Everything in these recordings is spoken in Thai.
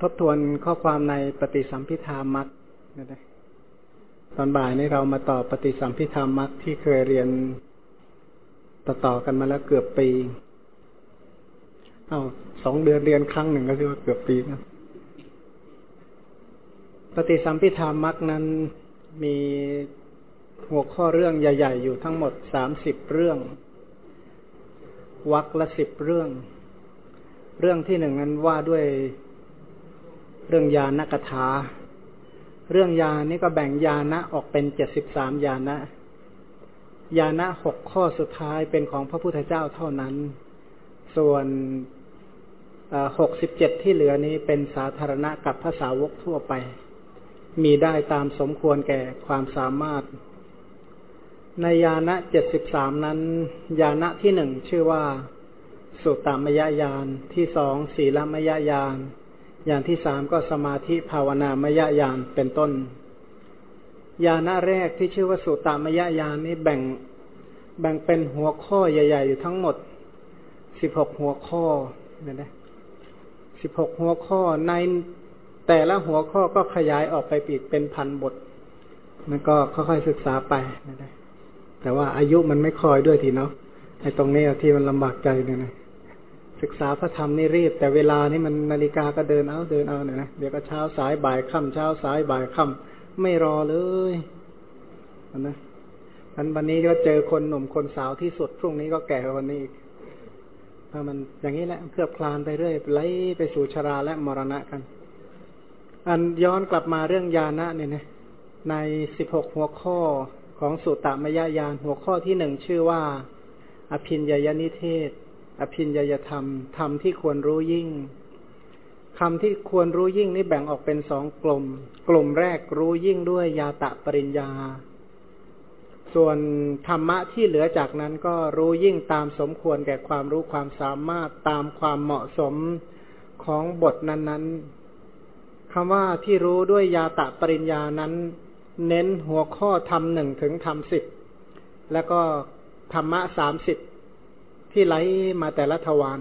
ทบทวนข้อความในปฏิสัมพิธามักนะตอนบ่ายนี้เรามาต่อปฏิสัมพิธามักที่เคยเรียนต่อๆกันมาแล้วเกือบปี เอาสองเดือนเรียนครั้งหนึ่งก็เรียกว่าเกือบปีนะปฏิสัมพิธามักนั้นมีหัวข้อเรื่องใหญ่ ๆ อยู่ทั้งหมดสามสิบเรื่องวักละสิบเรื่อง เรื่องที่หนึ่งนั้นว่าด้วย เรื่องยานกถา เรื่องยานี่ก็แบ่งยานะออกเป็นเจ็ดสิบสามยานะ ยานะหกข้อสุดท้ายเป็นของพระพุทธเจ้าเท่านั้น ส่วนหกสิบเจ็ดที่เหลือนี้เป็นสาธารณะกับภาษาวกทั่วไป มีได้ตามสมควรแก่ความสามารถ ในยานะเจ็ดสิบสามนั้น ยานะที่หนึ่งชื่อว่า สุตตามยญาณที่สองศีลมยญาณ อย่างที่สามก็สมาธิภาวนามยญาณเป็นต้น ญาณแรกที่ชื่อว่าสุตตามยญาณนี้แบ่งแบ่งเป็นหัวข้อใหญ่ ๆ อยู่ทั้งหมดสิบหกหัวข้อเนี่ยนะสิบหกหัวข้อในแต่ละหัวข้อก็ขยายออกไปปีกเป็นพันบทมันก็ค่อยๆศึกษาไปนะแต่ว่าอายุมันไม่คอยด้วยทีเนาะไอ้ตรงนี้ที่มันลำบากใจเนี่ยนะ ศึกษาพระธรรมนี่รีบ แต่เวลานี่มันนาฬิกาก็เดินเอาเดินเอาเนี่ยนะเดี๋ยวก็เช้าสายบ่ายค่ำเช้าสายบ่ายค่ำไม่รอเลยนะอันวันนี้ก็เจอคนหนุ่มคนสาวที่สุดพรุ่งนี้ก็แก่วันนี้อีกถ้ามันอย่างนี้แหละเคลือบคลานไปเรื่อยไหลไปสู่ชราและมรณะกัน อันย้อนกลับมาเรื่องญาณะเนี่ยนะในสิบหกหัวข้อของสุตตมยญาณหัวข้อที่หนึ่งชื่อว่า อภินญยนิเทศ อภินญยธรรม ธรรมที่ควรรู้ยิ่งคำที่ควรรู้ยิ่งนี่แบ่งออกเป็นสองกลุ่ม กลุ่มแรกรู้ยิ่งด้วยยาตะปริญญา ส่วนธรรมะที่เหลือจากนั้นก็รู้ยิ่งตามสมควรแก่ความรู้ความสามารถตามความเหมาะสมของบทนั้นๆคำว่าที่รู้ด้วยยาตะปริญญานั้น เน้นหัวข้อธรรมหนึ่งถึงธรรมสิบแล้วก็ธรรมะสามสิบ ที่ไหลมาแต่ละทวาร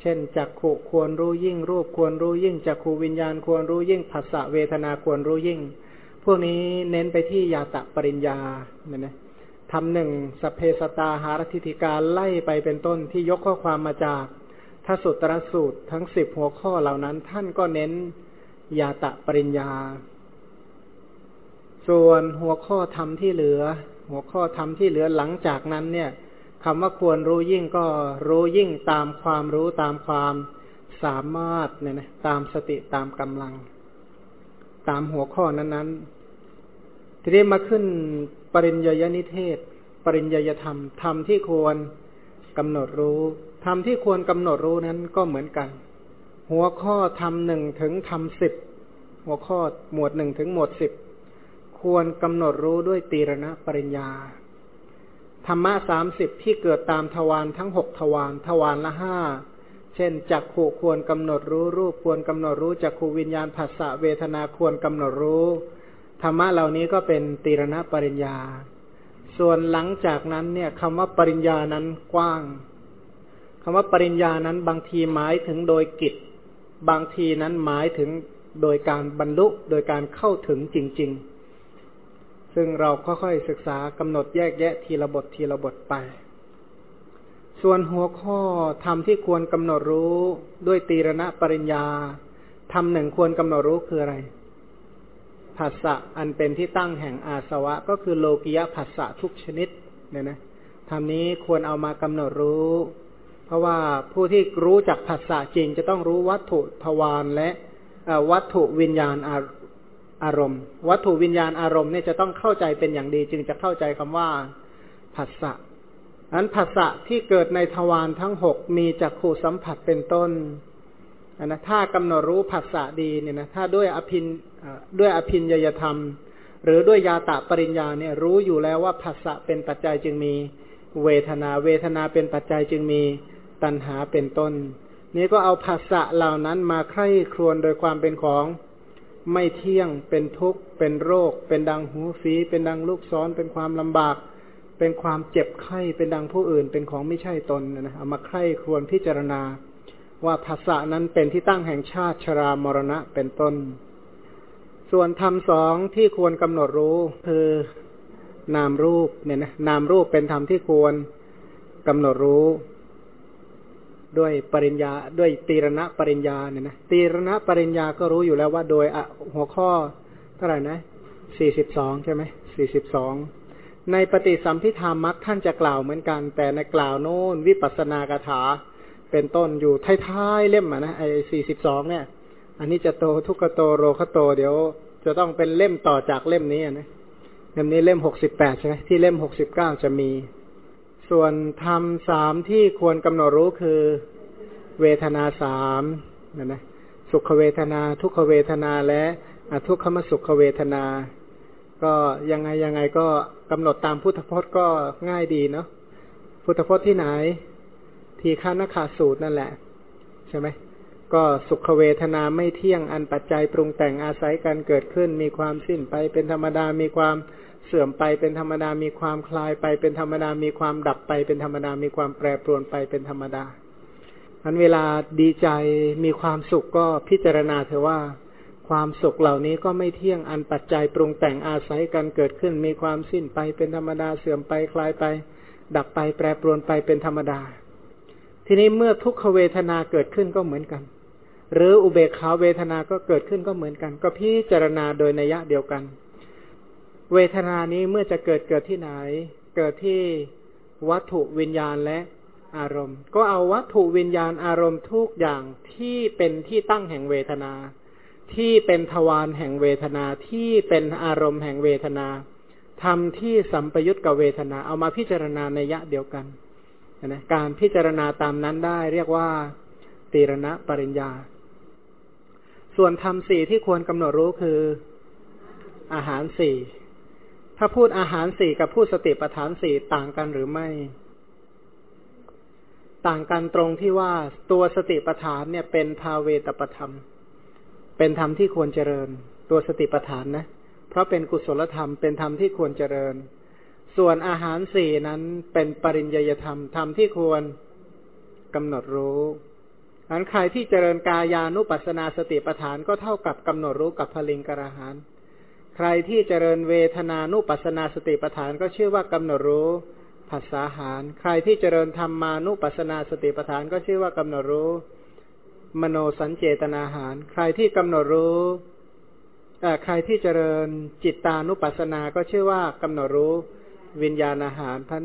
เช่นจักขุควรรู้ยิ่ง รูปควรรู้ยิ่งจักขูวิญญาณควรรู้ยิ่งภาษาเวทนาควรรู้ยิ่ง พวกนี้เน้นไปที่ยาตะปริญญาเนี่ยนะทำหนึ่งสเพสตาหารทิติการไล่ไปเป็นต้นที่ยกข้อความมาจากทัสุตรสูตรทั้งสิบหัวข้อเหล่านั้น ท่านก็เน้นยาตะปริญญา ส่วนหัวข้อธรรมที่เหลือ หัวข้อธรรมที่เหลือหลังจากนั้นเนี่ย คำว่าควรรู้ยิ่งก็รู้ยิ่งตามความรู้ตามความสามารถเนี่ยนะตามสติตามกำลัง ตามหัวข้อนั้นๆ ทีนี้มาขึ้นปริญญานิเทศ ปริญญาธรรมธรรมที่ควรกำหนดรู้ธรรมที่ควรกำหนดรู้นั้นก็เหมือนกัน หัวข้อธรรมหนึ่งถึงธรรมสิบหัวข้อหมวดหนึ่งถึงหมวดสิบควรกำหนดรู้ด้วยตีรณปริญญา รรมะสามสิบที่เกิดตามทวารทั้งหกทวารทวารละห้าเช่นจักขู่ควรกำหนดรู้รูปควรกำหนดรู้จักขูวิญญาณภาษาเวทนาควรกำหนดรู้ ธรรมะเหล่านี้ก็เป็นตีรณปริญญา ส่วนหลังจากนั้นเนี่ยคำว่าปริญญานั้นกว้างคำว่าปริญญานั้นบางทีหมายถึงโดยกิจ บางทีนั้นหมายถึงโดยการบรรลุโดยการเข้าถึงจริง ๆ ซึ่งเราค่อยๆศึกษากำหนดแยกแยะทีละบททีละบทไป ส่วนหัวข้อธรรมที่ควรกำหนดรู้ด้วยตีรณะปริญญาธรรมหนึ่งควรกำหนดรู้คืออะไรภาษะอันเป็นที่ตั้งแห่งอาสวะ ก็คือโลกิยะภาษะทุกชนิดเนี่ยนะธรรมนี้ควรเอามากำหนดรู้ เพราะว่าผู้ที่รู้จักภาษาจริงจะต้องรู้วัตถุทวารและวัตถุวิญญาณ อารมณ์ วัตถุวิญญาณอารมณ์เนี่ยจะต้องเข้าใจเป็นอย่างดี จึงจะเข้าใจคำว่าผัสสะอันผัสสะที่เกิดในทวารทั้งหกมีจักขู่สัมผัสเป็นต้นนนะถ้ากำหนดรู้ผัสสะดีเนี่ยนะถ้าด้วยอภินด้วยอภินยยธรรม หรือด้วยยาตะปริญญาเนี่ยรู้อยู่แล้วว่าผัสสะเป็นปัจจัยจึงมีเวทนา เวทนาเป็นปัจจัยจึงมีตัณหาเป็นต้น นี้ก็เอาผัสสะเหล่านั้นมาใคร่ครวญโดยความเป็นของ ไม่เที่ยงเป็นทุกข์เป็นโรค เป็นดังหูฝีเป็นดังลูกซ้อน เป็นความลำบาก เป็นความเจ็บไข้เป็นดังผู้อื่น เป็นของไม่ใช่ตนนะเอามาไข้ควนพิจารณา ว่าภาษานั้นเป็นที่ตั้งแห่งชาติชรามรณะเป็นต้น ส่วนธรรมสองที่ควรกำหนดรู้คือนามรูปเนี่ยนะนามรูปเป็นธรรมที่ควรกำหนดรู้ ด้วยปริญญาด้วยตีรณะปริญญาเนี่ยนะตีรณะปริญญาก็รู้อยู่แล้วว่าโดยหัวข้อเท่าไหร่นะสี่สิบสองใช่ไหมสี่สิบสองในปฏิสัมพิธามักท่านจะกล่าวเหมือนกัน แต่ในกล่าวโน้นวิปัสสนากถา เป็นต้นอยู่ท้ายๆเล่มอะนะไอ้สี่สิบสองเนี่ย อันนี้จะโตทุกโตโรคโต เดี๋ยว จะต้องเป็นเล่มต่อจากเล่มนี้นะเล่มนี้เล่มหกสิบแปดใช่ไหมที่เล่มหกสิบเก้าจะมี ส่วนธรรมสามที่ควรกำหนดรู้คือ เวทนาสามนะนะสุขเวทนา ทุกขเวทนาและอทุกขมสุขเวทนา ก็ยังไงยังไงก็กำหนดตามพุทธพจน์ก็ง่ายดีเนาะพุทธพจน์ที่ไหน ทีฆานขาสูตรนั่นแหละ ใช่ไหมก็สุขเวทนาไม่เที่ยงอันปัจจัยปรุงแต่งอาศัยกันเกิดขึ้น มีความสิ้นไปเป็นธรรมดามีความ เสื่อมไปเป็นธรรมดา มีความคลายไปเป็นธรรมดา มีความดับไปเป็นธรรมดา มีความแปรปรวนไปเป็นธรรมดาอันเวลาดีใจมีความสุขก็พิจารณาเถอะว่า ความสุขเหล่านี้ก็ไม่เที่ยงอันปัจจัยปรุงแต่งอาศัยกันเกิดขึ้น มีความสิ้นไปเป็นธรรมดาเสื่อมไปคลายไป ดับไปแปรปรวนไปเป็นธรรมดา ทีนี้เมื่อทุกขเวทนาเกิดขึ้นก็เหมือนกัน หรืออุเบกขาเวทนาก็เกิดขึ้นก็เหมือนกัน ก็พิจารณาโดยนัยะเดียวกัน เวทนานี้เมื่อจะเกิดเกิดที่ไหน เกิดที่วัตถุวิญญาณและอารมณ์ ก็เอาวัตถุวิญญาณอารมณ์ทุกอย่างที่เป็นที่ตั้งแห่งเวทนา ที่เป็นทวารแห่งเวทนาที่เป็นอารมณ์แห่งเวทนาทำที่สัมปยุตกับเวทนา เอามาพิจารณาในยะเดียวกันนะการพิจารณาตามนั้นได้เรียกว่าตีรณะปริญญา ส่วนธรรมสี่ที่ควรกำหนดรู้คืออาหารสี่ ถ้าพูดอาหารสี่กับพูดสติปัฏฐานสี่ต่างกันหรือไม่ ต่างกันตรงที่ว่าตัวสติปัฏฐานเนี่ยเป็นภาเวตประธรรม เป็นธรรมที่ควรเจริญ ตัวสติปัฏฐานนะ เพราะเป็นกุศลธรรมเป็นธรรมที่ควรเจริญ ส่วนอาหารสี่นั้นเป็นปริญญยธรรมธรรมที่ควรกำหนดรู้อันใครที่เจริญกายานุปัสนาสติปัฏฐานก็เท่ากับกำหนดรู้กับพลิงกระหาน ใครที่เจริญเวทนานุปัสนาสติปัฏฐานก็ชื่อว่ากำหนดรู้ภาษาหาร ใครที่เจริญธรรมานุปัสนาสติปัฏฐานก็ชื่อว่ากำหนดรู้ มโนสัญเจตนาหาร ใครที่กำหนดรู้ใครที่เจริญจิตตานุปัสสนา ก็ชื่อว่ากำหนดรู้วิญญาณอาหารพัน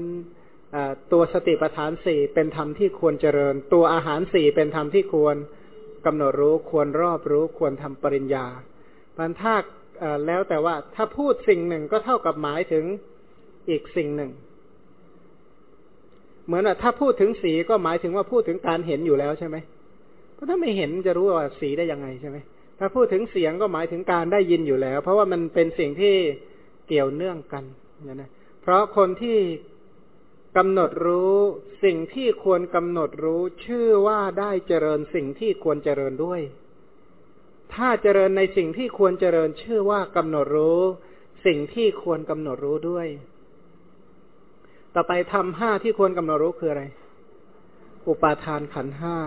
ตัวสติปัฏฐานสี่เป็นธรรมที่ควรเจริญ ตัวอาหารสี่เป็นธรรมที่ควรกำหนดรู้ควรรอบรู้ควรทำปริญญาพันถ้า แล้วแต่ว่าถ้าพูดสิ่งหนึ่งก็เท่ากับหมายถึงอีกสิ่งหนึ่ง เหมือนว่าถ้าพูดถึงสีก็หมายถึงว่าพูดถึงการเห็นอยู่แล้วใช่ไหมเพราะถ้าไม่เห็นจะรู้ว่าสีได้ยังไงใช่ไหมถ้าพูดถึงเสียงก็หมายถึงการได้ยินอยู่แล้ว เพราะว่ามันเป็นสิ่งที่เกี่ยวเนื่องกันนะเพราะคนที่กำหนดรู้สิ่งที่ควรกำหนดรู้ชื่อว่าได้เจริญสิ่งที่ควรเจริญด้วย ถ้าเจริญในสิ่งที่ควรเจริญชื่อว่ากำหนดรู้ สิ่งที่ควรกำหนดรู้ด้วย ต่อไปทำห้าที่ควรกำหนดรู้คืออะไร อุปาทานขันห้า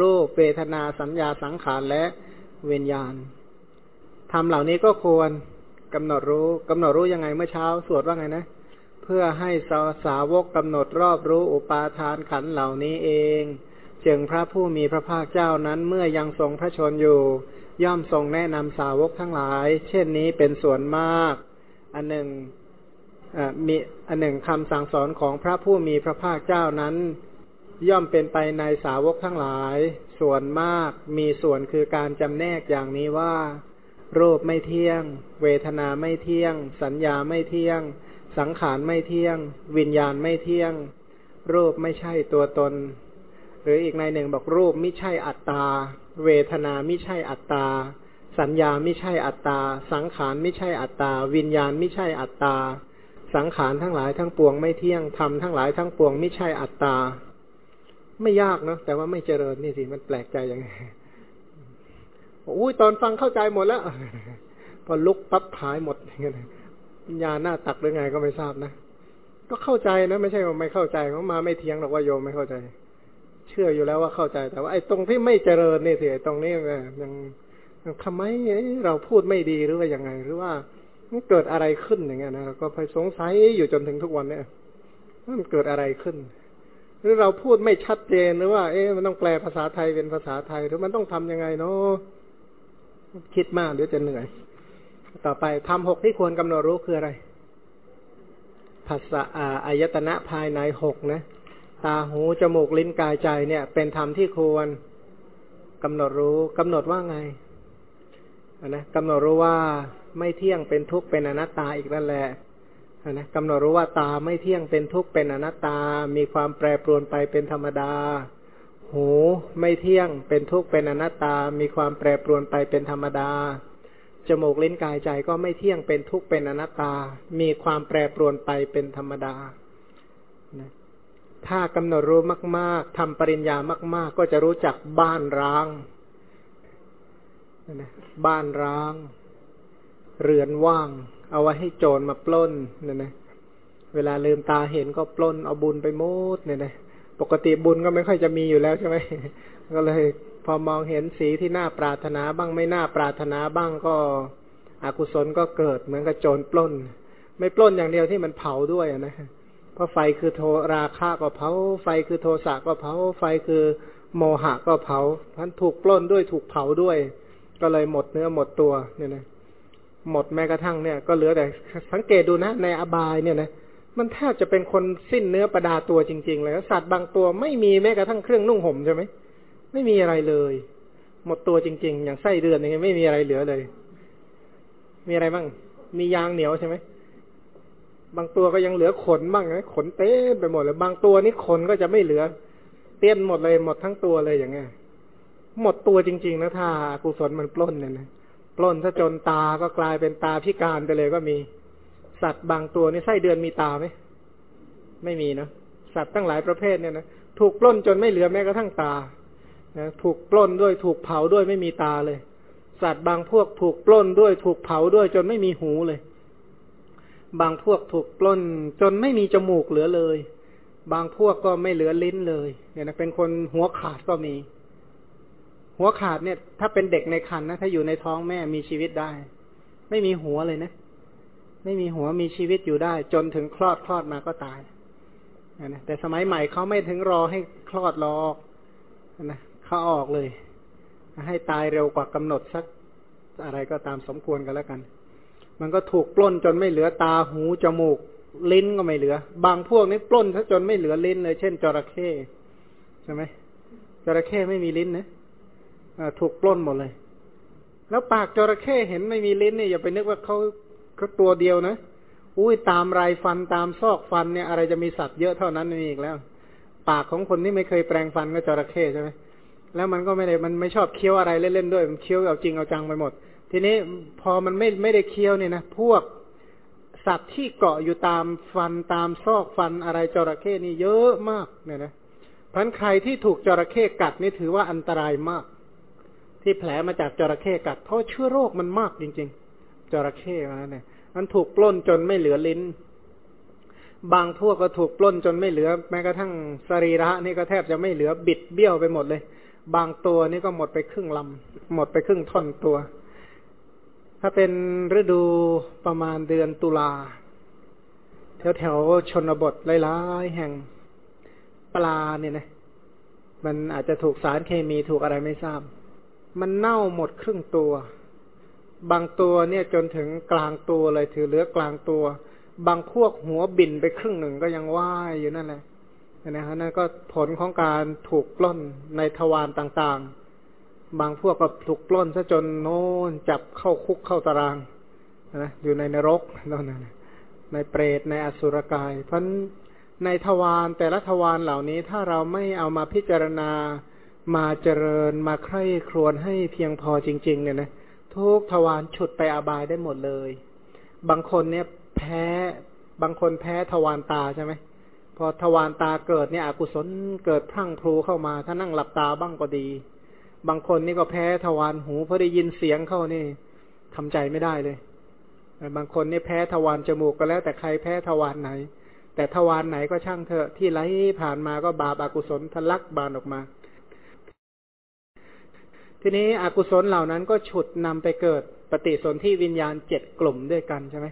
รูปเวทนาสัญญาสังขารและเวียญญาณทำเหล่านี้ก็ควรกำหนดรู้กำหนดรู้ยังไงเมื่อเช้าสวดว่าไงนะ เพื่อให้สาสาวกกำหนดรอบรู้อุปาทานขันเหล่านี้เอง จึงพระผู้มีพระภาคเจ้านั้นเมื่อยังทรงพระชนอยู่ ย่อมทรงแนะนำสาวกทั้งหลาย เช่นนี้เป็นส่วนมาก อันหนึ่งมีอันหนึ่งคำสั่งสอนของพระผู้มีพระภาคเจ้านั้น ย่อมเป็นไปในสาวกทั้งหลาย ส่วนมากมีส่วนคือการจำแนกอย่างนี้ว่า รูปไม่เที่ยง เวทนาไม่เที่ยง สัญญาไม่เที่ยง สังขารไม่เที่ยง วิญญาณไม่เที่ยง รูปไม่ใช่ตัวตน รืออีกในหนึ่งบอกรูปไม่ใช่อัตตา เวทนาไม่ใช่อัตตา สัญญาไม่ใช่อัตตา สังขารไม่ใช่อัตตา วิญญาณไม่ใช่อัตตา สังขารทั้งหลายทั้งปวงไม่เที่ยงธรรมทั้งหลายทั้งปวงไม่ใช่อัตตา ไม่ยากเนาะแต่ว่าไม่เจริญนี่สิมันแปลกใจยังไงอุ้ยตอนฟังเข้าใจหมดแล้ว พอลุกปั๊บหายหมดอย่างเงี้ยยาหน้าตักหรือไงก็ไม่ทราบนะก็เข้าใจนะ ไม่ใช่ว่าไม่เข้าใจเขามาไม่เที่ยงหรอกว่าโยมไม่เข้าใจ เชื่ออยู่แล้วว่าเข้าใจแต่ว่าไอ้ตรงที่ไม่เจริญนี่สิตรงนี้ยังทำไมเราพูดไม่ดีหรือว่ายังไง หรือว่ามันเกิดอะไรขึ้นอย่างเงี้ยนะก็ไปสงสัยอยู่จนถึงทุกวันเนี่ยมันเกิดอะไรขึ้น หรือเราพูดไม่ชัดเจนหรือว่า เอ๊ะมันต้องแปลภาษาไทยเป็นภาษาไทย หรือมันต้องทํำยังไงเนาะคิดมากเดี๋ยวจะเหนื่อย ต่อไปทำหกที่ควรกำหนดรู้คืออะไรภาษาอายตนะภายในหกนะ ตาหูจมูกลิ้นกายใจเนี่ย เป็นธรรมที่ควรกำหนดรู้กำหนดว่าไงนะกำหนดรู้ว่าไม่เที่ยงเป็นทุกข์เป็นอนัตตาอีกนั่นแหละนะกำหนดรู้ว่าตาไม่เที่ยงเป็นทุกข์เป็นอนัตตา มีความแปรปรวนไปเป็นธรรมดา หูไม่เที่ยงเป็นทุกข์เป็นอนัตตา มีความแปรปรวนไปเป็นธรรมดา จมูกลิ้นกายใจก็ไม่เที่ยงเป็นทุกข์เป็นอนัตตา มีความแปรปรวนไปเป็นธรรมดา ถ้ากำหนดรู้มาก ๆทำปริญญามาก ๆ ก็จะรู้จักบ้านร้างบ้านร้าง เรือนว่าง เอาไว้ให้โจรมาปล้นเนี่ยนะเวลาลืมตาเห็นก็ปล้นเอาบุญไปมดเนี่ยนะปกติบุญก็ไม่ค่อยจะมีอยู่แล้วใช่ไหมก็เลย พอมองเห็นสีที่น่าปรารถนาบ้างไม่น่าปรารถนาบ้างก็ อกุศลก็เกิดเหมือนกับโจรปล้น ไม่ปล้นอย่างเดียวที่มันเผาด้วยนะ เพราะไฟคือโทราคาก็เผา ไฟคือโทสะก็เผา ไฟคือโมหะก็เผาท่านถูกปล้นด้วยถูกเผาด้วย ก็เลยหมดเนื้อหมดตัวเนี่ยนะหมดแม้กระทั่งเนี่ยก็เหลือแต่สังเกตดูนะในอบายเนี่ยนะมันแทบจะเป็นคนสิ้นเนื้อประดาตัวจริง ๆ เลยสัตว์บางตัวไม่มีแม้กระทั่งเครื่องนุ่งห่มใช่ไหมไม่มีอะไรเลย หมดตัวจริง ๆ อย่างไส้เดือนอย่างเงี้ยไม่มีอะไรเหลือเลย มีอะไรบ้างมียางเหนียวใช่ไหม บางตัวก็ยังเหลือขนบ้างนะขนเต้ไปหมดเลย บางตัวนี่ขนก็จะไม่เหลือ เตี้ยนหมดเลยหมดทั้งตัวเลยอย่างเงี้ยหมดตัวจริง ๆ นะถ้ากุศลมันปล้นเนี่ยนะปล้นถ้าจนตาก็กลายเป็นตาพิการไปเลยก็มี สัตว์บางตัวนี่ไส้เดือนมีตาไหมไม่มีนะสัตว์ตั้งหลายประเภทเนี่ยนะถูกปล้นจนไม่เหลือแม้กระทั่งตานะถูกปล้นด้วยถูกเผาด้วยไม่มีตาเลย สัตว์บางพวกถูกปล้นด้วยถูกเผาด้วยจนไม่มีหูเลย บางพวกถูกปล้นจนไม่มีจมูกเหลือเลย บางพวกก็ไม่เหลือลิ้นเลยเนี่ยนะเป็นคนหัวขาดก็มี หัวขาดเนี่ย ถ้าเป็นเด็กในคันนะถ้าอยู่ในท้องแม่มีชีวิตได้ ไม่มีหัวเลยนะ ไม่มีหัวมีชีวิตอยู่ได้ จนถึงคลอดคลอดมาก็ตายนะแต่สมัยใหม่เขาไม่ถึงรอให้คลอดรอกนะเขาออกเลย ให้ตายเร็วกว่ากำหนดสักอะไรก็ตามสมควรกันแล้วกัน มันก็ถูกปล้นจนไม่เหลือตาหูจมูกลิ้นก็ไม่เหลือ บางพวกนี้ปล้นถ้าจนไม่เหลือลิ้นเลย เช่นจระเข้ใช่ไหมจระเข้ไม่มีลิ้นนะถูกปล้นหมดเลย แล้วปากจระเข้เห็นไม่มีลิ้นเนี่ยอย่าไปนึกว่าเขาเขาตัวเดียวนะอุ้ยตามไรฟันตามซอกฟันเนี่ย อะไรจะมีสัตว์เยอะเท่านั้นนี่อีกแล้ว ปากของคนที่ไม่เคยแปลงฟันก็จระเข้ใช่ไหมแล้วมันก็ไม่ได้มันไม่ชอบเคี้ยวอะไรเล่นๆด้วย มันเคี้ยวเอาจริงเอาจังไปหมด ทีนี้พอมันไม่ไม่ได้เคี้ยวเนี่ยนะพวกสัตว์ที่เกาะอยู่ตามฟันตามซอกฟันอะไรจระเข้นี่เยอะมากเนี่ยนะพันใครที่ถูกจระเข้กัดนี่ถือว่าอันตรายมาก ที่แผลมาจากจระเข้กัด เพราะเชื้อโรคมันมากจริง ๆ จระเข้นะเนี่ยมันถูกปล้นจนไม่เหลือลิ้น บางพวกก็ถูกปล้นจนไม่เหลือ แม้กระทั่งสรีระนี่ก็แทบจะไม่เหลือบิดเบี้ยวไปหมดเลย บางตัวนี่ก็หมดไปครึ่งลำหมดไปครึ่งท่อนตัว ถ้าเป็นฤดูประมาณเดือนตุลาแถวแถวชนบทหลายๆแห่งปลาเนี่ยนะ มันอาจจะถูกสารเคมีถูกอะไรไม่ทราบ มันเน่าหมดครึ่งตัว บางตัวเนี่ยจนถึงกลางตัวเลยถือเหลือกลางตัว บางพวกหัวบินไปครึ่งหนึ่งก็ยังว่ายอยู่นั่นแหละนะฮะนั่นก็ผลของการถูกปล้นในทวารต่างๆ บางพวกก็ถูกปล้นซะจนโน่นจับเข้าคุกเข้าตารางนะอยู่ในนรกนั่นนะในเปรตในอสุรกาย เพราะในทวารแต่ละทวารเหล่านี้ถ้าเราไม่เอามาพิจารณามาเจริญมาใคร่ครวญให้เพียงพอจริง ๆ เนี่ยนะทุกทวารฉุดไปอบายได้หมดเลย บางคนเนี่ยแพ้บางคนแพ้ทวารตาใช่ไหมพอทวารตาเกิดเนี่ยอกุศลเกิดพรั่งพลูเข้ามา ถ้านั่งหลับตาบ้างก็ดี บางคนนี่ก็แพ้ทวารหูเพอได้ยินเสียงเข้านี่ทำใจไม่ได้เลย บางคนนี่แพ้ทวารจมูกก็แล้ว แต่ใครแพ้ทวารไหน แต่ทวารไหนก็ช่างเถอะที่ไหลผ่านมาก็บาปอากุศลทะลักบานออกมา ทีนี้อกุศลเหล่านั้นก็ฉุดนำไปเกิดปฏิสนธิวิญญาณเจ็ดกลุ่มด้วยกันใช่ไหม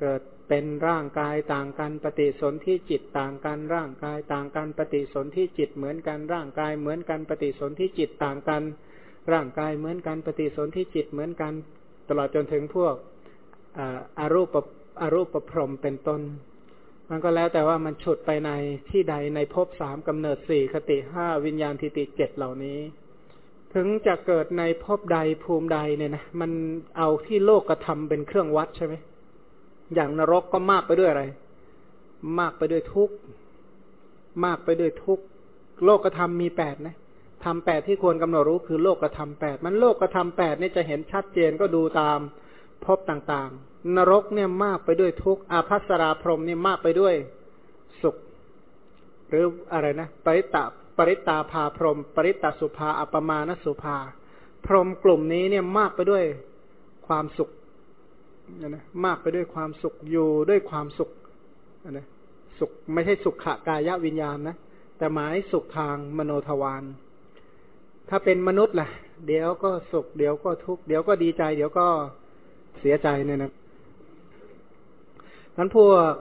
เกิด เป็นร่างกายต่างกันปฏิสนธิจิตต่างกันร่างกายต่างกันปฏิสนธิจิตเหมือนกันร่างกายเหมือนกันปฏิสนธิจิตต่างกัน ร่างกายเหมือนกันปฏิสนธิจิตเหมือนกัน ตลอดจนถึงพวกอารูปอารูปประพรมเป็นต้น มันก็แล้วแต่ว่ามันฉุดไปในที่ใดในภพสามกำเนิดสี่คติห้าวิญญาณทิติเจ็ดเหล่านี้ ถึงจะเกิดในภพใดภูมิใดเนี่ยนะมันเอาที่โลกกระทำเป็นเครื่องวัดใช่ไหม อย่างนรกก็มากไปด้วยอะไร มากไปด้วยทุกข์มากไปด้วยทุกข์โลกธรรมมีแปดนะทำแปดที่ควรกำหนดรู้คือโลกธรรมแปดมันโลกธรรมแปดนี่จะเห็นชัดเจนก็ดูตามพบต่างๆ นรกเนี่ยมากไปด้วยทุกข์อาภัสราพรมเนี่ยมากไปด้วยสุข หรืออะไรนะปริตาปริตาภาพรม ปริตาสุภาอัปมาณสุภา พรมกลุ่มนี้เนี่ยมากไปด้วยความสุข นะมากไปด้วยความสุขอยู่ด้วยความสุขนะสุขไม่ใช่สุขขากายวิญญาณนะแต่หมายสุขทางมโนทวารถ้าเป็นมนุษย์ล่ะ เดี๋ยวก็สุข เดี๋ยวก็ทุกข์เดี๋ยวก็ดีใจ เดี๋ยวก็เสียใจเนี่ยนะนั้นพวก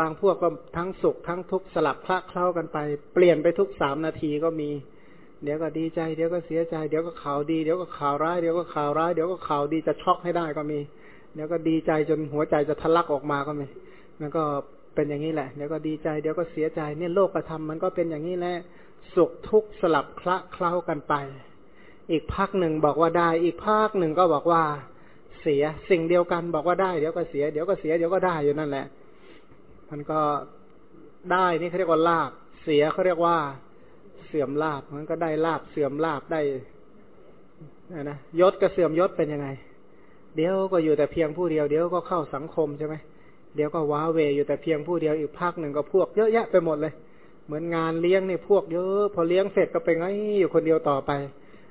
บางพวกก็ทั้งสุขทั้งทุกข์สลับคละเคล้ากันไป เปลี่ยนไปทุกสามนาทีก็มี เดี๋ยวก็ดีใจ เดี๋ยวก็เสียใจ เดี๋ยวก็ข่าวดี เดี๋ยวก็ข่าวร้าย เดี๋ยวก็ข่าวร้าย เดี๋ยวก็ข่าวดีจะช็อกให้ได้ก็มี เดี๋ยวก็ดีใจจนหัวใจจะทะลักออกมาก็มีแล้วก็เป็นอย่างนี้แหละ เดี๋ยวก็ดีใจ เดี๋ยวก็เสียใจ เนี่ยโลกธรรมมันก็เป็นอย่างนี้แหละ สุขทุกข์สลับคละเคล้ากันไป อีกภาคหนึ่งบอกว่าได้ อีกภาคหนึ่งก็บอกว่าเสีย สิ่งเดียวกันบอกว่าได้ เดี๋ยวก็เสีย เดี๋ยวก็เสีย เดี๋ยวก็ได้อยู่นั่นแหละ มันก็ได้นี่เขาเรียกว่าลาบ เสียเขาเรียกว่าเสื่อมลาบ มันก็ได้ลาบ เสื่อมลาบได้นะยศกับเสื่อมยศเป็นยังไง เดี๋ยวก็อยู่แต่เพียงผู้เดียวเดี๋ยวก็เข้าสังคมใช่ไหมเดี๋ยวก็ว้าเวอยู่แต่เพียงผู้เดียวอีกภาคหนึ่งก็พวกเยอะแยะไปหมดเลย เหมือนงานเลี้ยงเนี่ยพวกเยอะพอเลี้ยงเสร็จก็ไปไงอยู่คนเดียวต่อไป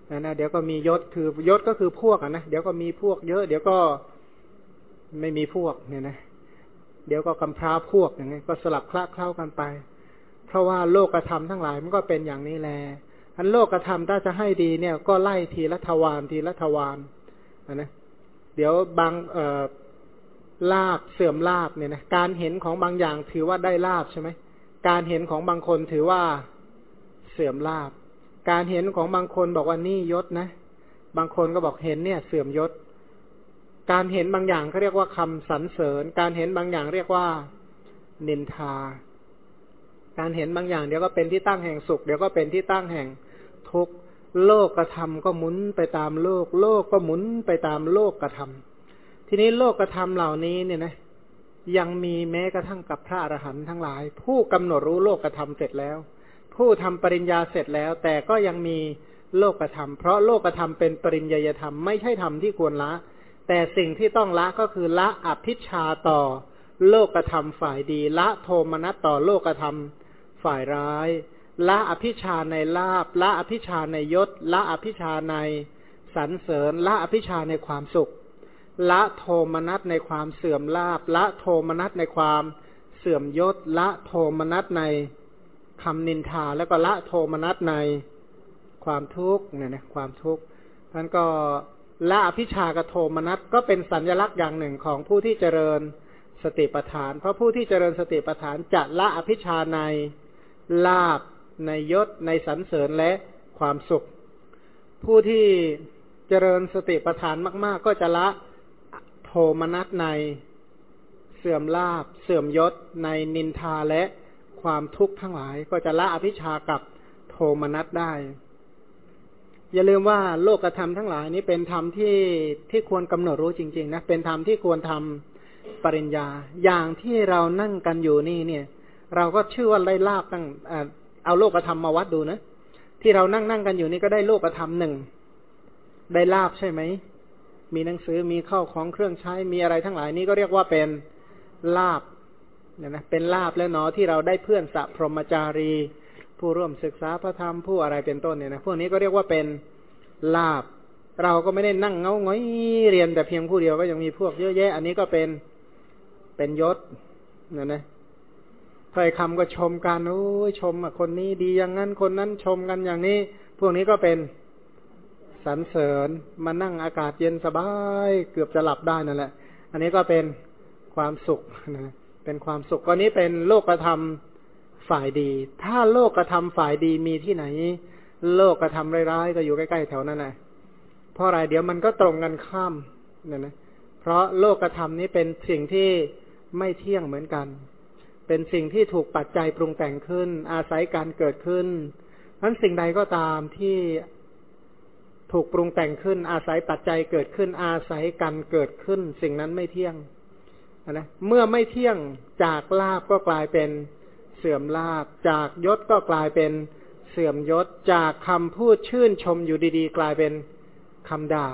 นะนะเดี๋ยวก็มียศคือยศก็คือพวกอะนะเดี๋ยวก็มีพวกเยอะเดี๋ยวก็ไม่มีพวกเนี่ยนะ เดี๋ยวก็กำพร้าพวกอย่างเงี้ยก็สลับคละเคล้ากันไป เพราะว่าโลกธรรมทั้งหลายมันก็เป็นอย่างนี้แหละอันโลกธรรมถ้าจะให้ดีเนี่ย ก็ไล่ทีละทวารทีละทวารนะ เดี๋ยวบางเอ่อลาบเสื่อมลาบเนี่ยนะการเห็นของบางอย่างถือว่าได้ลาบใช่ไหมการเห็นของบางคนถือว่าเสื่อมลาบ การเห็นของบางคนบอกว่านี่ยศนะ บางคนก็บอกเห็นเนี่ย เสื่อมยศ การเห็นบางอย่างเขาเรียกว่าคำสรรเสริญ การเห็นบางอย่างเรียกว่านินทา การเห็นบางอย่างเดี๋ยวก็เป็นที่ตั้งแห่งสุข เดี๋ยวก็เป็นที่ตั้งแห่งทุกข์ โลกกระทำก็หมุนไปตามโลก โลกก็หมุนไปตามโลกกระทำทีนี้โลกกระทำเหล่านี้เนี่ยนะยังมีแม้กระทั่งกับพระอรหันต์ทั้งหลาย ผู้กำหนดรู้โลกกระทำเสร็จแล้ว ผู้ทำปริญญาเสร็จแล้ว แต่ก็ยังมีโลกกระทำเพราะโลกกระทำเป็นปริญญาธรรมไม่ใช่ธรรมที่ควรละ แต่สิ่งที่ต้องละก็คือละอภิชาต่อ โลกกระทำฝ่ายดี ละโทมนัสต่อโลกกระทำฝ่ายร้าย ละอภิชาในลาบละอภิชาในยศละอภิชาในสรรเสริญละอภิชาในความสุข ละโทมนัสในความเสื่อมลาบละโทมนัสในความเสื่อมยศละโทมนัสในคำนินทาแล้วก็ละโทมนัสในความทุกข์เนี่ยนะความทุกข์ท่านก็ละอภิชากโทมนัสก็เป็นสัญลักษณ์อย่างหนึ่งของผู้ที่เจริญสติปัฏฐาน เพราะผู้ที่เจริญสติปัฏฐานจะละอภิชาในลาบ ในยศในสรรเสริญและความสุข ผู้ที่เจริญสติปัฏฐานมาก ๆ ก็จะละโทมนัสในเสื่อมลาบ เสื่อมยศ ในนินทาและความทุกข์ทั้งหลาย ก็จะละอภิชากับโทมนัสได้ อย่าลืมว่าโลกธรรมทั้งหลายนี้เป็นธรรมที่ที่ควรกำหนดรู้จริง ๆ นะ เป็นธรรมที่ควรทำปริญญา อย่างที่เรานั่งกันอยู่นี่เนี่ย เราก็ชื่อว่าได้ลาบตั้ง เอาโลกธรรมมาวัดดูนะ ที่เรานั่งนั่งกันอยู่นี่ก็ได้โลกธรรมหนึ่ง ได้ลาบใช่ไหม มีหนังสือมีข้าวของเครื่องใช้ มีอะไรทั้งหลายนี้ก็เรียกว่าเป็นลาบเนี่ยนะเป็นลาบแล้วเนาะที่เราได้เพื่อนสัพพรมจารี ผู้ร่วมศึกษาพระธรรมผู้อะไรเป็นต้นเนี่ยนะพวกนี้ก็เรียกว่าเป็นลาบ เราก็ไม่ได้นั่งเงาง้อยเรียนแต่เพียงผู้เดียวก็ยังมีพวกเยอะแยะ อันนี้ก็เป็นเป็นยศเนี่ยนะ ถ้อยคำก็ชมกันโอ้ยชมอะคนนี้ดีอย่างนั้นคนนั้นชมกันอย่างนี้ พวกนี้ก็เป็นสรรเสริญมานั่งอากาศเย็นสบาย เกือบจะหลับได้นั่นแหละ อันนี้ก็เป็นความสุขนะเป็นความสุขก็นี้เป็นโลกธรรมฝ่ายดี ถ้าโลกธรรมฝ่ายดีมีที่ไหน โลกธรรมร้ายๆก็อยู่ใกล้ๆแถวนั้นแหละเพราะอะไรเดี๋ยวมันก็ตรงกันข้ามเนี่ยนะเพราะโลกธรรมนี้เป็นสิ่งที่ไม่เที่ยงเหมือนกัน เป็นสิ่งที่ถูกปัจจัยปรุงแต่งขึ้น อาศัยการเกิดขึ้นนั้นสิ่งใดก็ตามที่ถูกปรุงแต่งขึ้น อาศัยปัจจัยเกิดขึ้น อาศัยการเกิดขึ้น สิ่งนั้นไม่เที่ยงนะเมื่อไม่เที่ยงจากลาบก็กลายเป็นเสื่อมลาบ จากยศก็กลายเป็นเสื่อมยศ จากคำพูดชื่นชมอยู่ดีๆ กลายเป็นคำด่า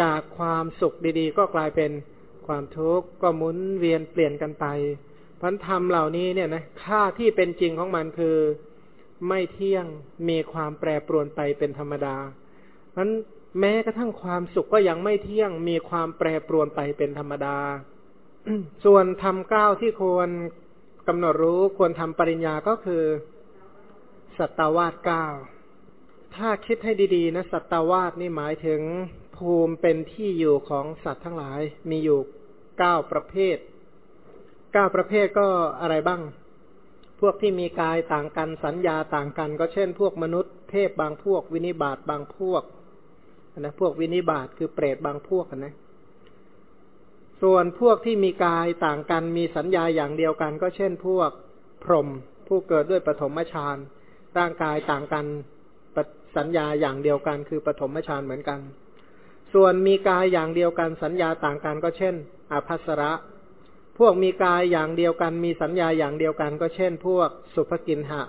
จากความสุขดีๆ ก็กลายเป็นความทุกข์ก็หมุนเวียนเปลี่ยนกันไป พันธรรมเหล่านี้เนี่ยนะค่าที่เป็นจริงของมันคือไม่เที่ยงมีความแปรปรวนไปเป็นธรรมดาพันแม้กระทั่งความสุขก็ยังไม่เที่ยงมีความแปรปรวนไปเป็นธรรมดา ส่วนทำก้าวที่ควรกำหนดรู้ควรทำปริญญาก็คือ สัตวาสเก้าถ้าคิดให้ดีๆนะสัตวาสนี่หมายถึงภูมิเป็นที่อยู่ของสัตว์ทั้งหลายมีอยู่เก้าประเภท เก้าประเภทก็อะไรบ้าง พวกที่มีกายต่างกันสัญญาต่างกัน ก็เช่น พวกมนุษย์เทพบางพวก วินิบาตบางพวกนะพวกวินิบาตคือเปรตบางพวกนะส่วนพวกที่มีกายต่างกันมีสัญญาอย่างเดียวกัน ก็เช่น พวกพรหมผู้เกิดด้วยปฐมฌานร่างกายต่างกันสัญญาอย่างเดียวกัน คือปฐมฌานเหมือนกัน ส่วนมีกายอย่างเดียวกันสัญญาต่างกันก็เช่นอภัสระ พวกมีกายอย่างเดียวกัน มีสัญญาอย่างเดียวกัน ก็เช่น พวกสุภกินหะ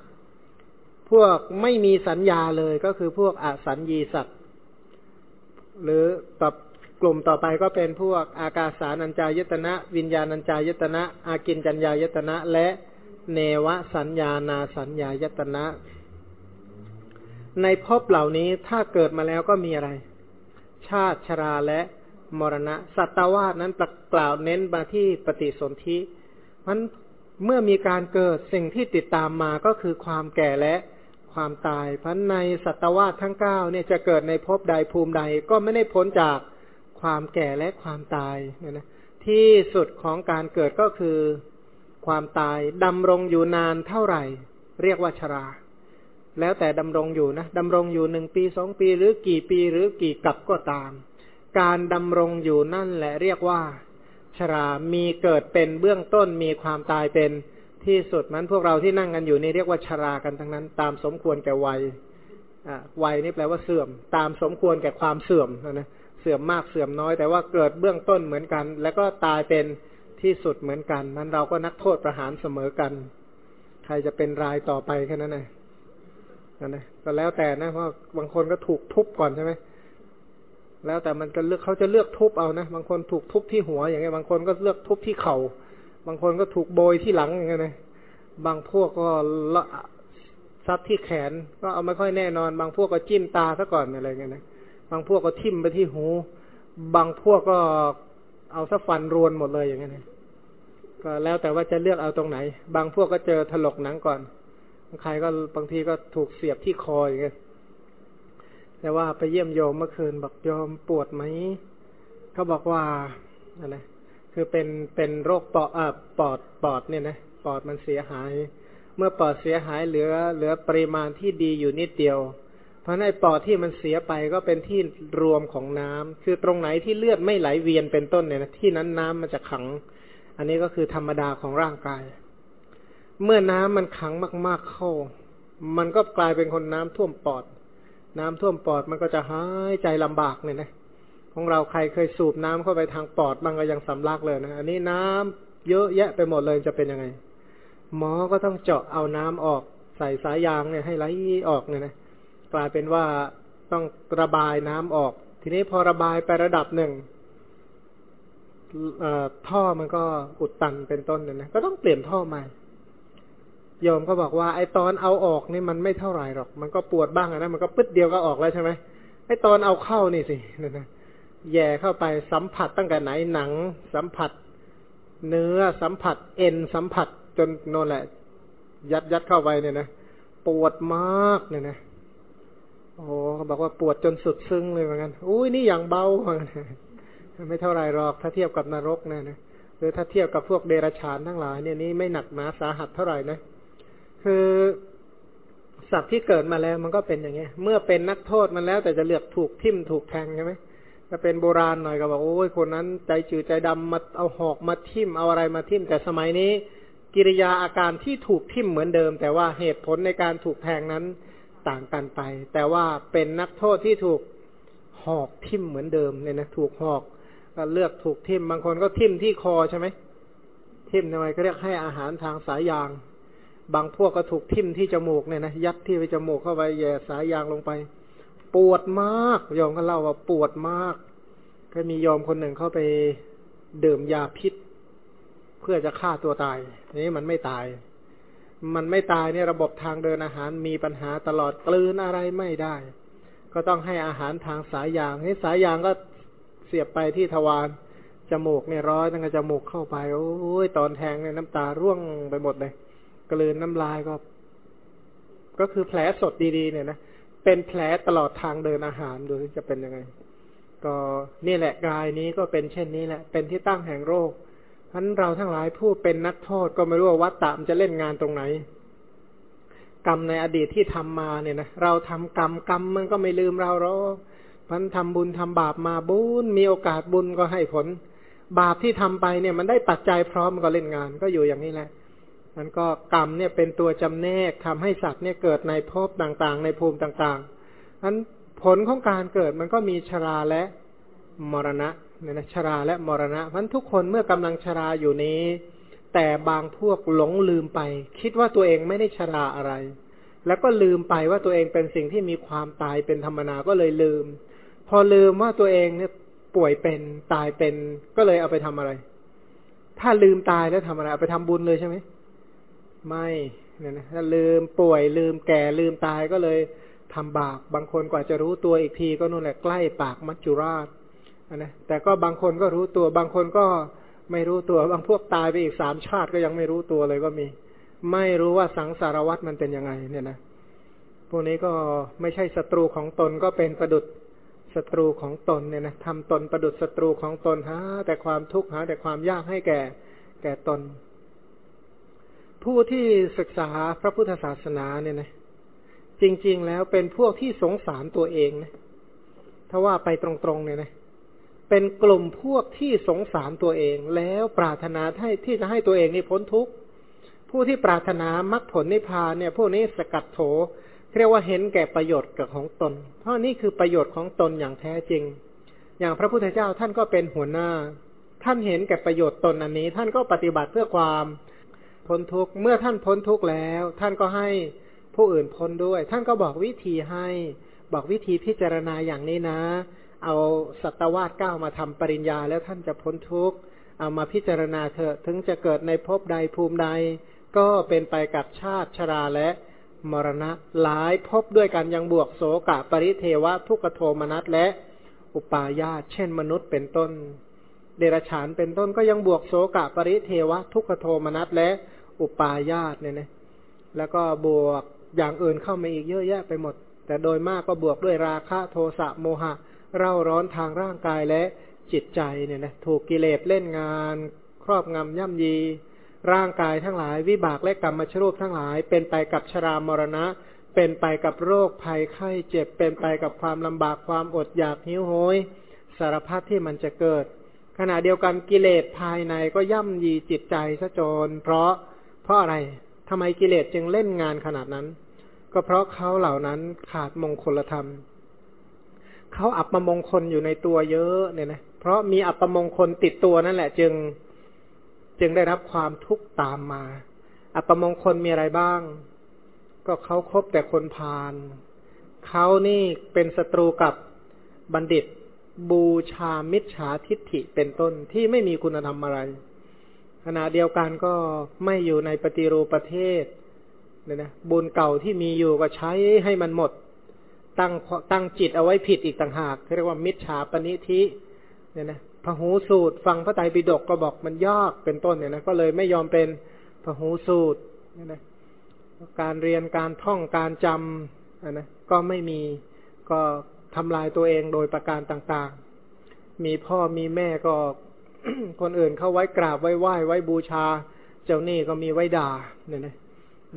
พวกไม่มีสัญญาเลยก็คือพวกอสัญญีสัตว์ หรือต่อกลุ่มต่อไปก็เป็นพวกอากาสานัญจายตนะ วิญญาณัญจายตนะ อากินจัญญายตนะ และเนวสัญญานาสัญญายตนะ ในภพเหล่านี้ถ้าเกิดมาแล้วก็มีอะไร ชาติชราและ มรณะ สัตวาสนั้นกล่าวเน้นมาที่ปฏิสนธิมันเมื่อมีการเกิดสิ่งที่ติดตามมาก็คือความแก่และความตายพันในสัตวาสทั้งเก้าเนี่ยจะเกิดในภพใดภูมิใดก็ไม่ได้พ้นจากความแก่และความตายเนี่ยนะที่สุดของการเกิดก็คือความตายดำรงอยู่นานเท่าไหร่ เรียกว่าชรา แล้วแต่ดำรงอยู่นะดำรงอยู่หนึ่งปีสองปีหรือกี่ปีหรือกี่กับก็ตาม การดำรงอยู่นั่นแหละเรียกว่า ชรามีเกิดเป็นเบื้องต้นมีความตายเป็นที่สุดมันพวกเราที่นั่งกันอยู่นี่เรียกว่าชรากันทั้งนั้น ตามสมควรแก่วัยวัยนี่แปลว่าเสื่อม ตามสมควรแก่ความเสื่อมนะเสื่อมมากเสื่อมน้อย แต่ว่าเกิดเบื้องต้นเหมือนกัน แล้วก็ตายเป็นที่สุดเหมือนกันนั้นเราก็นักโทษประหารเสมอกัน ใครจะเป็นรายต่อไปแค่นั้นเองนั่นนะก็แล้วแต่นะเพราะบางคนก็ถูกทุบก่อนใช่ไหม แล้วแต่มันก็เลือกเขาจะเลือกทุบเอานะบางคนถูกทุบที่หัวอย่างเงี้ยบางคนก็เลือกทุบที่เขา่าบางคนก็ถูกโบยที่หลังอย่างเงี้ยนะบางพวกก็ละซัดที่แขน ก็เอาไม่ค่อยแน่นอน บางพวกก็จิ้มตาซะก่อนอะไรเงี้ยนะบางพวกก็ทิ่มไปที่หู บางพวกก็เอาซะฟันรวนหมดเลยอย่างเงี้ยก็แล้วแต่ว่าจะเลือกเอาตรงไหน บางพวกก็เจอถลกหนังก่อนใครก็บางทีก็ถูกเสียบที่คออย่างเงี้ย แต่ว่าไปเยี่ยมโยมเมื่อคืนบอกโยมปวดไหมเขาบอกว่าอะไรคือเป็นเป็นโรคปอดอ่าปอดปอดเนี่ยนะปอดมันเสียหาย เมื่อปอดเสียหายเหลือเหลือปริมาณที่ดีอยู่นิดเดียว เพราะในปอดที่มันเสียไปก็เป็นที่รวมของน้ำคือตรงไหนที่เลือดไม่ไหลเวียนเป็นต้นเนี่ยนะที่นั้นน้ำมันจะขัง อันนี้ก็คือธรรมดาของร่างกาย เมื่อน้ำมันขังมาก ๆเข้า มันก็กลายเป็นคนน้ำท่วมปอด น้ำท่วมปอดมันก็จะหายใจลำบากเนี่ยนะของเราใครเคยสูบน้ำเข้าไปทางปอดบ้างก็ยังสำลักเลยนะอันนี้น้ำเยอะแยะไปหมดเลยจะเป็นยังไง หมอก็ต้องเจาะเอาน้ำออกใส่สายยางเนี่ยให้ไหลออกเนี่ยนะกลายเป็นว่าต้องระบายน้ำออก ทีนี้พอระบายไประดับหนึ่งท่อมันก็อุดตันเป็นต้นเนี่ยนะก็ต้องเปลี่ยนท่อใหม่ โยมก็บอกว่าไอตอนเอาออกนี่มันไม่เท่าไหร่หรอก มันก็ปวดบ้างนะมันก็ปึ๊ดเดียวก็ออกแล้วใช่ไหมไอตอนเอาเข้านี่สินะนะแย่เข้าไปสัมผัสตั้งแต่ไหนหนัง สัมผัส เนื้อสัมผัส เอ็นสัมผัสจนโน่นแหละ ยัดยัดเข้าไปเนี่ยนะปวดมากเนี่ยนะโอ้เขาบอกว่าปวดจนสุดซึ้งเลยเหมือนกันอุ้ยนี่อย่างเบาไม่เท่าไรหรอกถ้าเทียบกับนรกนะนะหรือถ้าเทียบกับพวกเดรัจฉานทั้งหลายเนี่ยนี่ไม่หนักหนาสาหัสเท่าไหร่นะ คือสัตว์ที่เกิดมาแล้วมันก็เป็นอย่างเงี้ย เมื่อเป็นนักโทษมันแล้ว แต่จะเลือกถูกทิ่มถูกแทงใช่ไหมถ้าเป็นโบราณหน่อยก็บอกโอ้ยคนนั้น ใจจืดใจดำมาเอาหอกมาทิ่มเอาอะไรมาทิ่ม แต่สมัยนี้ กิริยาอาการที่ถูกทิ่มเหมือนเดิม แต่ว่าเหตุผลในการถูกแทงนั้นต่างกันไป แต่ว่าเป็นนักโทษที่ถูกหอกทิ่มเหมือนเดิมเนี่ยนะถูกหอกก็เลือกถูกทิ่มบางคนก็ทิ่มที่คอใช่ไหมทิ่มทำไมก็เรียกให้อาหารทางสายยาง บางพวกก็ถูกทิ่มที่จมูกเนี่ยนะยัดที่ไปจมูกเข้าไปแย่สายยางลงไป ปวดมากยอมก็เล่าว่าปวดมาก ก็มียอมคนหนึ่งเข้าไปดื่มยาพิษ เพื่อจะฆ่าตัวตาย นี้มันไม่ตาย มันไม่ตายเนี่ยระบบทางเดินอาหารมีปัญหาตลอดกลืนอะไรไม่ได้ ก็ต้องให้อาหารทางสายยางให้สายยางก็เสียบไปที่ทวารจมูกเนี่ยร้อยตั้งแต่จมูกเข้าไป โอ้ยตอนแทงเนี่ยน้ำตาร่วงไปหมดเลย กลืนน้ำลายก็ ก็คือแผลสดดีๆเนี่ยนะเป็นแผลตลอดทางเดินอาหารดูจะเป็นยังไง ก็นี่แหละกายนี้ก็เป็นเช่นนี้แหละ เป็นที่ตั้งแห่งโรคพันเราทั้งหลายผู้เป็นนักโทษก็ไม่รู้ว่าวัตตามจะเล่นงานตรงไหน กรรมในอดีตที่ทำมาเนี่ยนะเราทำกรรมกรรมมันก็ไม่ลืมเราหรอกพันทำบุญทำบาปมาบุญมีโอกาสบุญก็ให้ผล บาปที่ทำไปเนี่ยมันได้ปัจจัยพร้อมก็เล่นงาน ก็อยู่อย่างนี้แหละ มันก็กรรมเนี่ยเป็นตัวจำแนกทำให้สัตว์เนี่ยเกิดในภพต่างๆ ในภูมิต่างๆนั้นผลของการเกิดมันก็มีชราและมรณะเนี่ยนะชราและมรณะเพราะทุกคนเมื่อกำลังชราอยู่นี้ แต่บางพวกหลงลืมไป คิดว่าตัวเองไม่ได้ชราอะไร แล้วก็ลืมไปว่าตัวเองเป็นสิ่งที่มีความตายเป็นธรรมนาก็เลยลืม พอลืมว่าตัวเองเนี่ยป่วยเป็นตายเป็นก็เลยเอาไปทำอะไร ถ้าลืมตายแล้วทำอะไรเอาไปทำบุญเลยใช่ไหม ไม่เนี่ยนะถ้าลืมป่วยลืมแก่ลืมตายก็เลยทำบาปบางคนกว่าจะรู้ตัวอีกทีก็นู่นแหละใกล้ปากมัจจุราชนะแต่ก็บางคนก็รู้ตัวบางคนก็ไม่รู้ตัวบางพวกตายไปอีกสามชาติก็ยังไม่รู้ตัวเลยก็มี ไม่รู้ว่าสังสารวัตมันเป็นยังไงเนี่ยนะพวกนี้ก็ไม่ใช่ศัตรูของตนก็เป็นประดุษศัตรูของตนเนี่ยนะทำตนประดุษศัตรูของตนหาแต่ความทุกข์หาแต่ความยากให้แก่ แก่ตน ผู้ที่ศึกษาพระพุทธศาสนาเนี่ยนะจริง ๆ แล้วเป็นพวกที่สงสารตัวเองนะถ้าว่าไปตรงๆเนี่ยนะเป็นกลุ่มพวกที่สงสารตัวเอง แล้วปรารถนาให้ที่จะให้ตัวเองนี่พ้นทุกข์ผู้ที่ปรารถนามรรคผลนิพพานเนี่ยพวกนี้สกัดโถเรียกว่าเห็นแก่ประโยชน์กับของตน เพราะนี่คือประโยชน์ของตนอย่างแท้จริง อย่างพระพุทธเจ้าท่านก็เป็นหัวหน้า ท่านเห็นแก่ประโยชน์ตนอันนี้ ท่านก็ปฏิบัติเพื่อความ พ้นทุกข์เมื่อท่านพ้นทุกข์แล้ว ท่านก็ให้ผู้อื่นพ้นด้วย ท่านก็บอกวิธีให้บอกวิธีพิจารณาอย่างนี้นะ เอาสัตวาสก้ามาทำปริญญาแล้วท่านจะพ้นทุกข์เอามาพิจารณาเถอะถึงจะเกิดในภพใดภูมิใด ก็เป็นไปกับชาติชราและมรณะหลายภพด้วยกันยังบวกโสกะปริเทวะทุกโทมนัสและอุปาญาตเช่นมนุษย์เป็นต้น เดรฉานเป็นต้นก็ยังบวกโสกะปริเทวะ ทุกโทมนัสและอุปาญาตเนี่ยนะแล้วก็บวกอย่างอื่นเข้ามาอีกเยอะแยะไปหมด แต่โดยมากก็บวกด้วยราคะโทสะโมหะ เร่าร้อนทางร่างกายและจิตใจเนี่ยนะถูกกิเลสเล่นงาน ครอบงำย่ำยี ร่างกายทั้งหลาย วิบากและกรรมชรูปทั้งหลาย เป็นไปกับชรามรณะ เป็นไปกับโรคภัยไข้เจ็บเป็นไปกับความลำบากความอดอยากหิวโหย สารพัดที่มันจะเกิด ขณะเดียวกันกิเลสภายในก็ย่ำยีจิตใจซะจน เพราะเพราะอะไรทำไมกิเลสจึงเล่นงานขนาดนั้น ก็เพราะเขาเหล่านั้นขาดมงคลธรรมเขาอัปมงคลอยู่ในตัวเยอะเนี่ยนะเพราะมีอัปมงคลติดตัวนั่นแหละ จึงจึงได้รับความทุกข์ตามมา อัปมงคลมีอะไรบ้าง ก็เขาคบแต่คนพาลเขานี่เป็นศัตรูกับบัณฑิต บูชามิจฉาทิฏฐิเป็นต้นที่ไม่มีคุณธรรมอะไร ขณะเดียวกันก็ไม่อยู่ในปฏิรูปประเทศเนี่ยนะบุญเก่าที่มีอยู่ก็ใช้ให้มันหมด ตั้งตั้งจิตเอาไว้ผิดอีกต่างหากเรียกว่ามิจฉาปณิธิเนี่ยนะพหูสูตร ฟังพระไตรปิฎกก็บอกมันยากเป็นต้นเนี่ยนะก็เลยไม่ยอมเป็นพหูสูตรเนี่ยนะการเรียนการท่องการจำนะก็ไม่มีก็ ทำลายตัวเองโดยประการต่างๆ มีพ่อมีแม่ก็คนอื่นเข้าไว้กราบไว้ไหว้ไว้บูชา เจ้านี่ก็มีไว้ด่าเนี่ยนะ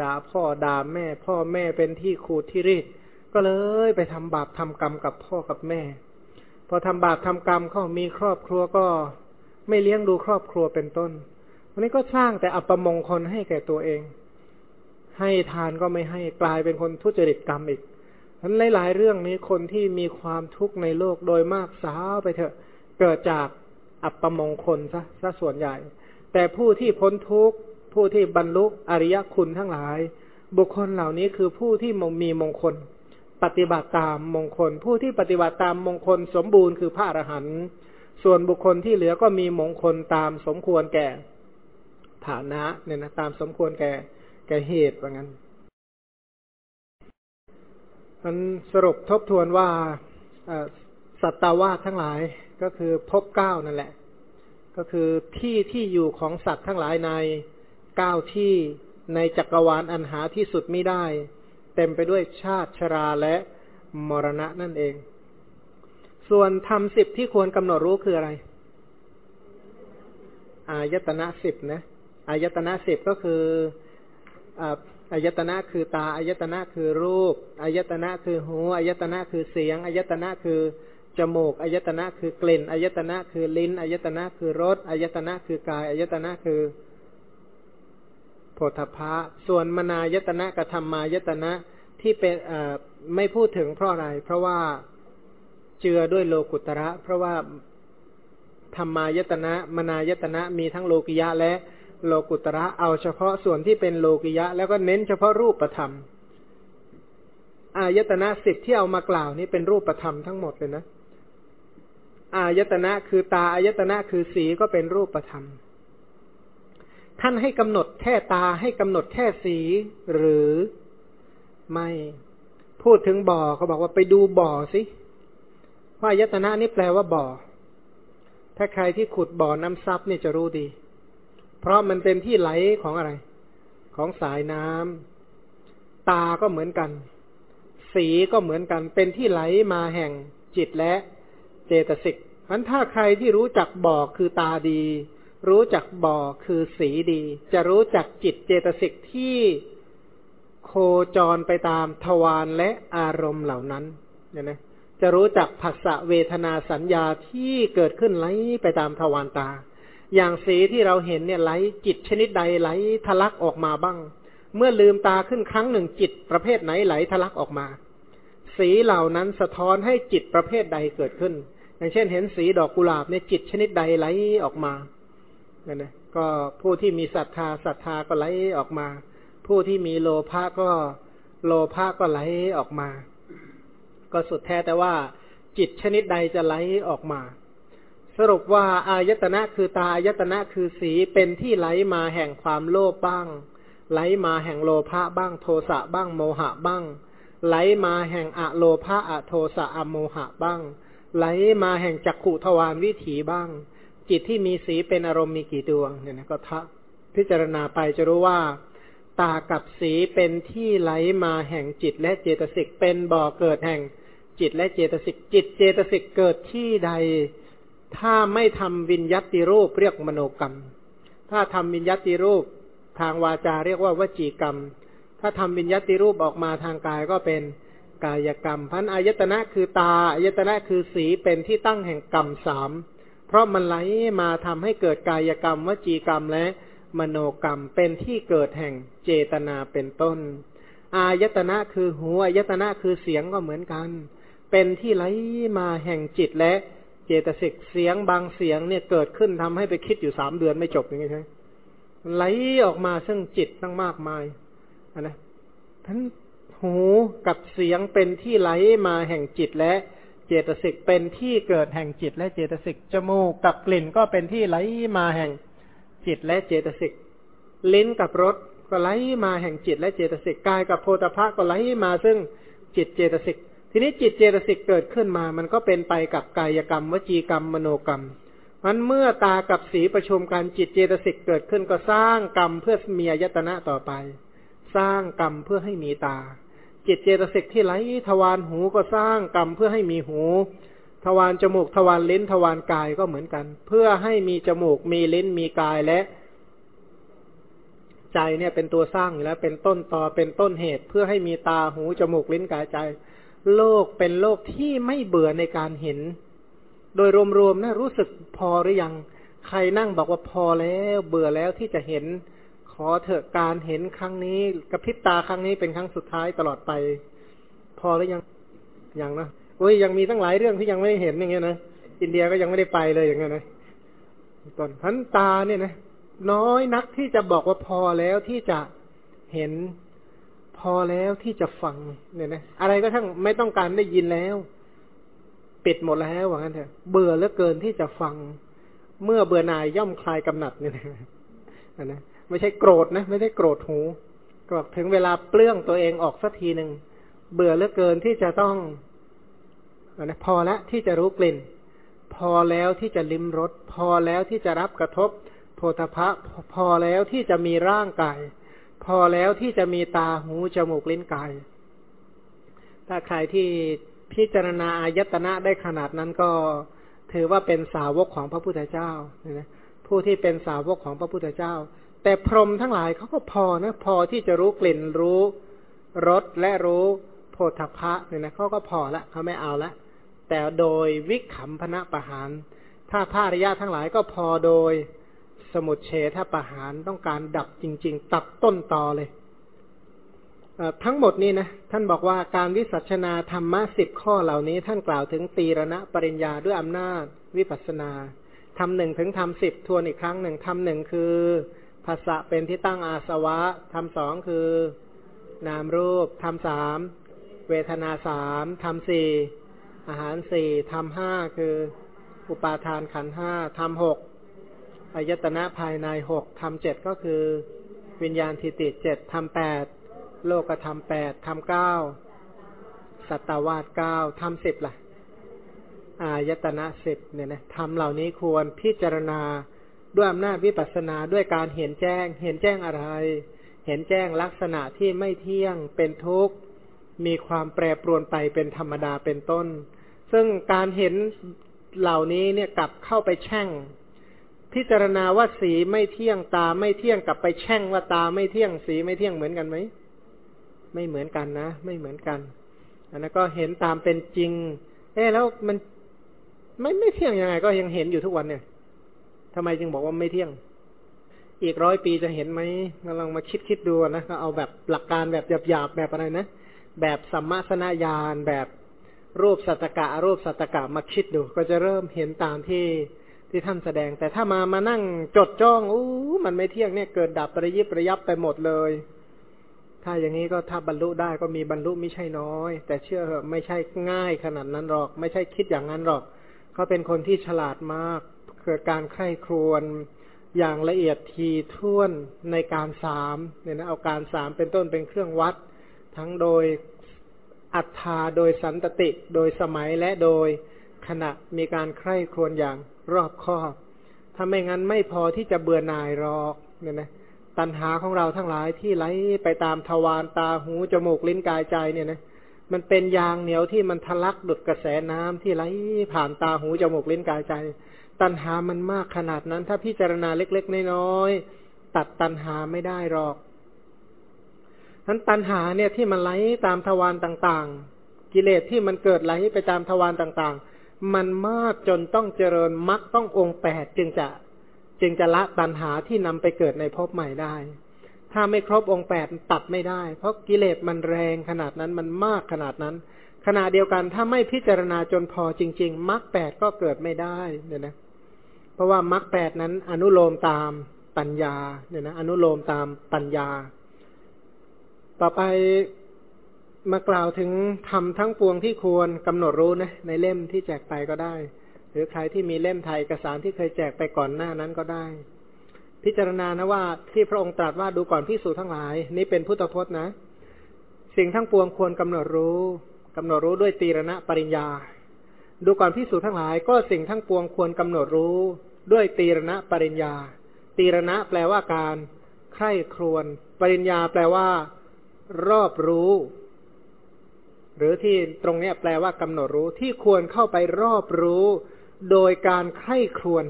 ด่าพ่อด่าแม่ พ่อแม่เป็นที่ขูดที่รีดก็เลยไปทำบาปทำกรรมกับพ่อกับแม่ พอทำบาปทำกรรมเขามีครอบครัวก็ไม่เลี้ยงดูครอบครัวเป็นต้นวันนี้ก็สร้างแต่อัปมงคลให้แก่ตัวเอง ให้ทานก็ไม่ให้กลายเป็นคนทุจริตกรรมอีก ทั้นหลายๆเรื่องนี้คนที่มีความทุกข์ในโลกโดยมากสาวไปเถอะ เกิดจากอัปมงคลซะซะส่วนใหญ่ แต่ผู้ที่พ้นทุกข์ผู้ที่บรรลุอริยคุณทั้งหลาย บุคคลเหล่านี้คือผู้ที่มีมงคล ปฏิบัติตามมงคล ผู้ที่ปฏิบัติตามมงคลสมบูรณ์คือพระอรหันต์ส่วนบุคคลที่เหลือก็มีมงคลตามสมควรแก่ฐานะเนี่ยนะตามสมควรแก่แก่เหตุว่างั้น มันสรุปทบทวนว่าสัตตาวาสทั้งหลายก็คือพบเก้านั่นแหละ ก็คือที่ที่อยู่ของสัตว์ทั้งหลายในเก้าที่ในจักรวาลอันหาที่สุดไม่ได้ เต็มไปด้วยชาติชราและมรณะนั่นเอง ส่วนธรรมสิบที่ควรกำหนดรู้คืออะไร อายตนะสิบนะอายตนะสิบก็คืออ อายตนะคือตาอายตนะคือรูปอายตนะคือหูอายตนะคือเสียงอายตนะคือจมูกอายตนะคือกลิ่นอายตนะคือลิ้นอายตนะคือรสอายตนะคือกายอายตนะคือโพธพะส่วนมนายตนะกับธรรมายตนะที่เป็นไม่พูดถึงเพราะอะไร เพราะว่าเจือด้วยโลกุตระ เพราะว่าธรรมายตนะ มนายตนะมีทั้งโลกิยะและ โลกุตระเอาเฉพาะส่วนที่เป็นโลกิยะ แล้วก็เน้นเฉพาะรูปธรรมอายตนะสิบที่เอามากล่าวนี้เป็นรูปธรรมทั้งหมดเลยนะอายตนะคือตาอายตนะคือสีก็เป็นรูปธรรม ท่านให้กำหนดแค่ตาให้กำหนดแค่สีหรือไม่พูดถึงบ่อเขาบอกว่าไปดูบ่อสิว่าอายตนะนี่แปลว่าบ่อ ถ้าใครที่ขุดบ่อน้ำซับนี่จะรู้ดี เพราะมันเป็นที่ไหลของอะไร ของสายน้ำตาก็เหมือนกัน สีก็เหมือนกัน เป็นที่ไหลมาแห่งจิตและเจตสิกพันถ้าใครที่รู้จักบ่อคือตาดี รู้จักบ่อคือสีดี จะรู้จักจิตเจตสิกที่โคจรไปตามทวารและอารมณ์เหล่านั้นเนี่ยนะจะรู้จักผัสสะเวทนาสัญญาที่เกิดขึ้นไหลไปตามทวารตา อย่างสีที่เราเห็นเนี่ยไหลจิตชนิดใดไหลทะลักออกมาบ้าง เมื่อลืมตาขึ้นครั้งหนึ่งจิตประเภทไหนไหลทะลักออกมา สีเหล่านั้นสะท้อนให้จิตประเภทใดเกิดขึ้น อย่างเช่น เห็นสีดอกกุหลาบเนี่ยจิตชนิดใดไหลออกมาเนี่ยนะก็ผู้ที่มีศรัทธาศรัทธาก็ไหลออกมา ผู้ที่มีโลภะก็โลภะก็ไหลออกมา ก็สุดแท้แต่ว่าจิตชนิดใดจะไหลออกมา สรุปว่าอายตนะคือตาอายตนะคือสีเป็นที่ไหลมาแห่งความโลภบ้าง ไหลมาแห่งโลภะบ้างโทสะบ้างโมหะบ้าง ไหลมาแห่งอะโลภะอะโทสะอะโมหะบ้าง ไหลมาแห่งจักขุทวารวิถีบ้าง จิตที่มีสีเป็นอารมณ์มีกี่ดวงเนี่ยนะก็ทะพิจารณาไปจะรู้ว่า ตากับสีเป็นที่ไหลมาแห่งจิตและเจตสิกเป็นบ่อเกิดแห่งจิตและเจตสิกจิตเจตสิกเกิดที่ใด ถ้าไม่ทำวิญญัติรูปเรียกมโนกรรม ถ้าทำวิญญัติรูปทางวาจาเรียกว่าวจีกรรม ถ้าทำวิญญัติรูปออกมาทางกายก็เป็นกายกรรมพันอายตนะคือตาอายตนะคือสีเป็นที่ตั้งแห่งกรรมสามเพราะมันไหลมาทำให้เกิดกายกรรม วจีกรรมและมโนกรรมเป็นที่เกิดแห่งเจตนาเป็นต้น อายตนะคือหูอายตนะคือเสียงก็เหมือนกัน เป็นที่ไหลมาแห่งจิตและเจตสิกเสียงบางเสียงเนี่ยเกิดขึ้นทำให้ไปคิดอยู่สามเดือนไม่จบอย่างนี้ใช่ไหมไหลออกมาซึ่งจิตตั้งมากมายนนะทั้นหูกับเสียงเป็นที่ไหลมาแห่งจิตและเจตสิกเป็นที่เกิดแห่งจิตและเจตสิกจมูกกับกลิ่นก็เป็นที่ไหลมาแห่งจิตและเจตสิกลิ้นกับรสก็ไหลมาแห่งจิตและเจตสิกกายกับโพธภะก็ไหลมาซึ่งจิตเจตสิก ทีนี้จิตเจตสิกเกิดขึ้นมา มันก็เป็นไปกับกายกรรม วจีกรรม มโนกรรมมันเมื่อตากับสีประชุมกันจิตเจตสิกเกิดขึ้นก็สร้างกรรมเพื่อมีอายตนะต่อไป สร้างกรรมเพื่อให้มีตา จิตเจตสิกที่ไหลทวารหูก็สร้างกรรมเพื่อให้มีหู ทวารจมูกทวารลิ้นทวารกายก็เหมือนกัน เพื่อให้มีจมูกมีลิ้นมีกายและ ใจเนี่ยเป็นตัวสร้างอยู่แล้วเป็นต้นต่อเป็นต้นเหตุ เพื่อให้มีตาหูจมูกลิ้นกายใจ โลกเป็นโลกที่ไม่เบื่อในการเห็น โดยรวมๆนะรู้สึกพอหรือยัง ใครนั่งบอกว่าพอแล้ว เบื่อแล้วที่จะเห็น ขอเถอะการเห็นครั้งนี้กระพริบตาครั้งนี้เป็นครั้งสุดท้ายตลอดไป พอหรือยังยังนะโอ้ยยังมีตั้งหลายเรื่องที่ยังไม่ได้เห็นอย่างเงี้ยนะอินเดียก็ยังไม่ได้ไปเลยอย่างเงี้ยนะตอนพันตาเนี่ยนะน้อยนักที่จะบอกว่าพอแล้วที่จะเห็น พอแล้วที่จะฟังเนี่ยนะอะไรก็ทั้งไม่ต้องการได้ยินแล้ว ปิดหมดแล้วว่างั้นเถอะเบื่อเหลือเกินที่จะฟัง เมื่อเบื่อนายย่อมคลายกำหนัดเนี่ยนะนะไม่ใช่โกรธนะ ไม่ได้โกรธหูก็ถึงเวลาเปลื้องตัวเองออกสักทีหนึ่งเบื่อเหลือเกินที่จะต้องนะพอแล้วที่จะรู้กลิ่น พอแล้วที่จะลิ้มรสพอแล้วที่จะรับกระทบโพธพะพอแล้วที่จะมีร่างกาย พอแล้วที่จะมีตาหูจมูกลิ้นกาย ถ้าใครที่พิจารณาอายตนะได้ขนาดนั้นก็ถือว่าเป็นสาวกของพระพุทธเจ้าผู้ที่เป็นสาวกของพระพุทธเจ้า แต่พรหมทั้งหลายเขาก็พอนะพอที่จะรู้กลิ่นรู้รสและรู้โพธพะเนี่ยนะเขาก็พอละเขาไม่เอาละแต่โดยวิขำพนะประหาร ถ้าพระอริยะทั้งหลายก็พอโดย มุดเฉทประหารต้องการดับจริง ๆ ตัดต้นตอเลยทั้งหมดนี้นะท่านบอกว่าการวิสัชนาธรรมะสิบข้อเหล่านี้ ท่านกล่าวถึงตีรณะปริญญาด้วยอำนาจวิปัสนาทำหนึ่งถึงทำสิบทวนอีกครั้งหนึ่งทำหนึ่งคือภาษะเป็นที่ตั้งอาสวะทำสองคือ นามรูปทำสามเวทนาสามทำสี่อาหารสี่ทำห้าคือ อุปาทานขันห้าทำหก อายตนะภายในหกทำเจ็ดก็คือ วิญญาณทิติเจ็ดทำแปดโลกธรรมแปดทำเก้าสัตวาสเก้าทำสิบล่ะ อายตนะสิบเนี่ยนะทำเหล่านี้ควรพิจารณาด้วยอำนาจวิปัสสนาด้วยการเห็นแจ้ง เห็นแจ้งอะไร เห็นแจ้งลักษณะที่ไม่เที่ยงเป็นทุกข์ มีความแปรปรวนไปเป็นธรรมดาเป็นต้น ซึ่งการเห็นเหล่านี้เนี่ยกลับเข้าไปแช่ง พิจารณาว่าสีไม่เที่ยงตาไม่เที่ยงกับไปแช่งว่าตาไม่เที่ยงสีไม่เที่ยงเหมือนกันไหมไม่เหมือนกันนะ ไม่เหมือนกัน อันนั้นก็เห็นตามเป็นจริง เอ๊แล้วมันไม่ไม่เที่ยงยังไง ก็ยังเห็นอยู่ทุกวันเนี่ยทำไมจึงบอกว่าไม่เที่ยง อีกร้อยปีจะเห็นไหมลองมาคิดคิดดูนะก็เอาแบบหลักการแบบหยาบๆแบบอะไรนะแบบสัมมาสนญาณแบบรูปสัตกะรูปสัตกะมาคิดดู ก็จะเริ่มเห็นตามที่ ที่ท่านแสดง แต่ถ้ามามานั่งจดจ้องอู้มันไม่เที่ยงเนี่ยเกิดดับประยิบประยับไปหมดเลย ถ้าอย่างนี้ก็ถ้าบรรลุได้ก็มีบรรลุไม่ใช่น้อย แต่เชื่อไม่ใช่ง่ายขนาดนั้นหรอก ไม่ใช่คิดอย่างนั้นหรอกเขาเป็นคนที่ฉลาดมาก เกิดการใคร่ครวญอย่างละเอียดทีท่วนในการสามเนี่ยนะเอาการสามเป็นต้นเป็นเครื่องวัด ทั้งโดยอัตราโดยสันตติ โดยสมัยและโดยขณะมีการใคร่ครวญอย่าง รอบคอบถ้าไม่งั้นไม่พอที่จะเบื่อหน่ายหรอกเนี่ยนะตัณหาของเราทั้งหลายที่ไหลไปตามทวารตาหูจมูกลิ้นกายใจเนี่ยนะมันเป็นยางเหนียวที่มันทะลักดุดกระแสน้ำที่ไหลผ่านตาหูจมูกลิ้นกายใจ ตัณหามันมากขนาดนั้น ถ้าพิจารณาเล็กๆน้อยๆตัดตัณหาไม่ได้หรอกทั้นตัณหาเนี่ยที่มันไหลตามทวารต่างๆ กิเลสที่มันเกิดไหลไปตามทวารต่างๆ มันมากจนต้องเจริญมรรคต้ององค์แปดจึงจะจึงจะละตัณหาที่นำไปเกิดในภพใหม่ได้ ถ้าไม่ครบองค์แปดตัดไม่ได้ เพราะกิเลสมันแรงขนาดนั้นมันมากขนาดนั้น ขณะเดียวกันถ้าไม่พิจารณาจนพอจริง ๆมรรคแปดก็เกิดไม่ได้เนี่ยนะ เพราะว่ามรรคแปดนั้นอนุโลมตามปัญญาเนี่ยนะอนุโลมตามปัญญา ต่อไป มากล่าวถึงทำทั้งปวงที่ควรกำหนดรู้นะในเล่มที่แจกไปก็ได้ หรือใครที่มีเล่มไทยเอกสารที่เคยแจกไปก่อนหน้านั้นก็ได้ พิจารณานะว่าที่พระองค์ตรัสว่าดูก่อนพิสูจทั้งหลาย นี่เป็นพุทธพจน์นะ สิ่งทั้งปวงควรกำหนดรู้กำหนดรู้ด้วยตีรณะปริญญา ดูก่อนพิสูจทั้งหลาย ก็สิ่งทั้งปวงควรกำหนดรู้ด้วยตีรณะปริญญา ตีรณะแปลว่าการ ใคร่ครวญปริญญาแปลว่า รอบรู้ หรือที่ตรงนี้แปลว่ากำหนดรู้ที่ควรเข้าไปรอบรู้ โดยการใคร่ครวญ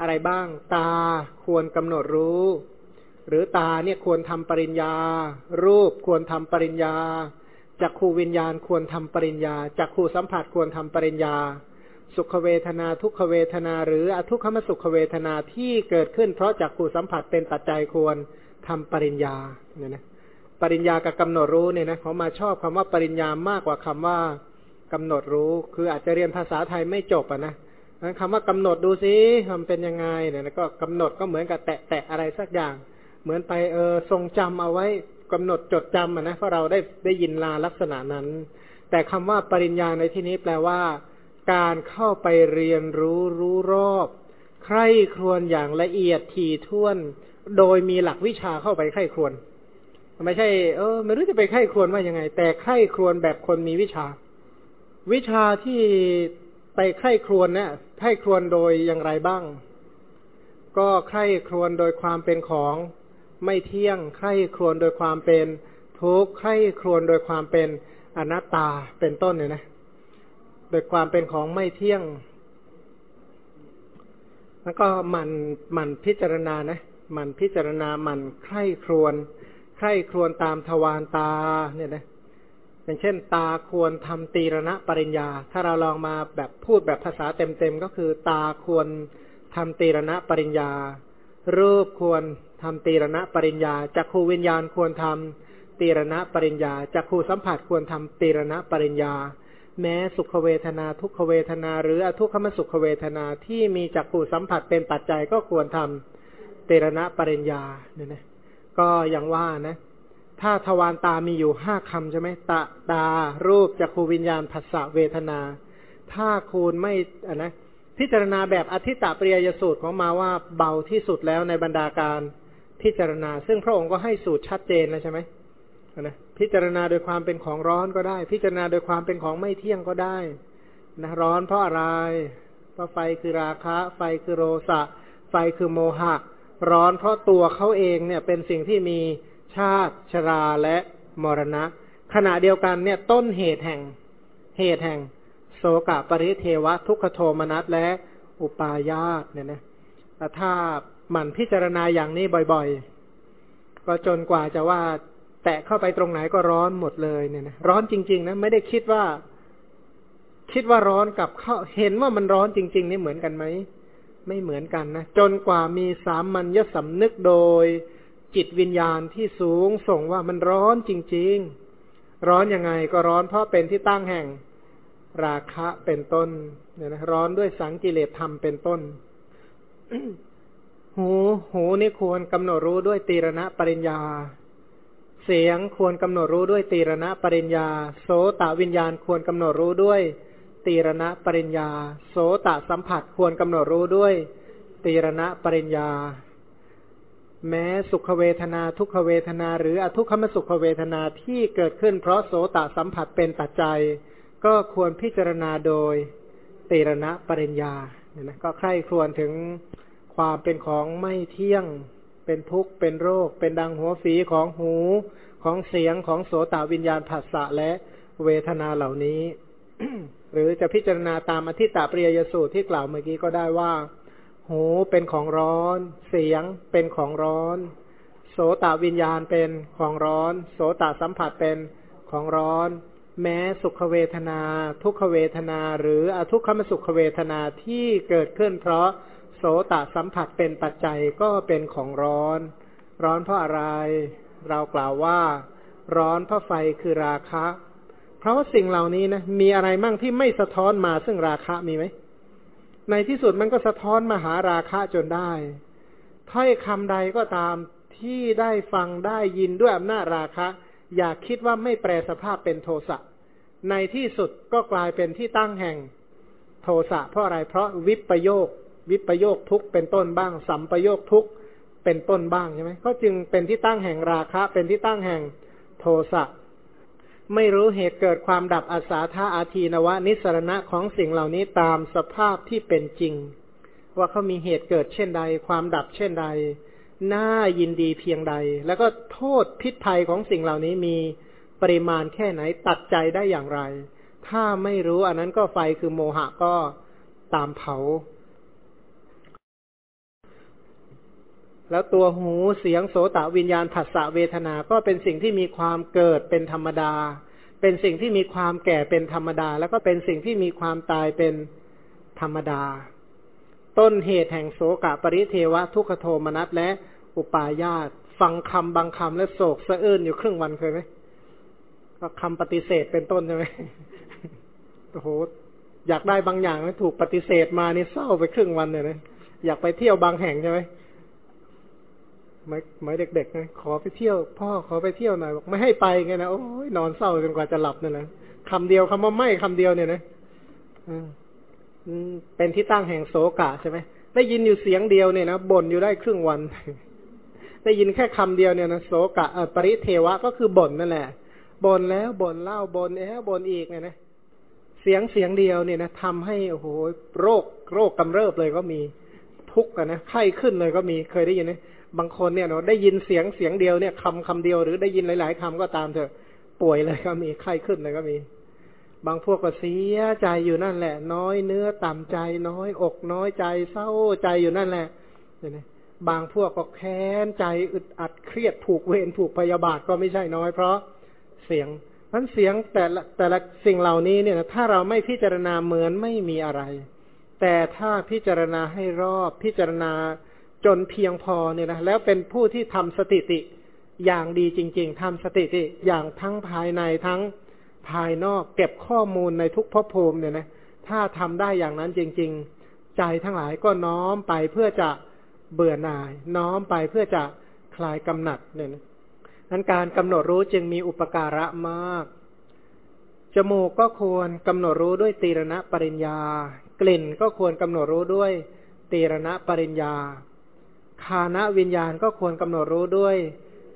อะไรบ้าง ตาควรกำหนดรู้ หรือตาเนี่ยควรทำปริญญา รูปควรทำปริญญาจักขูวิญญาณควรทำปริญญาจักขูสัมผัสควรทำปริญญา สุขเวทนาทุกขเวทนา หรืออทุกขมสุขเวทนาที่เกิดขึ้น เพราะจักขูสัมผัสเป็นปัจจัยควรทำปริญญาเนี่ยนะ ปริญญากับกำหนดรู้เนี่ยนะเขามาชอบคำว่าปริญญามากกว่าคำว่ากำหนดรู้ คืออาจจะเรียนภาษาไทยไม่จบอะนะนั้นคำว่ากำหนดดูสิมันเป็นยังไงเนี่ยก็กำหนดก็เหมือนกับแตะแตะอะไรสักอย่าง เหมือนไปเออทรงจำเอาไว้กำหนดจดจำนะเพราะเราได้ได้ยินลาลักษณะนั้น แต่คำว่าปริญญาในที่นี้แปลว่า การเข้าไปเรียนรู้รู้รอบใคร่ครวญอย่างละเอียดถี่ถ้วน โดยมีหลักวิชาเข้าไปใคร่ครวญ ไม่ใช่ เออ ไม่รู้จะไปไข้ครวนว่ายังไง แต่ไข้ครวนแบบคนมีวิชา วิชาที่ไปไข้ครวนเนี่ยไข้ครวนโดยอย่างไรบ้าง ก็ไข้ครวนโดยความเป็นของไม่เที่ยงไข้ครวนโดยความเป็นทุกข์ไข้ครวนโดยความเป็นอนัตตาเป็นต้นเนี่ยนะ โดยความเป็นของไม่เที่ยง แล้วก็มันมันพิจารณานะมันพิจารณามันไข้ครวน ใคร่ครวญตามทวารตาเนี่ยนะอย่างเช่น ตาควรทำตีรณะปริญญา ถ้าเราลองมาแบบพูดแบบภาษาเต็มๆก็คือ ตาควรทำตีรณะปริญญา รูปควรทำตีรณะปริญญาจักขูวิญญาณควรทำตีรณะปริญญาจักขูสัมผัสควรทำตีรณะปริญญา แม้สุขเวทนาทุกขเวทนา หรืออทุกขมสุขเวทนาที่มีจักขูสัมผัสเป็นปัจจัยก็ควรทำตีรณะปริญญาเนี่ยนะ ก็อย่างว่านะ ถ้าทวารตามีอยู่ห้าคำใช่ไหมตาตา รูปจักขูวิญญาณภาษาเวทนา ถ้าคูณไม่อะนะพิจารณาแบบอธิตตปริยสูตรของมาว่าเบาที่สุดแล้วในบรรดาการพิจารณา ซึ่งพระองค์ก็ให้สูตรชัดเจนแล้วใช่ไหมนะพิจารณาโดยความเป็นของร้อนก็ได้ พิจารณาโดยความเป็นของไม่เที่ยงก็ได้นะร้อนเพราะอะไรเพราะไฟคือราคะ ไฟคือโรสะ ไฟคือโมหะ ร้อนเพราะตัวเขาเองเนี่ยเป็นสิ่งที่มีชาติชราและมรณะ ขณะเดียวกันเนี่ยต้นเหตุแห่ง เหตุแห่ง โสกะปริเทวะ ทุกขโทมนัสและอุปาญาตเนี่ยนะแต่ถ้าหมั่นพิจารณาอย่างนี้บ่อยๆ ก็จนกว่าจะว่า แตะเข้าไปตรงไหนก็ร้อนหมดเลยเนี่ยนะร้อนจริง ๆนะไม่ได้คิดว่า คิดว่าร้อนกับเขาเห็นว่ามันร้อนจริง ๆ นี่เหมือนกันไหม ไม่เหมือนกันนะ จนกว่ามีสามัญญสำนึกโดย จิตวิญญาณที่สูงส่งว่ามันร้อนจริง ๆ ร้อนยังไงก็ร้อนเพราะเป็นที่ตั้งแห่งราคะเป็นต้นเนี่ยนะร้อนด้วยสังกิเลสธรรมเป็นต้น หูหูนี่ควรกำหนดรู้ด้วยตีรณะปริญญา เสียงควรกำหนดรู้ด้วยตีรณะปริญญา โสตวิญญาณควรกำหนดรู้ด้วย ตีรณะปริญญา โสตสัมผัสควรกำหนดรู้ด้วย ตีรณะปริญญา แม้สุขเวทนาทุกขเวทนา หรืออทุกขมสุขเวทนาที่เกิดขึ้นเพราะโสตสัมผัสเป็นปัจจัย ก็ควรพิจารณาโดยตีรณะปริญญาเนี่ยนะก็ใคร่ครวญถึงความเป็นของไม่เที่ยง เป็นทุกข์เป็นโรค เป็นดังหัวฝีของหูของเสียงของโสตวิญญาณผัสสะและเวทนาเหล่านี้ หรือจะพิจารณาตามอธิตตปริยสูตรที่กล่าวเมื่อกี้ก็ได้ว่า หูเป็นของร้อน เสียงเป็นของร้อน โสตวิญญาณเป็นของร้อน โสตสัมผัสเป็นของร้อน แม้สุขเวทนา ทุกขเวทนา หรืออทุกขมสุขเวทนาที่เกิดขึ้น เพราะโสตสัมผัสเป็นปัจจัยก็เป็นของร้อน ร้อนเพราะอะไร เรากล่าวว่า ร้อนเพราะไฟคือราคะ เพราะว่าสิ่งเหล่านี้นะมีอะไรมั่งที่ไม่สะท้อนมาซึ่งราคะมีไหมในที่สุดมันก็สะท้อนมาหาราคะจนได้ถ้อยคำใดก็ตามที่ได้ฟังได้ยินด้วยอำนาจราคะ อย่าคิดว่าไม่แปลสภาพเป็นโทสะในที่สุดก็กลายเป็นที่ตั้งแห่งโทสะเพราะอะไรเพราะวิปโยค วิปโยคทุกเป็นต้นบ้าง สัมปโยคทุกเป็นต้นบ้างใช่ไหมก็จึงเป็นที่ตั้งแห่งราคะ เป็นที่ตั้งแห่งโทสะ ไม่รู้เหตุเกิดความดับอาสาธาอาทีนวะนิสรณะของสิ่งเหล่านี้ตามสภาพที่เป็นจริง ว่าเขามีเหตุเกิดเช่นใด ความดับเช่นใด น่ายินดีเพียงใด แล้วก็โทษพิษภัยของสิ่งเหล่านี้มีปริมาณแค่ไหนตัดใจได้อย่างไร ถ้าไม่รู้อันนั้นก็ไฟคือโมหะก็ตามเผา แล้วตัวหูเสียงโสตวิญญาณผัสสะเวทนา ก็เป็นสิ่งที่มีความเกิดเป็นธรรมดา เป็นสิ่งที่มีความแก่เป็นธรรมดา แล้วก็เป็นสิ่งที่มีความตายเป็นธรรมดา ต้นเหตุแห่งโสกะปริเทวะทุกขโทมนัสและอุปาญาตฟังคำบางคำและโศกสะอื้นอยู่ครึ่งวันเคยไหมก็คำปฏิเสธเป็นต้นใช่ไหมโอ้โหอยากได้บางอย่างถูกปฏิเสธมานี่เศร้าไปครึ่งวันเลยนะอยากไปเที่ยวบางแห่งใช่ไหม ไม่ไม่เด็กๆนะขอไปเที่ยว พ่อขอไปเที่ยวหน่อยบอกไม่ให้ไปไงนะโอ้ยนอนเศร้าจนกว่าจะหลับนั่นแหละคำเดียวคำว่าไม่คำเดียวเนี่ยนะเป็นที่ตั้งแห่งโศกะใช่ไหมได้ยินอยู่เสียงเดียวเนี่ยนะบ่นอยู่ได้ครึ่งวัน ได้ยินแค่คำเดียวเนี่ยนะโศกะปริเทวะก็คือบ่นนั่นแหละบ่นแล้วบ่นเล่าบ่นแล้วบ่นอีกเนี่ยนะเสียงเสียงเดียวเนี่ยนะทำให้โอ้โหโรคโรคกำเริบเลยก็มีทุกข์นะไข้ขึ้นเลยก็มีเคยได้ยินไหม บางคนเนี่ยเนาะได้ยินเสียงเสียงเดียวเนี่ยคำคำเดียวหรือได้ยินหลาย ๆคำก็ตามเถอะ ป่วยเลยก็มีไข้ขึ้นเลยก็มี บางพวกก็เสียใจอยู่นั่นแหละ น้อยเนื้อต่ำใจน้อยอกน้อยใจเศร้าใจอยู่นั่นแหละเนี่ยบางพวกก็แค้นใจอึดอัดเครียดผูกเวรผูกพยาบาทก็ไม่ใช่น้อย เพราะเสียงมันเสียงแต่ละแต่ละสิ่งเหล่านี้เนี่ยถ้าเราไม่พิจารณาเหมือนไม่มีอะไร แต่ถ้าพิจารณาให้รอบพิจารณา จนเพียงพอเนี่ยนะแล้วเป็นผู้ที่ทำสติติอย่างดีจริง ๆทำสติติอย่างทั้งภายในทั้งภายนอกเก็บข้อมูลในทุกภพภูมิเนี่ยนะถ้าทำได้อย่างนั้นจริง ๆ ใจทั้งหลายก็น้อมไปเพื่อจะเบื่อหน่าย น้อมไปเพื่อจะคลายกำหนัดเนี่ยนะนั้นการกำหนดรู้จึงมีอุปการะมาก จมูกก็ควรกำหนดรู้ด้วยตีรณะปริญญา กลิ่นก็ควรกำหนดรู้ด้วยตีรณะปริญญา คานะวิญญาณก็ควรกำหนดรู้ด้วย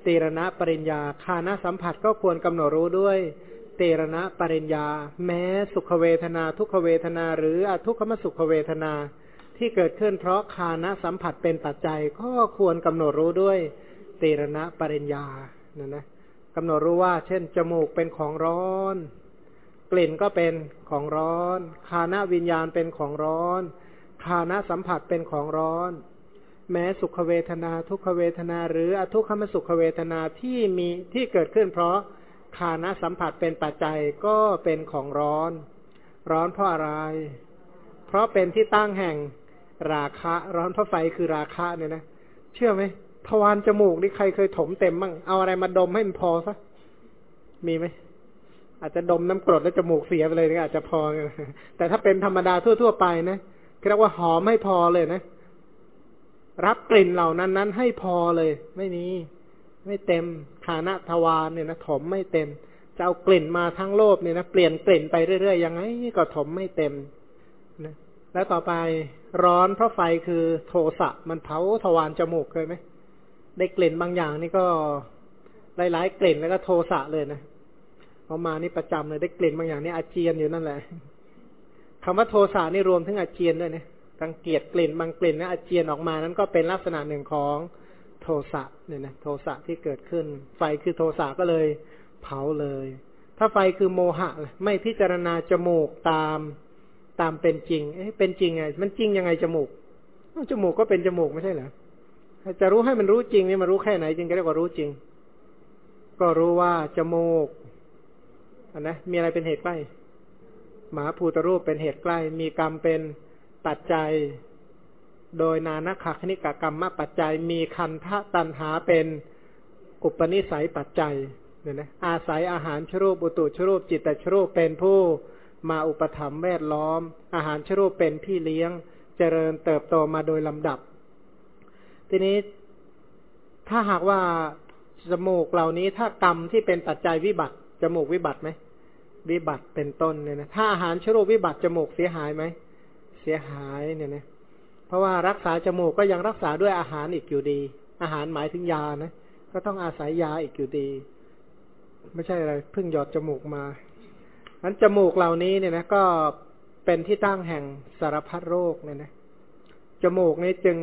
ตีรณะปริญญา คานะสัมผัสก็ควรกำหนดรู้ด้วย เตรณะปริญญา แม้สุขเวทนา ทุกขเวทนา หรืออทุกขมสุขเวทนา ที่เกิดขึ้นเพราะคานะสัมผัสเป็นปัจจัยก็ควรกำหนดรู้ด้วย เตรณะปริญญาเนี่ยนะกำหนดรู้ว่า เช่น จมูกเป็นของร้อนกลิ่นก็เป็นของร้อน คานะวิญญาณเป็นของร้อน คานะสัมผัสเป็นของร้อน แม้สุขเวทนาทุกขเวทนา หรืออทุกขมสุขเวทนาที่มีที่เกิดขึ้น เพราะคานะสัมผัสเป็นปัจจัยก็เป็นของร้อน ร้อนเพราะอะไร เพราะเป็นที่ตั้งแห่งราคะ ร้อนเพราะไฟคือราคะเนี่ยนะ เชื่อไหมทวารจมูกนี่ใครเคยถมเต็มบ้างเอาอะไรมาดมให้มันพอซะมีไหมอาจจะดมน้ำกรดแล้วจมูกเสียไปเลยนี่อาจจะพอแต่ถ้าเป็นธรรมดาทั่ว ๆ ไปนะเรียกว่าหอมไม่พอเลยนะ รับกลิ่นเหล่านั้นนั้นให้พอเลย ไม่มี ไม่เต็มฐานะทวารเนี่ยนะถมไม่เต็มจะเอากลิ่นมาทั้งโลกเนี่ยนะเปลี่ยนกลิ่นไปเรื่อยๆยังไงก็ถมไม่เต็มนะแล้วต่อไปร้อนเพราะไฟคือโทสะมันเผาทวารจมูกเคยไหมได้กลิ่นบางอย่างนี่ก็หลายๆกลิ่นแล้วก็โทสะเลยนะพอมานี่ประจำเลยได้กลิ่นบางอย่างนี่อาเจียนอยู่นั่นแหละคำว่าโทสะนี่รวมถึงอาเจียนด้วยนะ กังเกียจกลิ่นบางกลิ่นนะอาเจียนออกมานั้นก็เป็นลักษณะหนึ่งของโทสะเนี่ยนะโทสะที่เกิดขึ้น ไฟคือโทสะก็เลยเผาเลย ถ้าไฟคือโมหะ ไม่พิจารณาจมูกตามตามเป็นจริงเอ๊ะเป็นจริงไงมันจริงยังไงจมูกจมูกก็เป็นจมูกไม่ใช่เหรอจะรู้ให้มันรู้จริงนี่มันรู้แค่ไหนจริงก็เรียกว่ารู้จริง ก็รู้ว่าจมูกอันนะมีอะไรเป็นเหตุใกล้หมาภูตรูปเป็นเหตุใกล้ มีกรรมเป็น ปัจจัย โดยนานาคคณิกกรรมมาปัจจัย มีคันทะตันหาเป็นอุปนิสัยปัจจัยเนี่ยนะอาศัยอาหารชรูปบุตุชรูปจิตตชรูปเป็นผู้มาอุปถัมภ์แวดล้อม อาหารชรูปเป็นพี่เลี้ยง เจริญเติบโตมาโดยลำดับ ทีนี้ถ้าหากว่าจมูกเหล่านี้ถ้ากรรมที่เป็นปัจจัยวิบัติจมูกวิบัติไหมวิบัติเป็นต้นเนี่ยนะถ้าอาหารชโรวิบัติจมูกเสียหายไหม เสียหายเนี่ยนะเพราะว่ารักษาจมูกก็ยังรักษาด้วยอาหารอีกอยู่ดี อาหารหมายถึงยานะ ก็ต้องอาศัยยาอีกอยู่ดี ไม่ใช่อะไรเพิ่งหยอดจมูกมาอันจมูกเหล่านี้เนี่ยนะก็เป็นที่ตั้งแห่งสารพัดโรคเนี่ยนะจมูกนี้จึง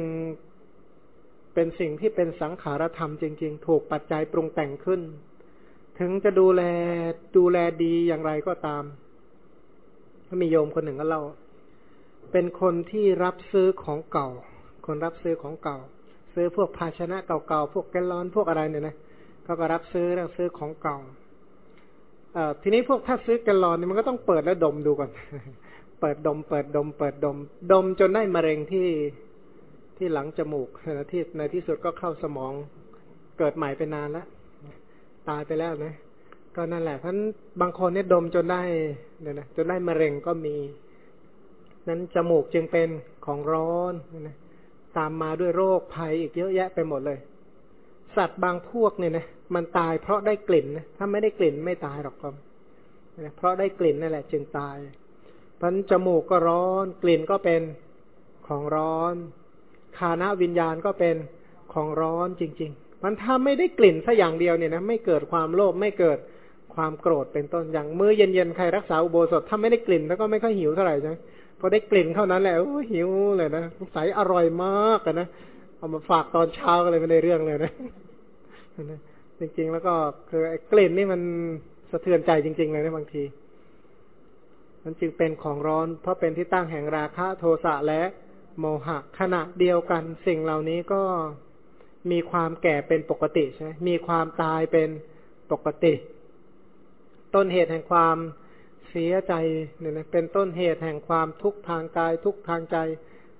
เป็นสิ่งที่เป็นสังขารธรรมจริง ๆ ถูกปัจจัยปรุงแต่งขึ้น ถึงจะดูแลดูแลดีอย่างไรก็ตามก็มีโยมคนหนึ่งก็เล่า เป็นคนที่รับซื้อของเก่า คนรับซื้อของเก่า ซื้อพวกภาชนะเก่าๆ พวกแกลลอน พวกอะไรเนี่ยนะเขาก็รับซื้อแล้วซื้อของเก่าอทีนี้พวกถ้าซื้อแกลลอนเนี่ยมันก็ต้องเปิดแล้วดมดูก่อน เปิดดม เปิดดม เปิดดม ดมจนได้มะเร็งที่ที่หลังจมูกนะที่ในที่สุดก็เข้าสมองเกิดใหม่ไปนานแล้ว ตายไปแล้วนะก็นั่นแหละเพราะบางคนเนี่ยดมจนได้เนี่ยนะจนได้มะเร็งก็มี นั้นจมูกจึงเป็นของร้อนนะตามมาด้วยโรคภัยอีกเยอะแยะไปหมดเลย สัตว์บางพวกเนี่ยนะมันตายเพราะได้กลิ่นนะถ้าไม่ได้กลิ่นไม่ตายหรอกครับเพราะได้กลิ่นนั่นแหละ จึงตายพันจมูกก็ร้อน กลิ่นก็เป็นของร้อนคานะวิญญาณก็เป็นของร้อนจริงๆมันถ้าไม่ได้กลิ่นสัอย่างเดียวเนี่ยนะไม่เกิดความโลภไม่เกิดความโกรธเป็นต้นอย่างมื้อเย็นๆใครรักษาอุโบสถถ้าไม่ได้กลิ่นแล้วก็ไม่ค่อยหิวเท่าไหร่ใช่ไหม พอได้กลิ่นเท่านั้นแหละโอ้หิวเลยนะใสอร่อยมากนะเอามาฝากตอนเช้าก็เลยไม่ได้เรื่องเลยนะจริงๆแล้วก็คือไอ้กลิ่นนี่มันสะเทือนใจจริง ๆ เลยนะบางทีมันจึงเป็นของร้อน เพราะเป็นที่ตั้งแห่งราคะโทสะและโมหะขณะเดียวกัน สิ่งเหล่านี้ก็มีความแก่เป็นปกติใช่ไหมมีความตายเป็นปกติ ต้นเหตุแห่งความ เสียใจเนี่ยนะเป็นต้นเหตุแห่งความทุกข์ทางกายทุกข์ทางใจ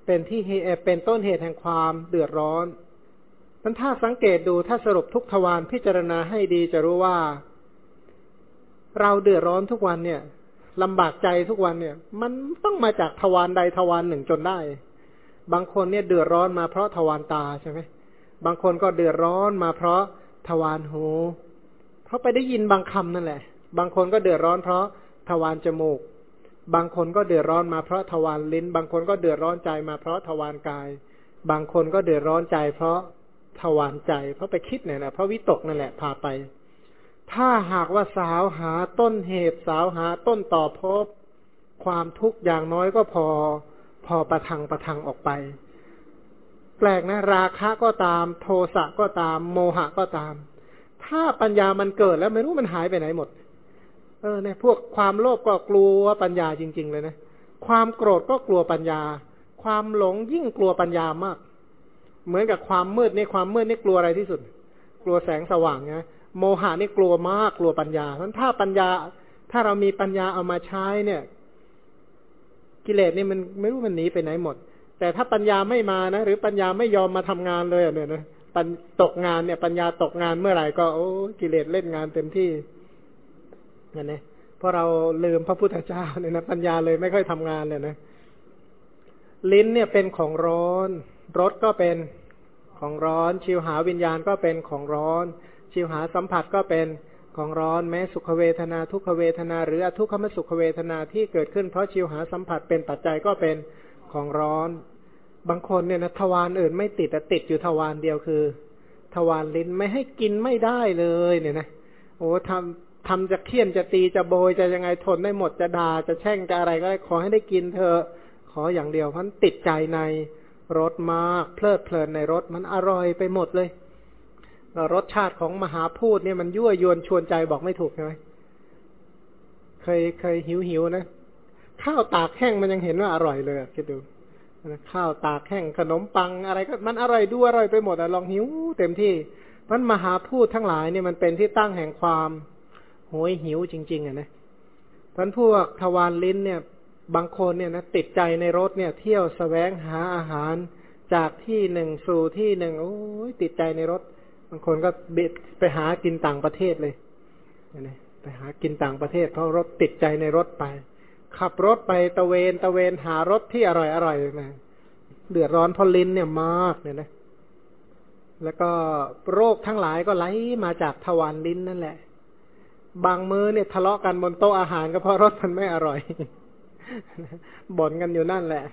เป็นที่เป็นต้นเหตุแห่งความเดือดร้อนมันถ้าสังเกตดูถ้าสรุปทุกทวารพิจารณาให้ดีจะรู้ว่า เราเดือดร้อนทุกวันเนี่ยลำบากใจทุกวันเนี่ย มันต้องมาจากทวารใดทวารหนึ่งจนได้ บางคนเนี่ยเดือดร้อนมาเพราะทวารตาใช่ไหมบางคนก็เดือดร้อนมาเพราะทวารหู เพราะไปได้ยินบางคำนั่นแหละ บางคนก็เดือดร้อนเพราะ ทวารจมูก บางคนก็เดือดร้อนมาเพราะทวารลิ้น บางคนก็เดือดร้อนใจมาเพราะทวารกาย บางคนก็เดือดร้อนใจ เพราะทวารใจ เพราะไปคิดเนี่ยนะเพราะวิตกนั่นแหละพาไป ถ้าหากว่าสาวหาต้นเหตุสาวหาต้นต่อพบ ความทุกข์อย่างน้อยก็พอ พอประทังประทังออกไป แปลกนะ ราคะก็ตาม โทสะก็ตาม โมหะก็ตาม ถ้าปัญญามันเกิดแล้วไม่รู้มันหายไปไหนหมด เออเนี่ยพวกความโลภก็กลัวปัญญาจริง ๆ เลยนะ ความโกรธก็กลัวปัญญา ความหลงยิ่งกลัวปัญญามาก เหมือนกับความมืดในความมืดนี่กลัวอะไรที่สุด กลัวแสงสว่างนะโมหะนี่กลัวมากกลัวปัญญาเพราะถ้าปัญญา ถ้าเรามีปัญญาเอามาใช้เนี่ย กิเลสนี่มันไม่รู้มันหนีไปไหนหมด แต่ถ้าปัญญาไม่มานะหรือปัญญาไม่ยอมมาทำงานเลยเนี่ยนะตกงานเนี่ย ปัญญาตกงานเมื่อไหร่ก็โอ้กิเลสเล่นงานเต็มที่ นั่นเองเพราะเราลืมพระพุทธเจ้าเนี่ยนะปัญญาเลยไม่ค่อยทำงานเลยนะลิ้นเนี่ยเป็นของร้อน รสก็เป็นของร้อน ชิวหาวิญญาณก็เป็นของร้อน ชิวหาสัมผัสก็เป็นของร้อนแม้สุขเวทนาทุกขเวทนา หรืออทุกขมสุขเวทนาที่เกิดขึ้นเพราะชิวหาสัมผัสเป็นปัจจัยก็เป็นของร้อน บางคนเนี่ยนะทวารอื่นไม่ติดแต่ติดอยู่ทวารเดียวคือ ทวารลิ้นไม่ให้กินไม่ได้เลยเนี่ยนะโอ้ทำ ทำจะเคี่ยนจะตีจะโบยจะยังไงทนได้หมดจะด่าจะแช่งจะอะไรก็ได้ขอให้ได้กินเธอขออย่างเดียวเพราะติดใจในรสมาก เพลิดเพลินในรสมันอร่อยไปหมดเลยรสชาติของมหาพูดเนี่ยมันยั่วยวนชวนใจบอกไม่ถูกใช่ไหมเคยเคยหิวหิวนะ ข้าวตากแห้งมันยังเห็นว่าอร่อยเลยคิดดูข้าวตากแห้งขนมปังอะไรก็มันอร่อยด้วยอร่อยไปหมดอะลองหิวเต็มที่มันมหาพูดทั้งหลายเนี่ยมันเป็นที่ตั้งแห่งความ หยหิวจริง ๆอะนะพันพวกทวารลิ้นเนี่ย บางคนเนี่ยนะติดใจในรถเนี่ย เที่ยวสแสวงหาอาหารจากที่หนึ่งสู่ที่หนึ่งโอ้ยติดใจในรถ บางคนก็บิดไปหากินต่างประเทศเลยนี่ไปหากินต่างประเทศ เพราะรถติดใจในรถไป ขับรถไปตะเวนตะเวนหารถที่อร่อยอร่อยมาเดือดร้อนเพราะลิ้นเนี่ยมากเนี่ยนะแล้วก็โรคทั้งหลายก็ไหลมาจากทวารลิ้นนั่นแหละ บางมื้อเนี่ยทะเลาะกันบนโต๊ะอาหารก็เพราะรสมันไม่อร่อยบ่นกันอยู่นั่นแหละ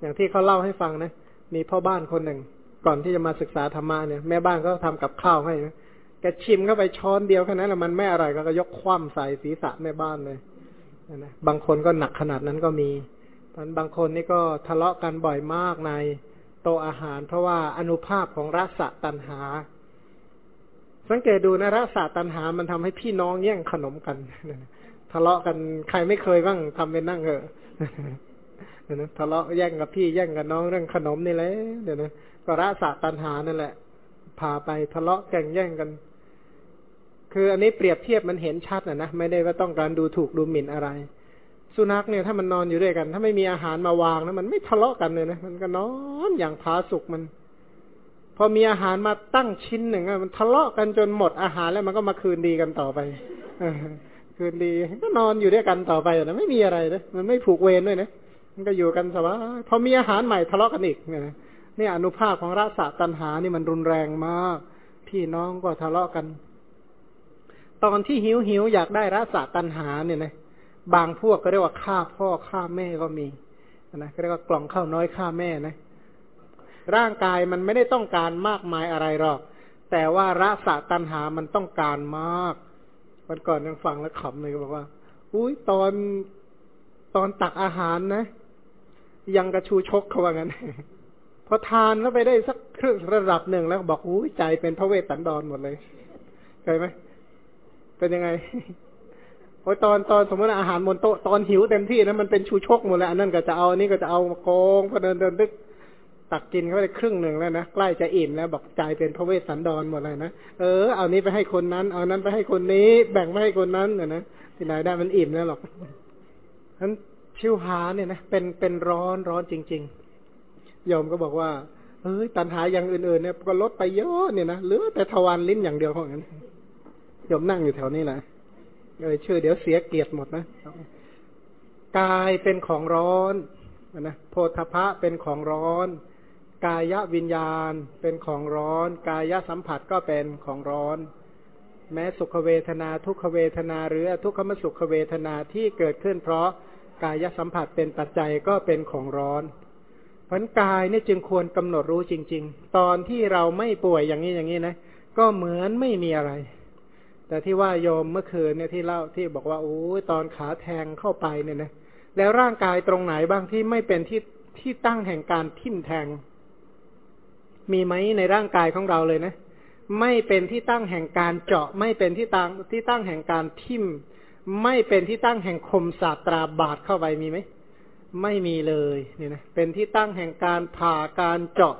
อย่างที่เขาเล่าให้ฟังนะมีพ่อบ้านคนหนึ่ง ก่อนที่จะมาศึกษาธรรมะเนี่ยแม่บ้านก็ทำกับข้าวให้นะแกชิมเข้าไปช้อนเดียวแค่นั้นแหละมันไม่อร่อยก็ยกคว่ำใส่ศีรษะแม่บ้านเลยนะบางคนก็หนักขนาดนั้นก็มีมันบางคนนี่ก็ทะเลาะกันบ่อยมากในโตอาหาร เพราะว่าอนุภาพของรสตันหา สังเกตดูนะรสตันหามันทำให้พี่น้องแย่งขนมกันทะเลาะกันใครไม่เคยบ้างทำเป็นนั่งเหอะนะทะเลาะแย่งกับพี่แย่งกับน้องเรื่องขนมนี่แหละเดี๋ยวนะก็รสตันหานั่นแหละพาไปทะเลาะแก่งแย่งกัน คืออันนี้เปรียบเทียบมันเห็นชัดนะนะไม่ได้ว่าต้องการดูถูกดูหมิ่นอะไร สุนัขเนี่ยถ้ามันนอนอยู่ด้วยกัน ถ้าไม่มีอาหารมาวางนะมันไม่ทะเลาะกันเลยนะมันก็นอนอย่างผาสุกมัน พอมีอาหารมาตั้งชิ้นหนึ่งมันทะเลาะกันจนหมดอาหารแล้วมันก็มาคืนดีกันต่อไปคืนดีก็นอนอยู่ด้วยกันต่อไปนะไม่มีอะไรนะมันไม่ผูกเวรด้วยนะมันก็อยู่กันสบายพอมีอาหารใหม่ทะเลาะกันอีกเนี่ยนี่อนุภาพของรสตัณหานี่มันรุนแรงมาก พี่น้องก็ทะเลาะกัน ตอนที่หิวหิวอยากได้รสตัณหาเนี่ยนะบางพวกก็เรียกว่าฆ่าพ่อฆ่าแม่ก็มีนะเรียกว่ากล่องข้าวน้อยฆ่าแม่นะ ร่างกายมันไม่ได้ต้องการมากมายอะไรหรอก แต่ว่ารสตัณหามันต้องการมากวันก่อนยังฟังแล้วขำเลยก็บอกว่า อุ้ยตอนตอนตักอาหารนะ ยังกระชูชกเขาว่างั้นพอทานแล้วไปได้สักครึ่งระดับหนึ่งแล้วบอกอู้ยใจเป็นพระเวสสันดรหมดเลยเคยไหมเป็นยังไงพอตอนตอนสมมติอาหารบนโต๊ะตอนหิวเต็มที่นะมันเป็นชูชกหมดแล้วอันนั้นก็จะเอาอันนี้ก็จะเอาโกงพอเดินเดินตึก ตักกินเขาไปครึ่งหนึ่งแล้วนะใกล้จะอิ่มแล้วบอกใจเป็นพระเวสสันดรหมดเลยนะเออเอานี้ไปให้คนนั้น เอานั้นไปให้คนนี้แบ่งไปให้คนนั้นเนะนะที่ไหนได้มันอิ่มแล้วหรอกฉะนั้นชิวหาเนี่ยนะเป็นเป็นร้อนร้อนจริงๆยอมก็บอกว่าเอ้ยตันหาอย่างอื่นๆเนี่ยก็ลดไปเยอะเนี่ยนะเหลือแต่ทวารลิ้นอย่างเดียวของนั้นยอมนั่งอยู่แถวนี้แหละเอ้ยชื่อเดี๋ยวเสียเกียรติหมดนะกายเป็นของร้อนนะโพธพะเป็นของร้อน กายวิญญาณเป็นของร้อน กายสัมผัสก็เป็นของร้อน แม้สุขเวทนาทุกขเวทนาหรือทุกขมสุขเวทนาที่เกิดขึ้น เพราะกายสัมผัสเป็นปัจจัยก็เป็นของร้อนพันกายนี่จึงควรกำหนดรู้จริง ๆ ตอนที่เราไม่ป่วยอย่างนี้อย่างนี้นะ ก็เหมือนไม่มีอะไร แต่ที่ว่าโยมเมื่อคืนเนี่ยที่เล่าที่บอกว่าโอ้ตอนขาแทงเข้าไปเนี่ยนะแล้วร่างกายตรงไหนบ้างที่ไม่เป็นที่ที่ตั้งแห่งการทิ่มแทง มีไหมในร่างกายของเราเลยนะ ไม่เป็นที่ตั้งแห่งการเจาะ ไม่เป็นที่ตั้งที่ตั้งแห่งการทิ่ม ไม่เป็นที่ตั้งแห่งคมศาสตราบาดเข้าไปมีไหมไม่มีเลยเนี่ยนะเป็นที่ตั้งแห่งการผ่าการเจาะ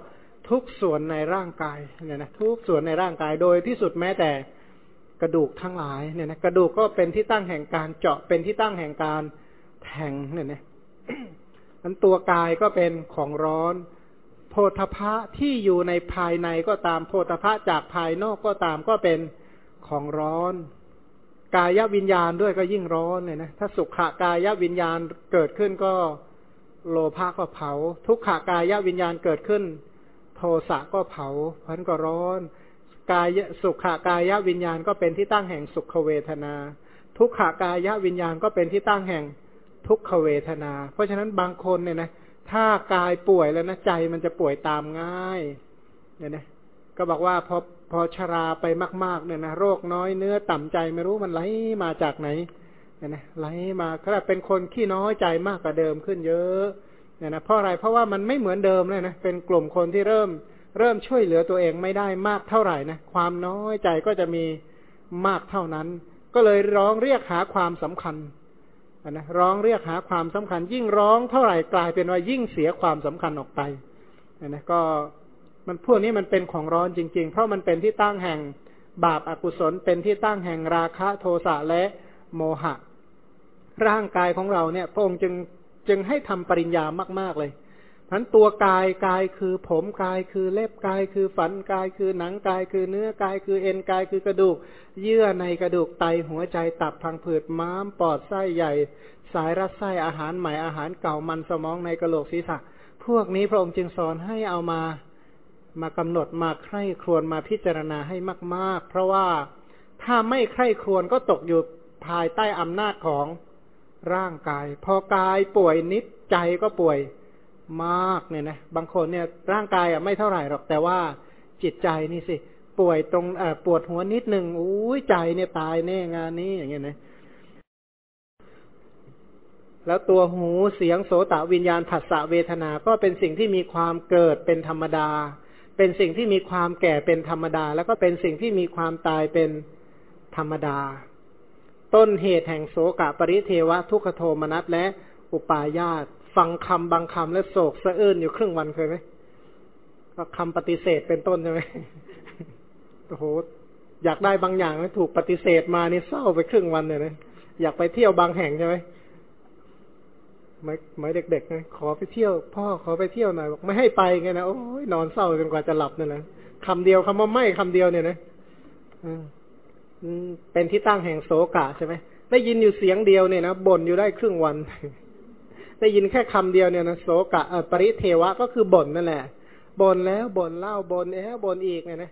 ทุกส่วนในร่างกายเนี่ยนะทุกส่วนในร่างกายโดยที่สุดแม้แต่กระดูกทั้งหลายเนี่ยนะกระดูกก็เป็นที่ตั้งแห่งการเจาะเป็นที่ตั้งแห่งการแทงเนี่ยนะมันตัวกายก็เป็นของร้อน โพธพะที่อยู่ในภายในก็ตามโพธพะจากภายนอกก็ตามก็เป็นของร้อน กายวิญญาณด้วยก็ยิ่งร้อนเลยนะถ้าสุขากายวิญญาณเกิดขึ้นก็โลภะก็เผา ทุกขากายวิญญาณเกิดขึ้น โทสะก็เผาพันก็ร้อน กายสุขากายวิญญาณก็เป็นที่ตั้งแห่งสุขเวทนา ทุกขากายวิญญาณก็เป็นที่ตั้งแห่งทุกขเวทนา เพราะฉะนั้นบางคนเนี่ยนะ ถ้ากายป่วยแล้วนะใจมันจะป่วยตามง่าย เนี่ยนะก็บอกว่าพอพอชราไปมาก ๆ เนี่ยนะโรคน้อยเนื้อต่ำใจไม่รู้มันไหลมาจากไหนเนี่ยนะไหลมาก็เป็นคนขี้น้อยใจมากกว่าเดิมขึ้นเยอะเนี่ยนะเพราะอะไรเพราะว่ามันไม่เหมือนเดิมเลยนะเป็นกลุ่มคนที่เริ่มเริ่มช่วยเหลือตัวเองไม่ได้มากเท่าไหร่นะความน้อยใจก็จะมีมากเท่านั้น ก็เลยร้องเรียกหาความสำคัญ นะร้องเรียกหาความสำคัญ ยิ่งร้องเท่าไหร่กลายเป็นว่ายิ่งเสียความสำคัญออกไปนะก็มันพวกนี้มันเป็นของร้อนจริง ๆ เพราะมันเป็นที่ตั้งแห่งบาปอากุศล เป็นที่ตั้งแห่งราคะโทสะและโมหะ ร่างกายของเราเนี่ยพระองค์จึงจึงให้ทำปริญญามาก ๆเลย ทั้นตัวกายกายคือผมกายคือเล็บกายคือฝันกายคือหนังกายคือเนื้อกายคือเอ็นกายคือกระดูก เยื่อในกระดูกไตหัวใจตับพังผืดม้ามปอดไส้ใหญ่ สายรัดไส้อาหารใหม่อาหารเก่ามันสมองในกระโหลกศีรษะ พวกนี้พระองค์จึงสอนให้เอามามากำหนดมาใคร่ครวญมาพิจารณาให้มาก ๆ เพราะว่าถ้าไม่ใคร่ครวญก็ตกอยู่ภายใต้อำนาจของร่างกาย พอกายป่วยนิดใจก็ป่วย มากเนี่ยนะบางคนเนี่ยร่างกายอะไม่เท่าไหร่หรอกแต่ว่าจิตใจนี่สิ ป่วยตรงอปวดหัวนิดหนึ่งอุ้ยใจเนี่ยตายแน่งานนี้อย่างเงี้ยนะแล้วตัวหูเสียงโสตวิญญาณผัสสะเวทนา ก็เป็นสิ่งที่มีความเกิดเป็นธรรมดา เป็นสิ่งที่มีความแก่เป็นธรรมดา แล้วก็เป็นสิ่งที่มีความตายเป็นธรรมดา ต้นเหตุแห่งโสกะปริเทวะทุกขโทมนัสและอุปาญาต ฟังคำบางคำและโศกสะอื้นอยู่ครึ่งวันเคยไหมก็คำปฏิเสธเป็นต้นใช่ไหมโอ้โหอยากได้บางอย่างแล้วถูกปฏิเสธมานี่เศร้าไปครึ่งวันเลยนะอยากไปเที่ยวบางแห่งใช่ไหมไม่ไม่เด็กๆนะขอไปเที่ยว พ่อขอไปเที่ยวหน่อยบอกไม่ให้ไปไงนะโอ้ยนอนเศร้าจนกว่าจะหลับนั่นแหละคำเดียวคำว่าไม่คำเดียวเนี่ยนะเป็นที่ตั้งแห่งโศกะใช่ไหมได้ยินอยู่เสียงเดียวเนี่ยนะบ่นอยู่ได้ครึ่งวัน ได้ยินแค่คำเดียวเนี่ยนะโศกะปริเทวะก็คือบ่นนั่นแหละบ่นแล้วบ่นเล่าบ่นแอบบ่นอีกเนี่ยนะ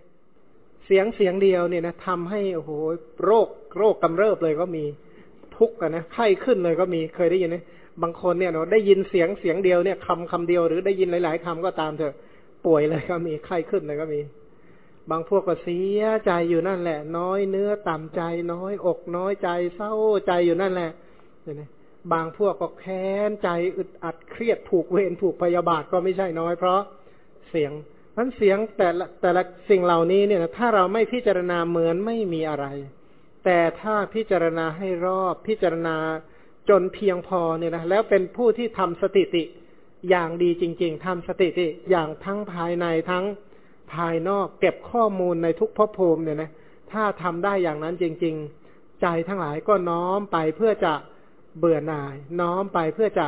เสียงเสียงเดียวเนี่ยนะทำให้โอ้โหโรคโรคกำเริบเลยก็มีทุกข์กันนะไข้ขึ้นเลยก็มีเคยได้ยินไหมบางคนเนี่ยเนาะได้ยินเสียงเสียงเดียวเนี่ยคำคำเดียวหรือได้ยินหลาย ๆคำก็ตามเถอะ ป่วยเลยก็มีไข้ขึ้นเลยก็มี บางพวกก็เสียใจอยู่นั่นแหละ น้อยเนื้อต่ำใจน้อยอกน้อยใจเศร้าใจอยู่นั่นแหละเนี่ย บางพวกก็แค้นใจอึดอัดเครียดผูกเวรผูกพยาบาทก็ไม่ใช่น้อย เพราะเสียงนั้นเสียงแต่ละแต่ละสิ่งเหล่านี้เนี่ยถ้าเราไม่พิจารณาเหมือนไม่มีอะไร แต่ถ้าพิจารณาให้รอบพิจารณาจนเพียงพอเนี่ยนะแล้วเป็นผู้ที่ทำสติติอย่างดีจริง ๆทำสติติอย่างทั้งภายในทั้งภายนอกเก็บข้อมูลในทุกภพภูมิเนี่ยนะถ้าทำได้อย่างนั้นจริง ๆ ใจทั้งหลายก็น้อมไปเพื่อจะ เบื่อหน่าย น้อมไปเพื่อจะ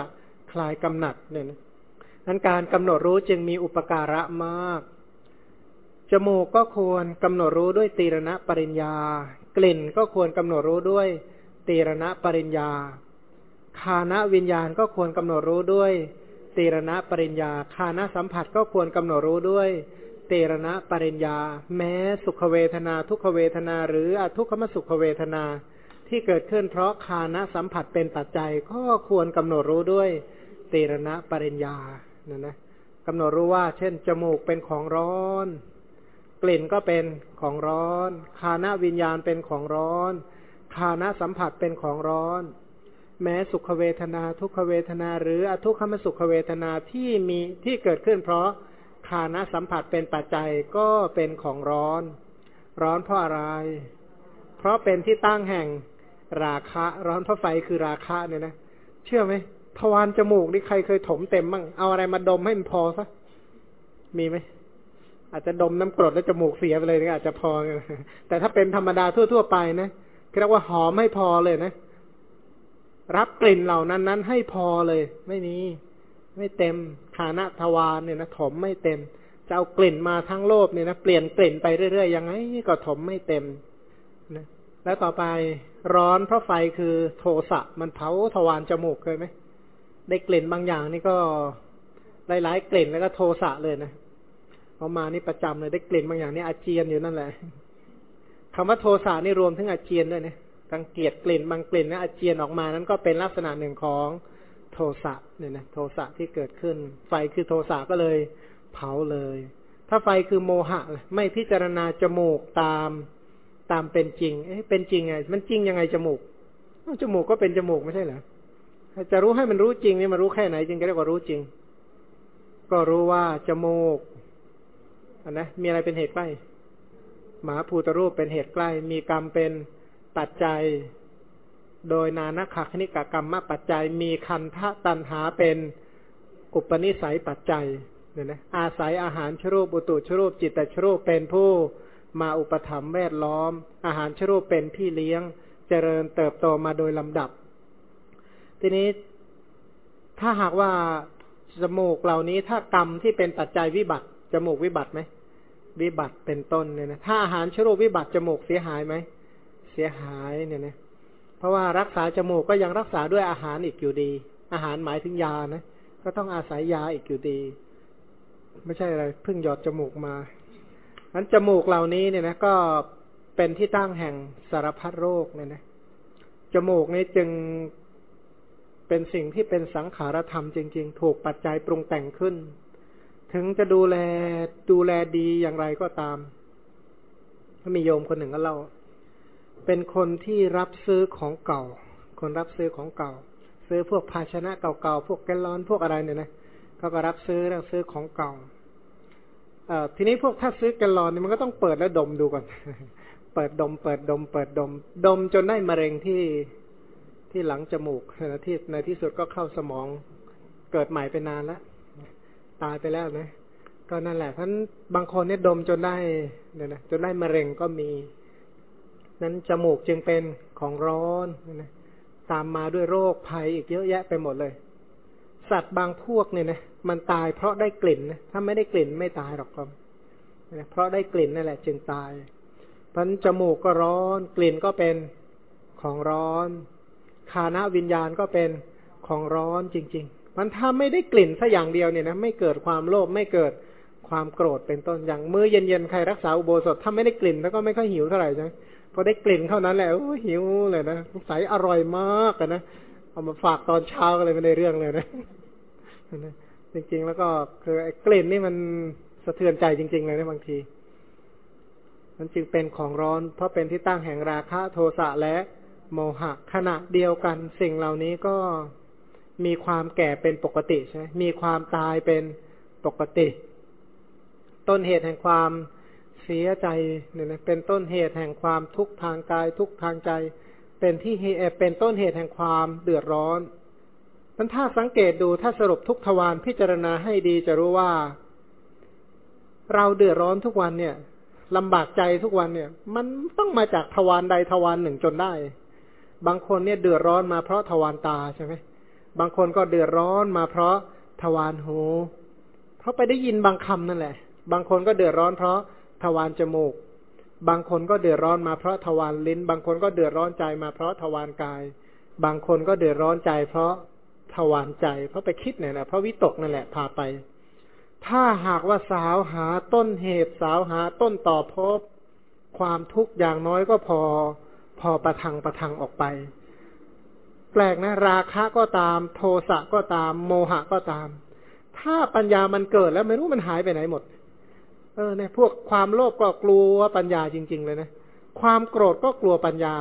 คลายกำหนัดเนี่ยนะนั้นการกำหนดรู้จึงมีอุปการะมาก จมูกก็ควรกำหนดรู้ด้วยตีรณะปริญญา กลิ่นก็ควรกำหนดรู้ด้วยตีรณะปริญญา คานะวิญญาณก็ควรกำหนดรู้ด้วยตีรณะปริญญา คานะสัมผัสก็ควรกำหนดรู้ด้วยเตรณะปริญญา แม้สุขเวทนา ทุกขเวทนา หรืออทุกขมสุขเวทนา ที่เกิดขึ้นเพราะคานะสัมผัสเป็นปัจจัยก็ควรกำหนดรู้ด้วยเตรณะปริญญานะนะกำหนดรู้ว่า เช่น จมูกเป็นของร้อน กลิ่นก็เป็นของร้อนคานะวิญญาณเป็นของร้อนคานะสัมผัสเป็นของร้อน แม้สุขเวทนาทุกขเวทนา หรืออทุกขมสุขเวทนาที่มีที่เกิดขึ้น เพราะคานะสัมผัสเป็นปัจจัยก็เป็นของร้อน ร้อนเพราะอะไร เพราะเป็นที่ตั้งแห่ง ราคะร้อนเพราะไฟคือราคะเนี่ยนะเชื่อไหมทวารจมูกนี่ใครเคยถมเต็มมั่งเอาอะไรมาดมให้มันพอซะมีไหมอาจจะดมน้ำกรดแล้วจมูกเสียไปเลยนี่อาจจะพอ แต่ถ้าเป็นธรรมดาทั่ว ๆ ไปนะเรียกว่าหอมไม่พอเลยนะ รับกลิ่นเหล่านั้นนั้นให้พอเลย ไม่มี ไม่เต็มฐานะทวารเนี่ยนะถมไม่เต็มจะเอากลิ่นมาทั้งโลกเนี่ยนะเปลี่ยนกลิ่นไปเรื่อยๆยังไงก็ถมไม่เต็มนะแล้วต่อไป ร้อนเพราะไฟคือโทสะมันเผาทวารจมูกเคยไหมได้กลิ่นบางอย่างนี่ก็หลายๆกลิ่นแล้วก็โทสะเลยนะพอมานี่ประจำเลยได้กลิ่นบางอย่างนี่อาเจียนอยู่นั่นแหละคำว่าโทสะนี่รวมถึงอาเจียนด้วยนะกังเกียจกลิ่นบางกลิ่นนะอาเจียนออกมานั้นก็เป็นลักษณะหนึ่งของโทสะเนี่ยนะโทสะที่เกิดขึ้น ไฟคือโทสะก็เลยเผาเลย ถ้าไฟคือโมหะ ไม่พิจารณาจมูกตาม ตามเป็นจริง เอ๊ะเป็นจริงไง มันจริงยังไงจมูกจมูกก็เป็นจมูกไม่ใช่เหรอจะรู้ให้มันรู้จริงนี่มันรู้แค่ไหนจึงจะเรียกว่ารู้จริง ก็รู้ว่าจมูกอันนะมีอะไรเป็นเหตุใกล้หมาภูตรูปเป็นเหตุใกล้ มีกรรมเป็นปัจจัย โดยนานาคคณิกกรรมมาปัจจัย มีคันทะตันหาเป็นอุปนิสัยปัจจัยเนี่ยนะอาศัยอาหารชรูปอุตุชรูปจิตตชรูปเป็นผู้ มาอุปถัมภ์แวดล้อม อาหารชรูปเป็นพี่เลี้ยง เจริญเติบโตมาโดยลำดับ ทีนี้ถ้าหากว่าจมูกเหล่านี้ถ้ากรรมที่เป็นปัจจัยวิบัติจมูกวิบัติไหมวิบัติเป็นต้นเนี่ยนะถ้าอาหารชรูปวิบัติจมูกเสียหายไหมเสียหายเนี่ยนะเพราะว่ารักษาจมูกก็ยังรักษาด้วยอาหารอีกอยู่ดี อาหารหมายถึงยานะก็ต้องอาศัยยาอีกอยู่ดี ไม่ใช่อะไรเพิ่งหยอดจมูกมา นั้นจมูกเหล่านี้เนี่ยนะก็เป็นที่ตั้งแห่งสารพัดโรคเนี่ยนะจมูกนี้จึงเป็นสิ่งที่เป็นสังขารธรรมจริง ๆ ถูกปัจจัยปรุงแต่งขึ้น ถึงจะดูแลดูแลดีอย่างไรก็ตามมีโยมคนหนึ่งก็เล่า เป็นคนที่รับซื้อของเก่า คนรับซื้อของเก่า ซื้อพวกภาชนะเก่าๆ พวกแกลลอนพวกอะไรเนี่ยนะเขาก็รับซื้อแล้วซื้อของเก่า ทีนี้พวกถ้าซื้อแกลลอนเนี่ยมันก็ต้องเปิดแล้วดมดูก่อน เปิดดม เปิดดม เปิดดม ดมจนได้มะเร็งที่ที่หลังจมูกนะที่ในที่สุดก็เข้าสมองเกิดใหม่ไปนานแล้วตายไปแล้วนะก็นั่นแหละท่านบางคนเนี่ยดมจนได้เนี่ยนะจนได้มะเร็งก็มี นั้นจมูกจึงเป็นของร้อนนะตามมาด้วยโรคภัยอีกเยอะแยะไปหมดเลย สัตว์บางพวกเนี่ยนะ มันตายเพราะได้กลิ่นนะถ้าไม่ได้กลิ่นไม่ตายหรอกครับเพราะได้กลิ่นนั่นแหละ จึงตายพันจมูกก็ร้อน กลิ่นก็เป็นของร้อนคานะวิญญาณก็เป็นของร้อนจริง ๆ มันถ้าไม่ได้กลิ่นสัอย่างเดียวเนี่ยนะไม่เกิดความโลภไม่เกิดความโกรธเป็นต้นอย่างมื้อเย็นๆใครรักษาอุโบสถถ้าไม่ได้กลิ่นแล้วก็ไม่ค่อยหิวเท่าไหร่ใช่ไหมพอได้กลิ่นเท่านั้นแหละหิวเลยนะใสอร่อยมากนะเอามาฝากตอนเช้าก็เลยไม่ได้เรื่องเลยนะ จริง ๆ แล้วก็คือไอ้กลิ่นนี่มันสะเทือนใจจริง ๆ เลยนะบางที มันจึงเป็นของร้อน เพราะเป็นที่ตั้งแห่งราคะโทสะและโมหะ ขณะเดียวกันสิ่งเหล่านี้ก็มีความแก่เป็นปกติใช่ไหมมีความตายเป็นปกติ ต้นเหตุแห่งความเสียใจเนี่ยนะเป็นต้นเหตุแห่งความทุกข์ทางกายทุกข์ทางใจ เป็นที่เป็นต้นเหตุแห่งความเดือดร้อน มันถ้าสังเกตดูถ้าสรุปทุกทวารพิจารณาให้ดีจะรู้ว่า เราเดือดร้อนทุกวันเนี่ยลำบากใจทุกวันเนี่ย มันต้องมาจากทวารใดทวารหนึ่งจนได้ บางคนเนี่ยเดือดร้อนมาเพราะทวารตาใช่ไหมบางคนก็เดือดร้อนมาเพราะทวารหู เพราะไปได้ยินบางคำนั่นแหละ บางคนก็เดือดร้อนเพราะทวารจมูก บางคนก็เดือดร้อนมาเพราะทวารลิ้น บางคนก็เดือดร้อนใจมาเพราะทวารกาย บางคนก็เดือดร้อนใจเพราะ ทวารใจ เพราะไปคิดเนี่ยนะเพราะวิตกนั่นแหละพาไป ถ้าหากว่าสาวหาต้นเหตุสาวหาต้นต่อพบ ความทุกข์อย่างน้อยก็พอ พอประทังประทังออกไป แปลกนะ ราคะก็ตาม โทสะก็ตาม โมหะก็ตาม ถ้าปัญญามันเกิดแล้วไม่รู้มันหายไปไหนหมด เออเนี่ยพวกความโลภก็กลัวปัญญาจริง ๆ เลยนะ ความโกรธก็กลัวปัญญา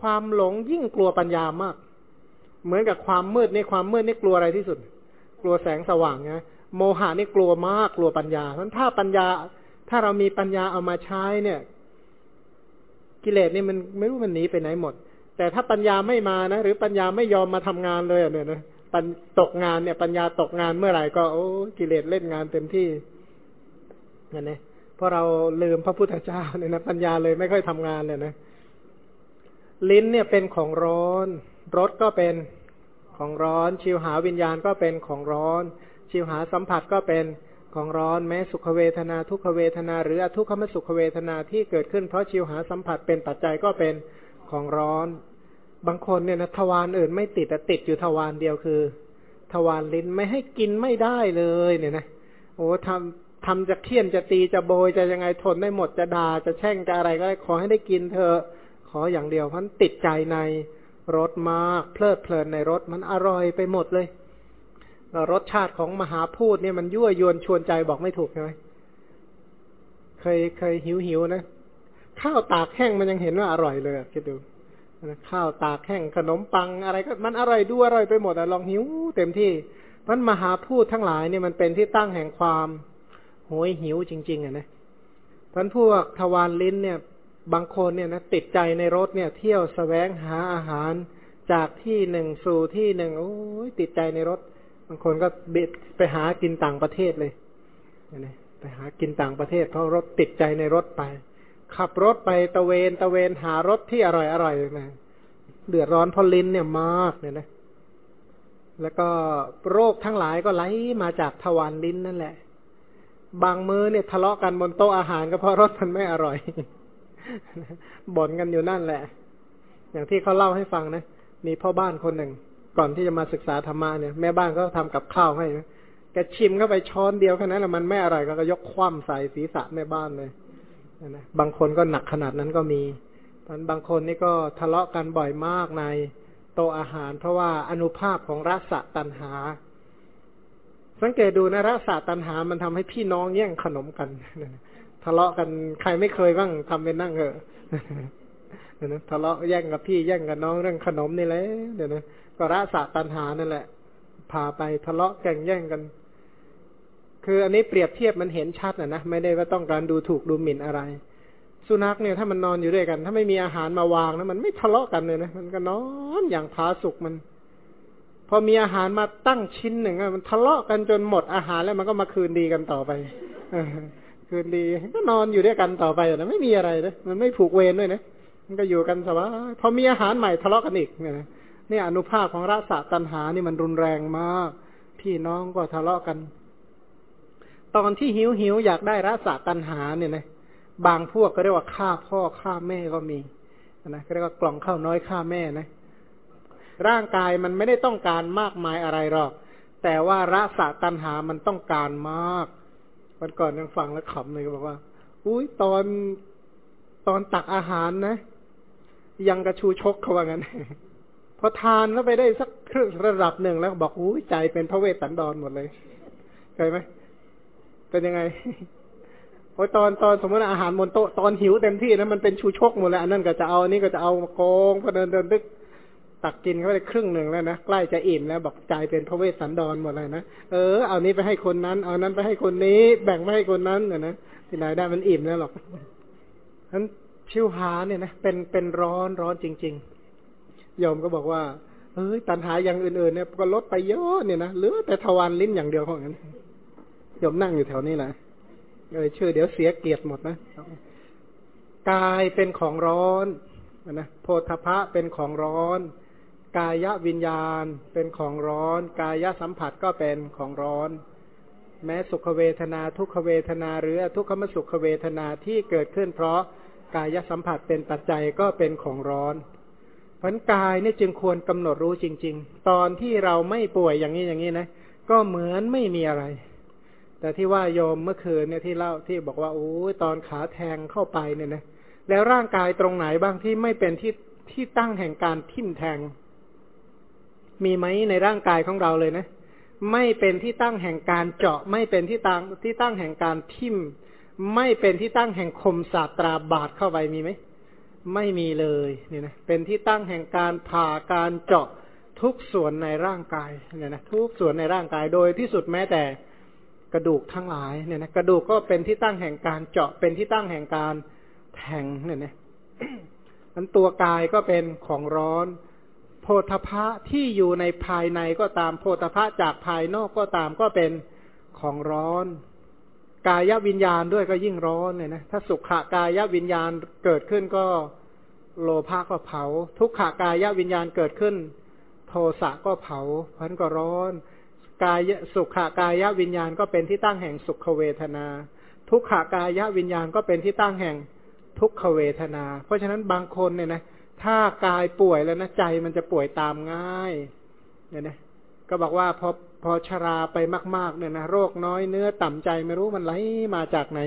ความหลงยิ่งกลัวปัญญามาก เหมือนกับความมืดในความมืดนี่กลัวอะไรที่สุด กลัวแสงสว่างไงโมหะนี่กลัวมากกลัวปัญญาเพราะถ้าปัญญา ถ้าเรามีปัญญาเอามาใช้เนี่ย กิเลสนี่มันไม่รู้มันหนีไปไหนหมด แต่ถ้าปัญญาไม่มานะหรือปัญญาไม่ยอมมาทำงานเลยเนี่ยนะปัญตกงานเนี่ย ปัญญาตกงานเมื่อไหร่ก็โอ้กิเลสเล่นงานเต็มที่นั่นเองเพราะเราลืมพระพุทธเจ้าเนี่ยนะปัญญาเลยไม่ค่อยทำงานเลยนะลิ้นเนี่ยเป็นของร้อน รสก็เป็นของร้อน ชิวหาวิญญาณก็เป็นของร้อน ชิวหาสัมผัสก็เป็นของร้อนแม้สุขเวทนาทุกขเวทนาหรืออทุกขมสุขเวทนาที่เกิดขึ้นเพราะชิวหาสัมผัสเป็นปัจจัยก็เป็นของร้อน บางคนเนี่ยนะทวารอื่นไม่ติดแต่ติดอยู่ทวารเดียวคือ ทวารลิ้นไม่ให้กินไม่ได้เลยเนี่ยนะโอ้ทำทำจะเคี่ยนจะตีจะโบยจะยังไงทนได้หมดจะด่าจะแช่งจะอะไรก็ได้ขอให้ได้กินเธอะขออย่างเดียวเพราะติดใจใน รสมาก เพลิดเพลินในรสมันอร่อยไปหมดเลยรสชาติของมหาพูดเนี่ยมันยั่วยวนชวนใจบอกไม่ถูกใช่ไหมเคยเคยหิวหิวนะ ข้าวตากแห้งมันยังเห็นว่าอร่อยเลยคิดดูข้าวตากแห้งขนมปังอะไรก็มันอร่อยดูอร่อยไปหมดอะลองหิวเต็มที่มันมหาพูดทั้งหลายเนี่ยมันเป็นที่ตั้งแห่งความโหยหิวจริง ๆอะนะพันพวกทวารลิ้นเนี่ย บางคนเนี่ยนะติดใจในรถเนี่ย เที่ยวสแสวงหาอาหารจากที่หนึ่งสู่ที่หนึ่งโอ้ยติดใจในรถ บางคนก็เบ็ดไปหากินต่างประเทศเลยนะไปหากินต่างประเทศ เพราะรถติดใจในรถไป ขับรถไปตะเวนตะเวนหารถที่อร่อยอร่อยนะเดือดร้อนเพราะลิ้นเนี่ยมากเนี่ยนะแล้วก็โรคทั้งหลายก็ไหลมาจากทวารลิ้นนั่นแหละ บางมือเนี่ยทะเลาะกันบนโต๊ะอาหารก็เพราะรสมันไม่อร่อย บ่นกันอยู่นั่นแหละ อย่างที่เขาเล่าให้ฟังนะมีพ่อบ้านคนหนึ่ง ก่อนที่จะมาศึกษาธรรมะเนี่ยแม่บ้านก็ทำกับข้าวให้นะแกชิมเข้าไปช้อนเดียวแค่นั้นแหละมันไม่อร่อยก็ยกคว่ำใส่ศีรษะแม่บ้านเลยนะบางคนก็หนักขนาดนั้นก็มีบางคนนี่ก็ทะเลาะกันบ่อยมากในโตอาหาร เพราะว่าอนุภาพของรสตันหา สังเกตดูนะรสตันหามันทำให้พี่น้องแย่งขนมกัน ทะเลาะกันใครไม่เคยบ้างทำเป็นนั่งเหอะเดี๋ยวนะทะเลาะแย่งกับพี่แย่งกับน้องเรื่องขนมนี่แหละเดี๋ยวนะก็ระสะตันหานั่นแหละ พาไปทะเลาะแข่งแย่งกัน คืออันนี้เปรียบเทียบมันเห็นชัดนะนะไม่ได้ว่าต้องการดูถูกดูหมิ่นอะไร สุนัขเนี่ยถ้ามันนอนอยู่ด้วยกัน ถ้าไม่มีอาหารมาวางนะมันไม่ทะเลาะกันเลยนะมันก็นอนอย่างผาสุกมันพอมีอาหารมาตั้งชิ้นหนึ่งมันทะเลาะกันจนหมดอาหารแล้วมันก็มาคืนดีกันต่อไป คืนดีก็นอนอยู่ด้วยกันต่อไปนะไม่มีอะไรนะมันไม่ผูกเวรด้วยนะมันก็อยู่กันสบายพอมีอาหารใหม่ทะเลาะกันอีกเนี่ยนี่อนุภาพของรสะตัณหานี่มันรุนแรงมาก พี่น้องก็ทะเลาะกัน ตอนที่หิวหิวอยากได้รสะตัณหาเนี่ยนะบางพวกก็เรียกว่าฆ่าพ่อฆ่าแม่ก็มีนะเรียกว่ากล่องข้าวน้อยฆ่าแม่นะ ร่างกายมันไม่ได้ต้องการมากมายอะไรหรอก แต่ว่ารสะตัณหามันต้องการมาก วันก่อนยังฟังแล้วขำเลยบอกว่า อุ้ยตอนตอนตักอาหารนะ ยังกระชูชกเขาว่างั้น พอทานแล้วไปได้สักครึ่งระดับหนึ่งแล้วบอกอุ้ยใจเป็นพระเวสสันดรหมดเลยเคยไหมเป็นยังไงโอ้ยตอนตอนสมมติอาหารบนโต๊ะตอนหิวเต็มที่นะมันเป็นชูชกหมดเลยอันนั้นก็จะเอาอันนี้ก็จะเอาโกงพอเดินเดินตึก ตักกินเขาไปครึ่งหนึ่งแล้วนะใกล้จะอิ่มแล้วบอกใจเป็นพระเวสสันดรหมดเลยนะเออเอานี้ไปให้คนนั้น เอานั้นไปให้คนนี้ แบ่งไปให้คนนั้นเนี่ยนะที่ไหนได้มันอิ่มแล้วหรอกฉะนั้นชิวหาเนี่ยนะเป็นเป็นร้อนร้อนจริง ๆโยมก็บอกว่าเอ้ยตันหาอย่างอื่นๆเนี่ยก็ลดไปเยอะเนี่ยนะเหลือแต่ทวารลิ้นอย่างเดียวของนั้นโยมนั่งอยู่แถวนี้แหละเออชื่อเดี๋ยวเสียเกียรติหมดนะกายเป็นของร้อนนะโพธพะเป็นของร้อน กายวิญญาณเป็นของร้อน กายสัมผัสก็เป็นของร้อน แม้สุขเวทนาทุกขเวทนาหรือทุกขมสุขเวทนาที่เกิดขึ้น เพราะกายสัมผัสเป็นปัจจัยก็เป็นของร้อนผลกายนี่จึงควรกำหนดรู้จริง ๆ ตอนที่เราไม่ป่วยอย่างนี้อย่างนี้นะ ก็เหมือนไม่มีอะไร แต่ที่ว่าโยมเมื่อคืนเนี่ยที่เล่าที่บอกว่าโอ้ตอนขาแทงเข้าไปเนี่ยนะแล้วร่างกายตรงไหนบ้างที่ไม่เป็นที่ที่ตั้งแห่งการทิ่มแทง มีไหมในร่างกายของเราเลยนะ ไม่เป็นที่ตั้งแห่งการเจาะ ไม่เป็นที่ตั้งที่ตั้งแห่งการทิ่ม ไม่เป็นที่ตั้งแห่งคมศาสตราบาดเข้าไปมีไหมไม่มีเลยเนี่ยนะเป็นที่ตั้งแห่งการผ่าการเจาะทุกส่วนในร่างกายเนี่ยนะทุกส่วนในร่างกายโดยที่สุดแม้แต่กระดูกทั้งหลายเนี่ยนะกระดูกก็เป็นที่ตั้งแห่งการเจาะเป็นที่ตั้งแห่งการแทงเนี่ยนะนั้นตัวกายก็เป็นของร้อน โพธพะที่อยู่ในภายในก็ตามโพธพะจากภายนอกก็ตามก็เป็นของร้อน กายวิญญาณด้วยก็ยิ่งร้อนเลยนะถ้าสุขากายวิญญาณเกิดขึ้นก็โลภะก็เผา ทุกขากายวิญญาณเกิดขึ้น โทสะก็เผาพันก็ร้อนกายสุขากายวิญญาณก็เป็นที่ตั้งแห่งสุขเวทนา ทุกขากายวิญญาณก็เป็นที่ตั้งแห่งทุกขเวทนา เพราะฉะนั้นบางคนเนี่ยนะ ถ้ากายป่วยแล้วนะใจมันจะป่วยตามง่ายเนี่ยนะก็บอกว่าพอพอชราไปมาก ๆ เนี่ยนะโรคน้อยเนื้อต่ำใจไม่รู้มันไหลมาจากไหน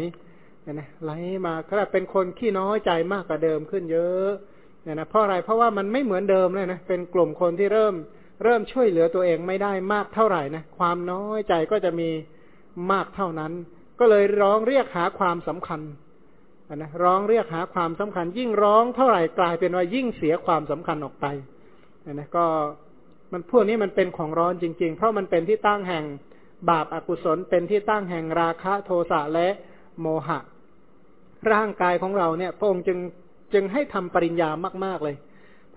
เนี่ยนะไหลมาก็เป็นคนขี้น้อยใจมากกว่าเดิมขึ้นเยอะเนี่ยนะเพราะอะไรเพราะว่ามันไม่เหมือนเดิมเลยนะเป็นกลุ่มคนที่เริ่มเริ่มช่วยเหลือตัวเองไม่ได้มากเท่าไหร่นะความน้อยใจก็จะมีมากเท่านั้น ก็เลยร้องเรียกหาความสำคัญ นะร้องเรียกหาความสำคัญ ยิ่งร้องเท่าไหร่กลายเป็นว่ายิ่งเสียความสำคัญออกไปนะก็มันพวกนี้มันเป็นของร้อนจริง ๆ เพราะมันเป็นที่ตั้งแห่งบาปอากุศล เป็นที่ตั้งแห่งราคะโทสะและโมหะ ร่างกายของเราเนี่ยพระองค์จึงจึงให้ทำปริญญามาก ๆเลย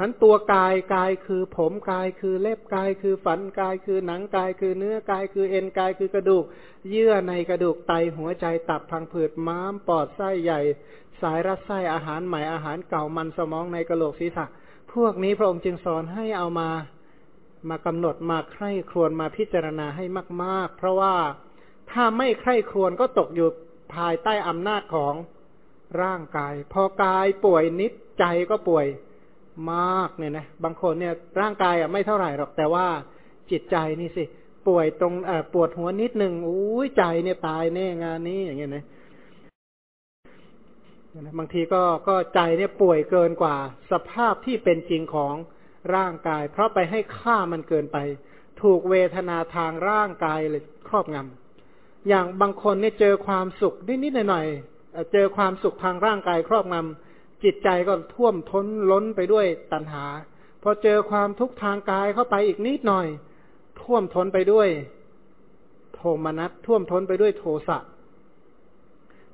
ทั้นตัวกายกายคือผมกายคือเล็บกายคือฝันกายคือหนังกายคือเนื้อกายคือเอ็นกายคือกระดูก เยื่อในกระดูกไตหัวใจตับพังผืดม้ามปอดไส้ใหญ่ สายรัดไส้อาหารใหม่อาหารเก่ามันสมองในกระโหลกศีรษะ พวกนี้พระองค์จึงสอนให้เอามามากำหนดมาใคร่ครวญมาพิจารณาให้มาก ๆ เพราะว่าถ้าไม่ใคร่ครวญก็ตกอยู่ภายใต้อำนาจของร่างกาย พอกายป่วยนิดใจก็ป่วย มากเนี่ยนะบางคนเนี่ยร่างกายอะไม่เท่าไหร่หรอกแต่ว่าจิตใจนี่สิ ป่วยตรงอปวดหัวนิดหนึ่งอุ้ยใจเนี่ยตายแน่งานนี้อย่างเงี้ยนะบางทีก็ก็ใจเนี่ยป่วยเกินกว่า สภาพที่เป็นจริงของร่างกาย เพราะไปให้ค่ามันเกินไป ถูกเวทนาทางร่างกายเลยครอบงำอย่างบางคนเนี่ยเจอความสุขนิดๆหน่อยๆเจอความสุขทางร่างกายครอบงำ จิตใจก็ท่วมท้นล้นไปด้วยตัณหา พอเจอความทุกข์ทางกายเข้าไปอีกนิดหน่อย ท่วมท้นไปด้วย โทมนัสท่วมท้นไปด้วยโทสะ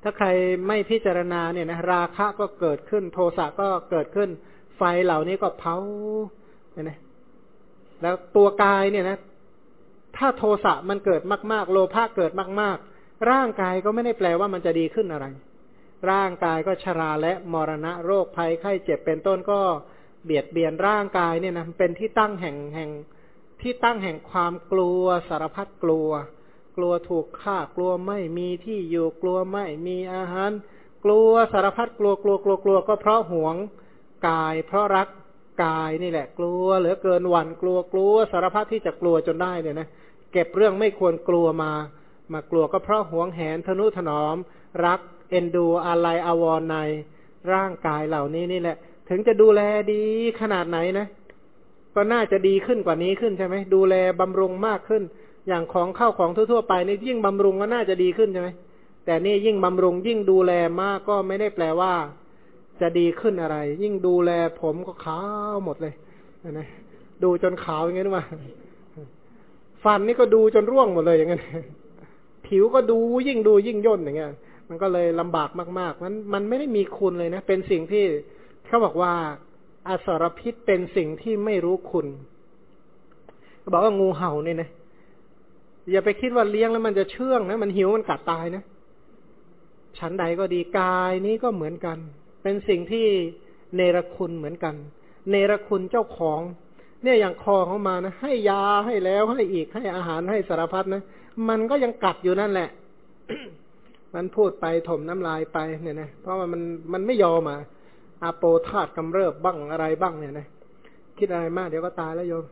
ถ้าใครไม่พิจารณาเนี่ยนะราคะก็เกิดขึ้น โทสะก็เกิดขึ้น ไฟเหล่านี้ก็เผาเนี่ยนะแล้วตัวกายเนี่ยนะ ถ้าโทสะมันเกิดมาก ๆ โลภะเกิดมาก ๆ ร่างกายก็ไม่ได้แปลว่ามันจะดีขึ้นอะไร ร่างกายก็ชราและมรณะโรคภัยไข้เจ็บเป็นต้นก็เบียดเบียนร่างกายเนี่ยนะเป็นที่ตั้งแห่งแห่งที่ตั้งแห่งความกลัวสารพัดกลัว กลัวถูกฆ่ากลัวไม่มีที่อยู่กลัวไม่มีอาหาร กลัวสารพัดกลัวกลัวกลัวกลัวก็เพราะหวงกาย เพราะรักกายนี่แหละ กลัวเหลือเกินหวั่นกลัวกลัวสารพัดที่จะกลัวจนได้เนี่ยนะเก็บเรื่องไม่ควรกลัวมา มากลัวก็เพราะหวงแหนทนุถนอม รัก เอ็นดูอะไรอาวรในร่างกายเหล่านี้นี่แหละ ถึงจะดูแลดีขนาดไหนนะ ก็น่าจะดีขึ้นกว่านี้ขึ้นใช่ไหมดูแลบำรุงมากขึ้น อย่างของเข้าของทั่วๆไปนี่ยิ่งบำรุงก็น่าจะดีขึ้นใช่ไหมแต่นี่ยิ่งบำรุงยิ่งดูแลมากก็ไม่ได้แปลว่า จะดีขึ้นอะไร ยิ่งดูแลผมก็ขาวหมดเลยนะดูจนขาวอย่างงี้ว่าฟันนี่ก็ดูจนร่วงหมดเลยอย่างเงี้ยผิวก็ดูยิ่งดูยิ่งย่นอย่างเงี้ย มันก็เลยลำบากมาก ๆ มันมันไม่ได้มีคุณเลยนะ เป็นสิ่งที่เขาบอกว่าอสรพิษเป็นสิ่งที่ไม่รู้คุณเขาบอกว่างูเห่าเนี่ยนะอย่าไปคิดว่าเลี้ยงแล้วมันจะเชื่องนะ มันหิวมันกัดตายนะชั้นใดก็ดีกายนี้ก็เหมือนกัน เป็นสิ่งที่เนรคุณเหมือนกัน เนรคุณเจ้าของ เนี่ยอย่างคอเขามานะ ให้ยาให้แล้วให้อีกให้อาหารให้สารพัดนะ มันก็ยังกัดอยู่นั่นแหละ มันพูดไปถมน้ำลายไปเนี่ยนะเพราะว่ามันมันไม่ยอมอะอาโปธาตกำเริบบ้างอะไรบ้างเนี่ยนะคิดอะไรมากเดี๋ยวก็ตายแล้วโยม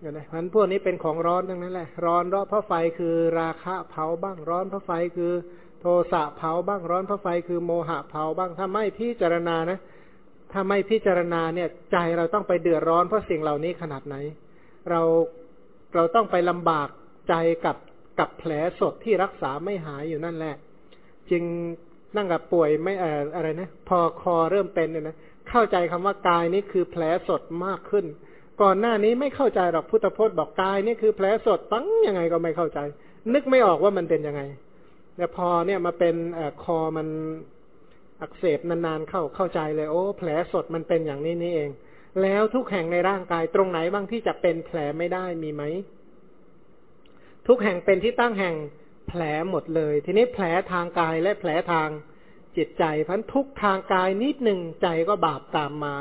เนี่ยนะมันพวกนี้เป็นของร้อนทั้งนั้นแหละ ร้อนเพราะไฟคือราคะเผาบ้าง ร้อนเพราะไฟคือโทสะเผาบ้าง ร้อนพระไฟคือโมหะเผาบ้าง ถ้าไม่พิจารณานะ ถ้าไม่พิจารณาเนี่ย ใจเราต้องไปเดือดร้อนเพราะสิ่งเหล่านี้ขนาดไหน เราเราต้องไปลำบากใจกับ กับแผลสดที่รักษาไม่หายอยู่นั่นแหละ จึงนั่งกับป่วยไม่เอ่ออะไรนะพอคอเริ่มเป็นเนี่ยนะเข้าใจคำว่ากายนี่คือแผลสดมากขึ้น ก่อนหน้านี้ไม่เข้าใจหรอกพุทธพจน์บอกกายนี่คือแผลสดฟังยังไงก็ไม่เข้าใจ นึกไม่ออกว่ามันเป็นยังไงแต่พอเนี่ยมาเป็นอคอมันอักเสบนานๆเข้าเข้าใจเลยโอ้แผลสดมันเป็นอย่างนี้นี่เอง แล้วทุกแห่งในร่างกายตรงไหนบ้างที่จะเป็นแผลไม่ได้มีไหม ทุกแห่งเป็นที่ตั้งแห่งแผลหมดเลย ทีนี้แผลทางกายและแผลทางจิตใจพันทุกทางกายนิดหนึ่งใจก็บาปตามมา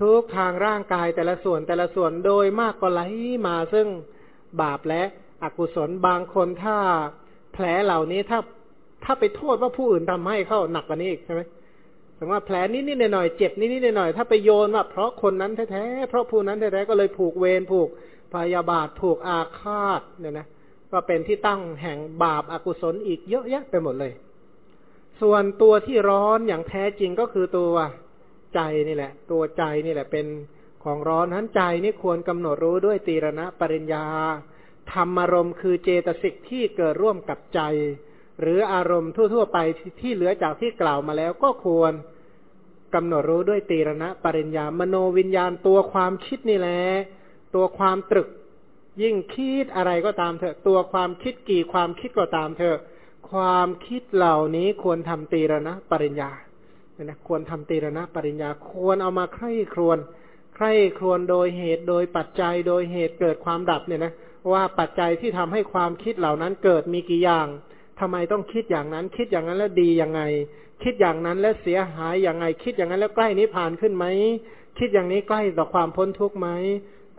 ทุกทางร่างกายแต่ละส่วนแต่ละส่วนโดยมากก็ไหลมาซึ่งบาปและอกุศลบางคนถ้าแผลเหล่านี้ถ้าถ้าไปโทษว่าผู้อื่นทำให้เข้าหนักกว่านี้อีกใช่ไหมถึงว่าแผลนิดนิดหน่อยเจ็บนิดนิดหน่อยถ้าไปโยนว่าเพราะคนนั้นแท้ๆเพราะผู้นั้นแท้ๆก็เลยผูกเวรผูกพยาบาทผูกอาฆาตเนี่ยนะ ก็เป็นที่ตั้งแห่งบาปอากุศลอีกเยอะแยะไปหมดเลย ส่วนตัวที่ร้อนอย่างแท้จริงก็คือตัวใจนี่แหละ ตัวใจนี่แหละเป็นของร้อนนั้นใจนี่ควรกำหนดรู้ด้วยตีรณะปริญญา ธรรมอารมณ์คือเจตสิกที่เกิดร่วมกับใจ หรืออารมณ์ทั่ว ๆ ไปที่เหลือจากที่กล่าวมาแล้วก็ควรกำหนดรู้ด้วยตีรณะปริญญามโนวิญญาณตัวความคิดนี่แหละตัวความตรึก ยิ่งคิดอะไรก็ตามเถอะ ตัวความคิดกี่ความคิดก็ตามเถอะ ความคิดเหล่านี้ควรทำตีรณะปริญญานะควรทำตีรณะปริญญาควรเอามาใคร่ครวญใคร่ครวญโดยเหตุโดยปัจจัยโดยเหตุเกิดความดับเนี่ยนะว่าปัจจัยที่ทำให้ความคิดเหล่านั้นเกิดมีกี่อย่างทำไมต้องคิดอย่างนั้น คิดอย่างนั้นแล้วดียังไง คิดอย่างนั้นแล้วเสียหายย่างไง คิดอย่างนั้นแล้วใกล้นิพพานขึ้นไหมคิดอย่างนี้ใกล้ต่อความพ้นทุกข์ไหม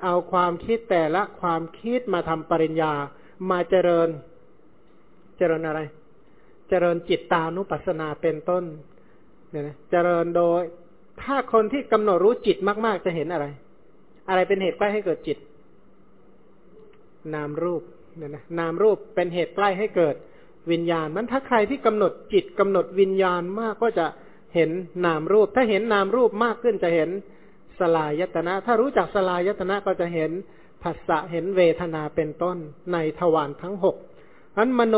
เอาความคิดแต่ละความคิดมาทำปริญญา มาเจริญ เจริญอะไร เจริญจิตตานุปัสสนาเป็นต้น เนี่ยนะ เจริญโดย ถ้าคนที่กำหนดรู้จิตมาก ๆ จะเห็นอะไร อะไรเป็นเหตุใกล้ให้เกิดจิต นามรูป เนี่ยนะ นามรูปเป็นเหตุใกล้ให้เกิดวิญญาณ มันถ้าใครที่กำหนดจิตกำหนดวิญญาณมากก็จะเห็นนามรูป ถ้าเห็นนามรูปมากขึ้นจะเห็น สลายตนะ ถ้ารู้จักสลายตนะก็จะเห็นผัสสะเห็นเวทนาเป็นต้นในทวารทั้งหกอันมโน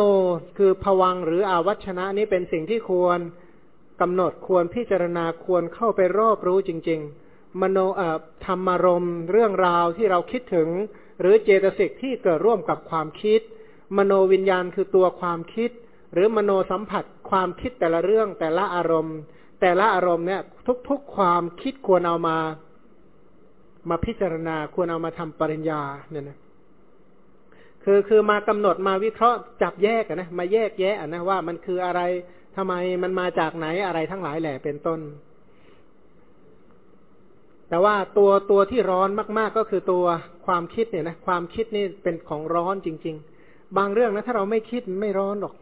คือผวังหรืออาวัชนะนี้เป็นสิ่งที่ควรกำหนดควรพิจารณาควรเข้าไปรอบรู้จริง ๆ มโนธรรมารมณ์เรื่องราวที่เราคิดถึง หรือเจตสิกที่เกิดร่วมกับความคิด มโนวิญญาณคือตัวความคิด หรือมโนสัมผัสความคิดแต่ละเรื่องแต่ละอารมณ์ แต่ละอารมณ์เนี่ยทุกๆความคิดควรเอามา มาพิจารณาควรเอามาทำปริญญาเนี่ยนะคือคือมากำหนดมาวิเคราะห์จับแยกนะมาแยกแยะนะว่ามันคืออะไรทำไมมันมาจากไหนอะไรทั้งหลายแหละเป็นต้น แต่ว่าตัวตัวที่ร้อนมาก ๆ ก็คือตัวความคิดเนี่ยนะความคิดนี่เป็นของร้อนจริง ๆ บางเรื่องนะถ้าเราไม่คิดไม่ร้อนหรอก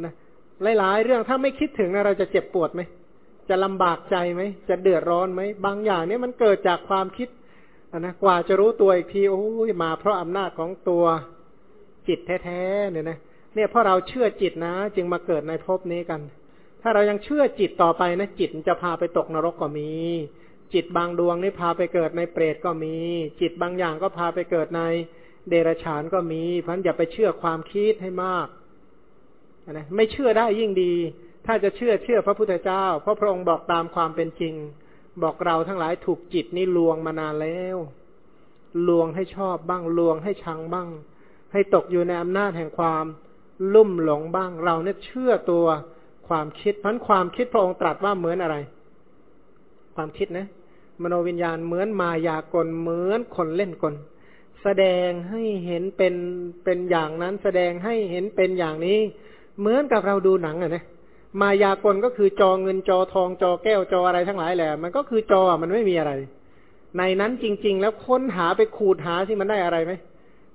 นะหลายๆเรื่องถ้าไม่คิดถึงนะเราจะเจ็บปวดไหม จะลำบากใจไหม จะเดือดร้อนไหม บางอย่างเนี่ยมันเกิดจากความคิดนะกว่าจะรู้ตัวอีกทีโอ้ยมาเพราะอำนาจของตัวจิตแท้ๆเนี่ยนะเนี่ยเพราะเราเชื่อจิตนะ จึงมาเกิดในภพนี้กัน ถ้าเรายังเชื่อจิตต่อไปนะจิตจะพาไปตกนรกก็มี จิตบางดวงนี่พาไปเกิดในเปรตก็มี จิตบางอย่างก็พาไปเกิดในเดรัจฉานก็มี เพราะอย่าไปเชื่อความคิดให้มากนะไม่เชื่อได้ยิ่งดี ถ้าจะเชื่อเชื่อพระพุทธเจ้า เพราะพระองค์บอกตามความเป็นจริง บอกเราทั้งหลายถูกจิตนี่ลวงมานานแล้ว ลวงให้ชอบบ้างลวงให้ชังบ้าง ให้ตกอยู่ในอำนาจแห่งความลุ่มหลงบ้างเราเนี่ยเชื่อตัวความคิดพันความคิดพระองค์ตรัสว่าเหมือนอะไร ความคิดนะ มโนวิญญาณเหมือนมายากลเหมือนคนเล่นกล แสดงให้เห็นเป็นเป็นอย่างนั้น แสดงให้เห็นเป็นอย่างนี้ เหมือนกับเราดูหนังอะนะ มายากลก็คือจอเงินจอทองจอแก้วจออะไรทั้งหลายแหละมันก็คือจอมันไม่มีอะไร ในนั้นจริง ๆ แล้วค้นหาไปขูดหาที่มันได้อะไรไหม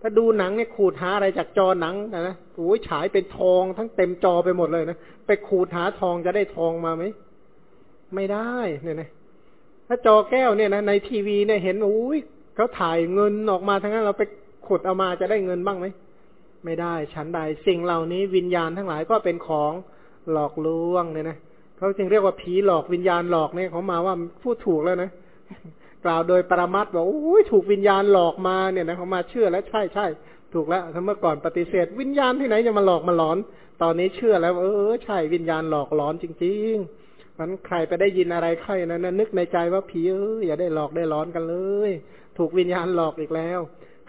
ถ้าดูหนังเนี่ยขูดหาอะไรจากจอหนังนะนะโอ้ยฉายเป็นทองทั้งเต็มจอไปหมดเลยนะไปขูดหาทองจะได้ทองมาไหมไม่ได้เนี่ยนะถ้าจอแก้วเนี่ยนะในทีวีเนี่ยเห็นโอ้ยเขาถ่ายเงินออกมาทั้งนั้นเราไปขุดเอามาจะได้เงินบ้างไหมไม่ได้ฉันใดสิ่งเหล่านี้วิญญาณทั้งหลายก็เป็นของ หลอกลวงเนี่ยนะเขาจึงเรียกว่าผีหลอกวิญญาณหลอกเนี่ยเขามาว่าพูดถูกแล้วนะกล่าวโดยปรมัตบอกโอ้ยถูกวิญญาณหลอกมาเนี่ยนะเขามาเชื่อแล้วใช่ใช่ถูกแล้วถ้าเมื่อก่อนปฏิเสธ วิญญาณที่ไหนจะมาหลอกมาหลอน ตอนนี้เชื่อแล้วเออใช่วิญญาณหลอกหลอนจริงๆมันใครไปได้ยินอะไรใครนะนนึกในใจว่าผีเอออย่าได้หลอกได้หลอนกันเลย ถูกวิญญาณหลอกอีกแล้ว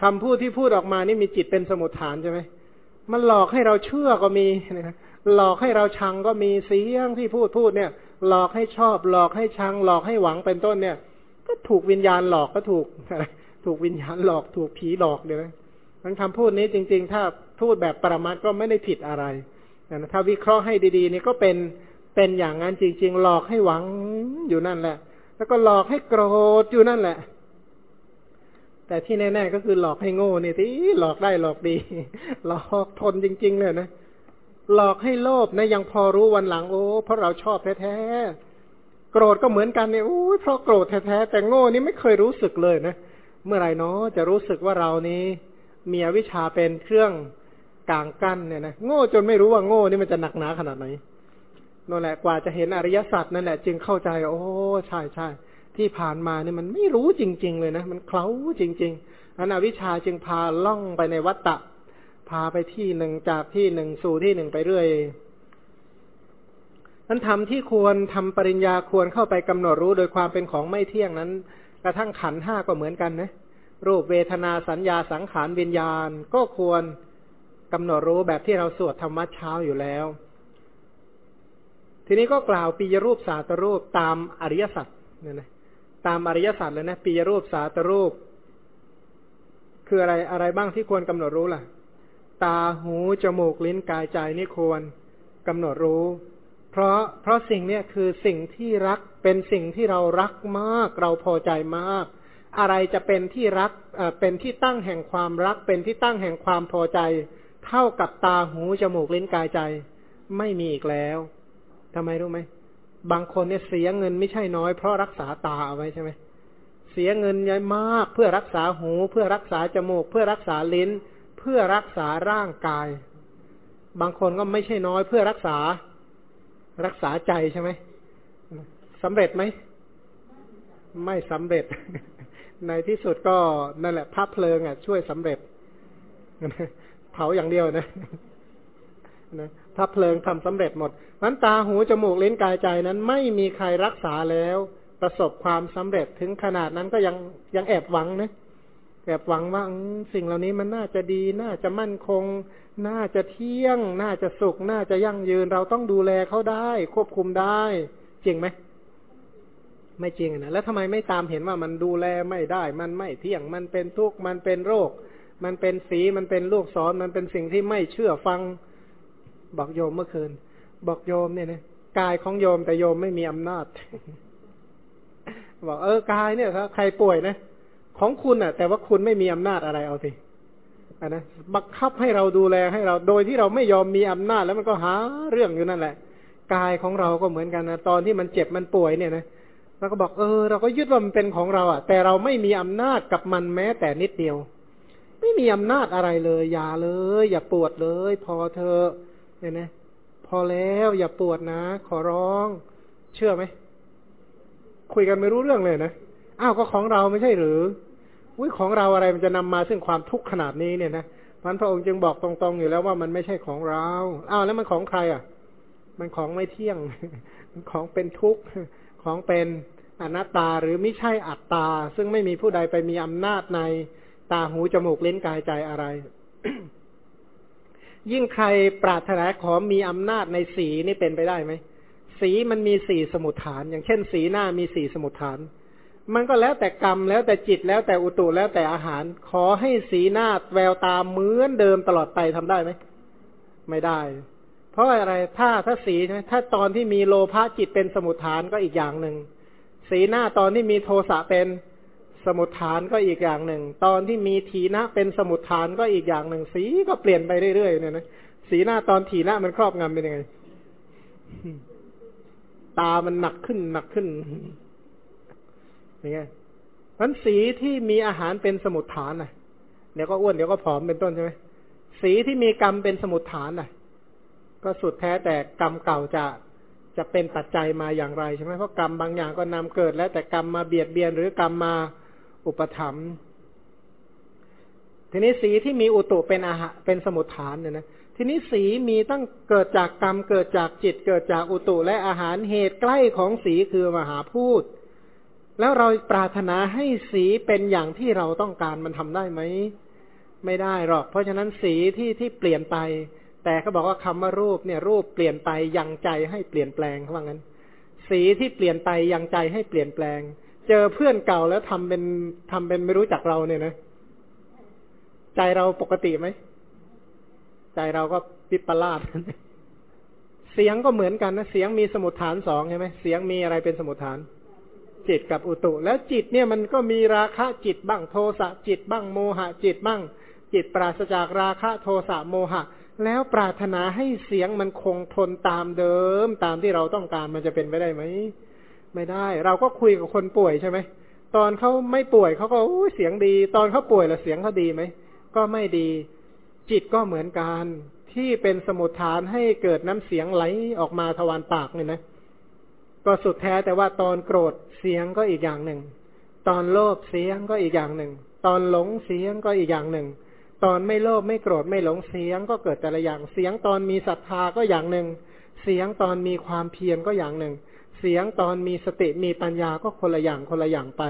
คำพูดที่พูดออกมานี่มีจิตเป็นสมุทฐานใช่ไหมมันหลอกให้เราเชื่อก็มีนะ หลอกให้เราชังก็มีเสียงที่พูดพูดเนี่ย หลอกให้ชอบ หลอกให้ชัง หลอกให้หวังเป็นต้นเนี่ย ก็ถูกวิญญาณหลอกก็ถูกถูกวิญญาณหลอกถูกผีหลอกเดี๋ยวนะทั้งคำพูดนี้จริง ๆ ถ้าพูดแบบปรมัตก็ไม่ได้ผิดอะไรนะถ้าวิเคราะห์ให้ดีๆนี่ก็เป็นเป็นอย่างนั้นจริง ๆ หลอกให้หวังอยู่นั่นแหละ แล้วก็หลอกให้โกรธอยู่นั่นแหละ แต่ที่แน่ ๆ ก็คือหลอกให้โง่เนี่ยที่หลอกได้หลอกดี หลอกทนจริง ๆ เลยนะ หลอกให้โลภนะยังพอรู้วันหลังโอ้เพราะเราชอบแท้ๆโกรธก็เหมือนกันเนี่ยโอ้ยเพราะโกรธแท้ๆแต่โง่นี่ไม่เคยรู้สึกเลยนะเมื่อไรเนาะจะรู้สึกว่าเรานี้มีอวิชชาเป็นเครื่องกลางกั้นเนี่ยนะโง่จนไม่รู้ว่าโง่นี่มันจะหนักหนาขนาดไหนนั่นแหละกว่าจะเห็นอริยสัจนั่นแหละ จึงเข้าใจ โอ้ใช่ใช่ที่ผ่านมาเนี่ยมันไม่รู้จริง ๆ เลยนะ มันเคล้าจริง ๆอันอวิชชาจึงพาล่องไปในวัฏฏะ พาไปที่หนึ่งจากที่หนึ่งสู่ที่หนึ่งไปเรื่อยนั้นทำที่ควรทำปริญญาควรเข้าไปกำหนดรู้โดยความเป็นของไม่เที่ยงนั้น กระทั่งขันห้าก็เหมือนกันนะรูปเวทนาสัญญาสังขารวิญญาณ ก็ควรกำหนดรู้แบบที่เราสวดธรรมะเช้าอยู่แล้ว ทีนี้ก็กล่าวปียรูปสาตรูปตามอริยสัจเนี่ยนะตามอริยสัจเลยนะปียรูปสาตรูป คืออะไรอะไรบ้างที่ควรกำหนดรู้ล่ะ ตาหูจมูกลิ้นกายใจนี่ควรกำหนดรู้ เพราะเพราะสิ่งเนี้ยคือสิ่งที่รักเป็นสิ่งที่เรารักมาก เราพอใจมาก อะไรจะเป็นที่รักเป็นที่ตั้งแห่งความรัก เป็นที่ตั้งแห่งความพอใจ เท่ากับตาหูจมูกลิ้นกายใจ ไม่มีอีกแล้วทำไมรู้ไหมบางคนเนี่ยเสียเงินไม่ใช่น้อยเพราะรักษาตาเอาไว้ใช่ไหมเสียเงินเยอะมากเพื่อรักษาหู เพื่อรักษาจมูก เพื่อรักษาลิ้น พื่อรักษาร่างกาย บางคนก็ไม่ใช่น้อย เพื่อรักษารักษาใจใช่ไหมสำเร็จไหม ไม่สำเร็จ ในที่สุดก็นั่นแหละภาพเพลิงอะช่วยสำเร็จ เผาอย่างเดียวนะนะถ้าเพลิงทำสำเร็จหมดนั้นตาหูจมูกลิ้นกายใจนั้น ไม่มีใครรักษาแล้ว ประสบความสำเร็จถึงขนาดนั้นก็ยังยังแอบหวังนะ แอบหวังว่าสิ่งเหล่านี้มันน่าจะดี น่าจะมั่นคง น่าจะเที่ยง น่าจะสุข น่าจะยั่งยืน เราต้องดูแลเขาได้ ควบคุมได้ จริงไหมไม่จริงนะแล้วทำไมไม่ตามเห็นว่ามันดูแลไม่ได้ มันไม่เที่ยง มันเป็นทุกข์ มันเป็นโรค มันเป็นสี มันเป็นลูกศร มันเป็นสิ่งที่ไม่เชื่อฟัง บอกโยมเมื่อคืน บอกโยมเนี่ยนะกายของโยมแต่โยมไม่มีอำนาจ บอกเออกายเนี่ยครับใครป่วยนะ ของคุณอะ แต่ว่าคุณไม่มีอำนาจอะไรเอาสิอันนะบังคับให้เราดูแลให้เราโดยที่เราไม่ยอมมีอำนาจแล้วมันก็หาเรื่องอยู่นั่นแหละ กายของเราก็เหมือนกันนะตอนที่มันเจ็บมันป่วยเนี่ยนะเราก็บอกเออ เราก็ยึดว่ามันเป็นของเราอะ แต่เราไม่มีอำนาจกับมันแม้แต่นิดเดียว ไม่มีอำนาจอะไรเลย อย่าเลย อย่าปวดเลย พอเธอเนี่ยนะพอแล้วอย่าปวดนะ ขอร้อง เชื่อไหมคุยกันไม่รู้เรื่องเลยนะอ้าวก็ของเราไม่ใช่หรือ อุ้ยของเราอะไรมันจะนำมาซึ่งความทุกข์ขนาดนี้เนี่ยนะมันพระองค์จึงบอกตรงๆอยู่แล้วว่ามันไม่ใช่ของเราอ้าวแล้วมันของใครอะ มันของไม่เที่ยง มันของเป็นทุกข์ ของเป็นอนัตตาหรือไม่ใช่อัตตา ซึ่งไม่มีผู้ใดไปมีอำนาจในตาหูจมูกเล่นกายใจอะไร ยิ่งใครปรารถนาขอมีอำนาจในสีนี่เป็นไปได้ไหม สีมันมีสี่สมุทฐาน อย่างเช่น สีหน้ามีสี่สมุทฐาน มันก็แล้วแต่กรรมแล้วแต่จิตแล้วแต่อุตุแล้วแต่อาหาร ขอให้สีหน้าแววตาเหมือนเดิมตลอดไปทำได้ไหมไม่ได้ เพราะอะไรถ้าถ้าสีถ้าตอนที่มีโลภะจิตเป็นสมุทฐานก็อีกอย่างหนึ่งสีหน้าตอนที่มีโทสะเป็นสมุทฐานก็อีกอย่างหนึ่ง ตอนที่มีทีนะเป็นสมุทฐานก็อีกอย่างหนึ่ง สีก็เปลี่ยนไปเรื่อยๆเนี่ยนะสีหน้าตอนทีนะมันครอบงำเป็นยังไง ตามันหนักขึ้นหนักขึ้น เงี้ยมันสีที่มีอาหารเป็นสมุทฐานน่ะ เดี๋ยวก็อ้วนเดี๋ยวก็ผอมเป็นต้นใช่ไหมสีที่มีกรรมเป็นสมุทฐานน่ะ ก็สุดแท้แต่กรรมเก่าจะจะเป็นปัจจัยมาอย่างไรใช่ไหมเพราะกรรมบางอย่างก็นำเกิด แล้วแต่กรรมมาเบียดเบียนหรือกรรมมาอุปถัมภ์ทีนี้สีที่มีอุตุเป็นอาหารเป็นสมุทฐานเนี่ยนะทีนี้สีมีตั้งเกิดจากกรรมเกิดจากจิต เกิดจากอุตุและอาหารเหตุใกล้ของสีคือมหาพูด แล้วเราปรารถนาให้สีเป็นอย่างที่เราต้องการมันทำได้ไหม ไม่ได้หรอก เพราะฉะนั้นสีที่ที่เปลี่ยนไป แต่เขาบอกว่าคำว่ารูปเนี่ย รูปเปลี่ยนไปยังใจให้เปลี่ยนแปลงเขาว่างั้น สีที่เปลี่ยนไปยังใจให้เปลี่ยนแปลง เจอเพื่อนเก่าแล้วทำเป็นทำเป็นไม่รู้จักเราเนี่ยนะ ใจเราปกติไหม ใจเราก็ปิปลาดเสียงก็เหมือนกันนะ เสียงมีสมุดฐานสองใช่ไหมเสียงมีอะไรเป็นสมุดฐาน จิตกับอุตุ แล้วจิตเนี่ยมันก็มีราคะจิตบ้างโทสะจิตบ้างโมหะจิตบ้าง จิตปราศจากราคะโทสะโมหะ แล้วปรารถนาให้เสียงมันคงทนตามเดิม ตามที่เราต้องการมันจะเป็นไปได้ไหมไม่ได้ เราก็คุยกับคนป่วยใช่ไหมตอนเขาไม่ป่วยเขาก็เสียงดี ตอนเขาป่วยแล้วเสียงเขาดีไหมก็ไม่ดี จิตก็เหมือนกันที่เป็นสมุทฐานให้เกิดน้ำเสียงไหลออกมาทวารปากเนี่ยนะ ก็สุดแท้แต่ว่าตอนโกรธเสียงก็อีกอย่างหนึ่ง ตอนโลภเสียงก็อีกอย่างหนึ่ง ตอนหลงเสียงก็อีกอย่างหนึ่ง ตอนไม่โลภไม่โกรธไม่หลงเสียงก็เกิดแต่ละอย่างเสียงตอนมีศรัทธาก็อย่างหนึ่ง เสียงตอนมีความเพียรก็อย่างหนึ่ง เสียงตอนมีสติมีปัญญาก็คนละอย่างคนละอย่างไป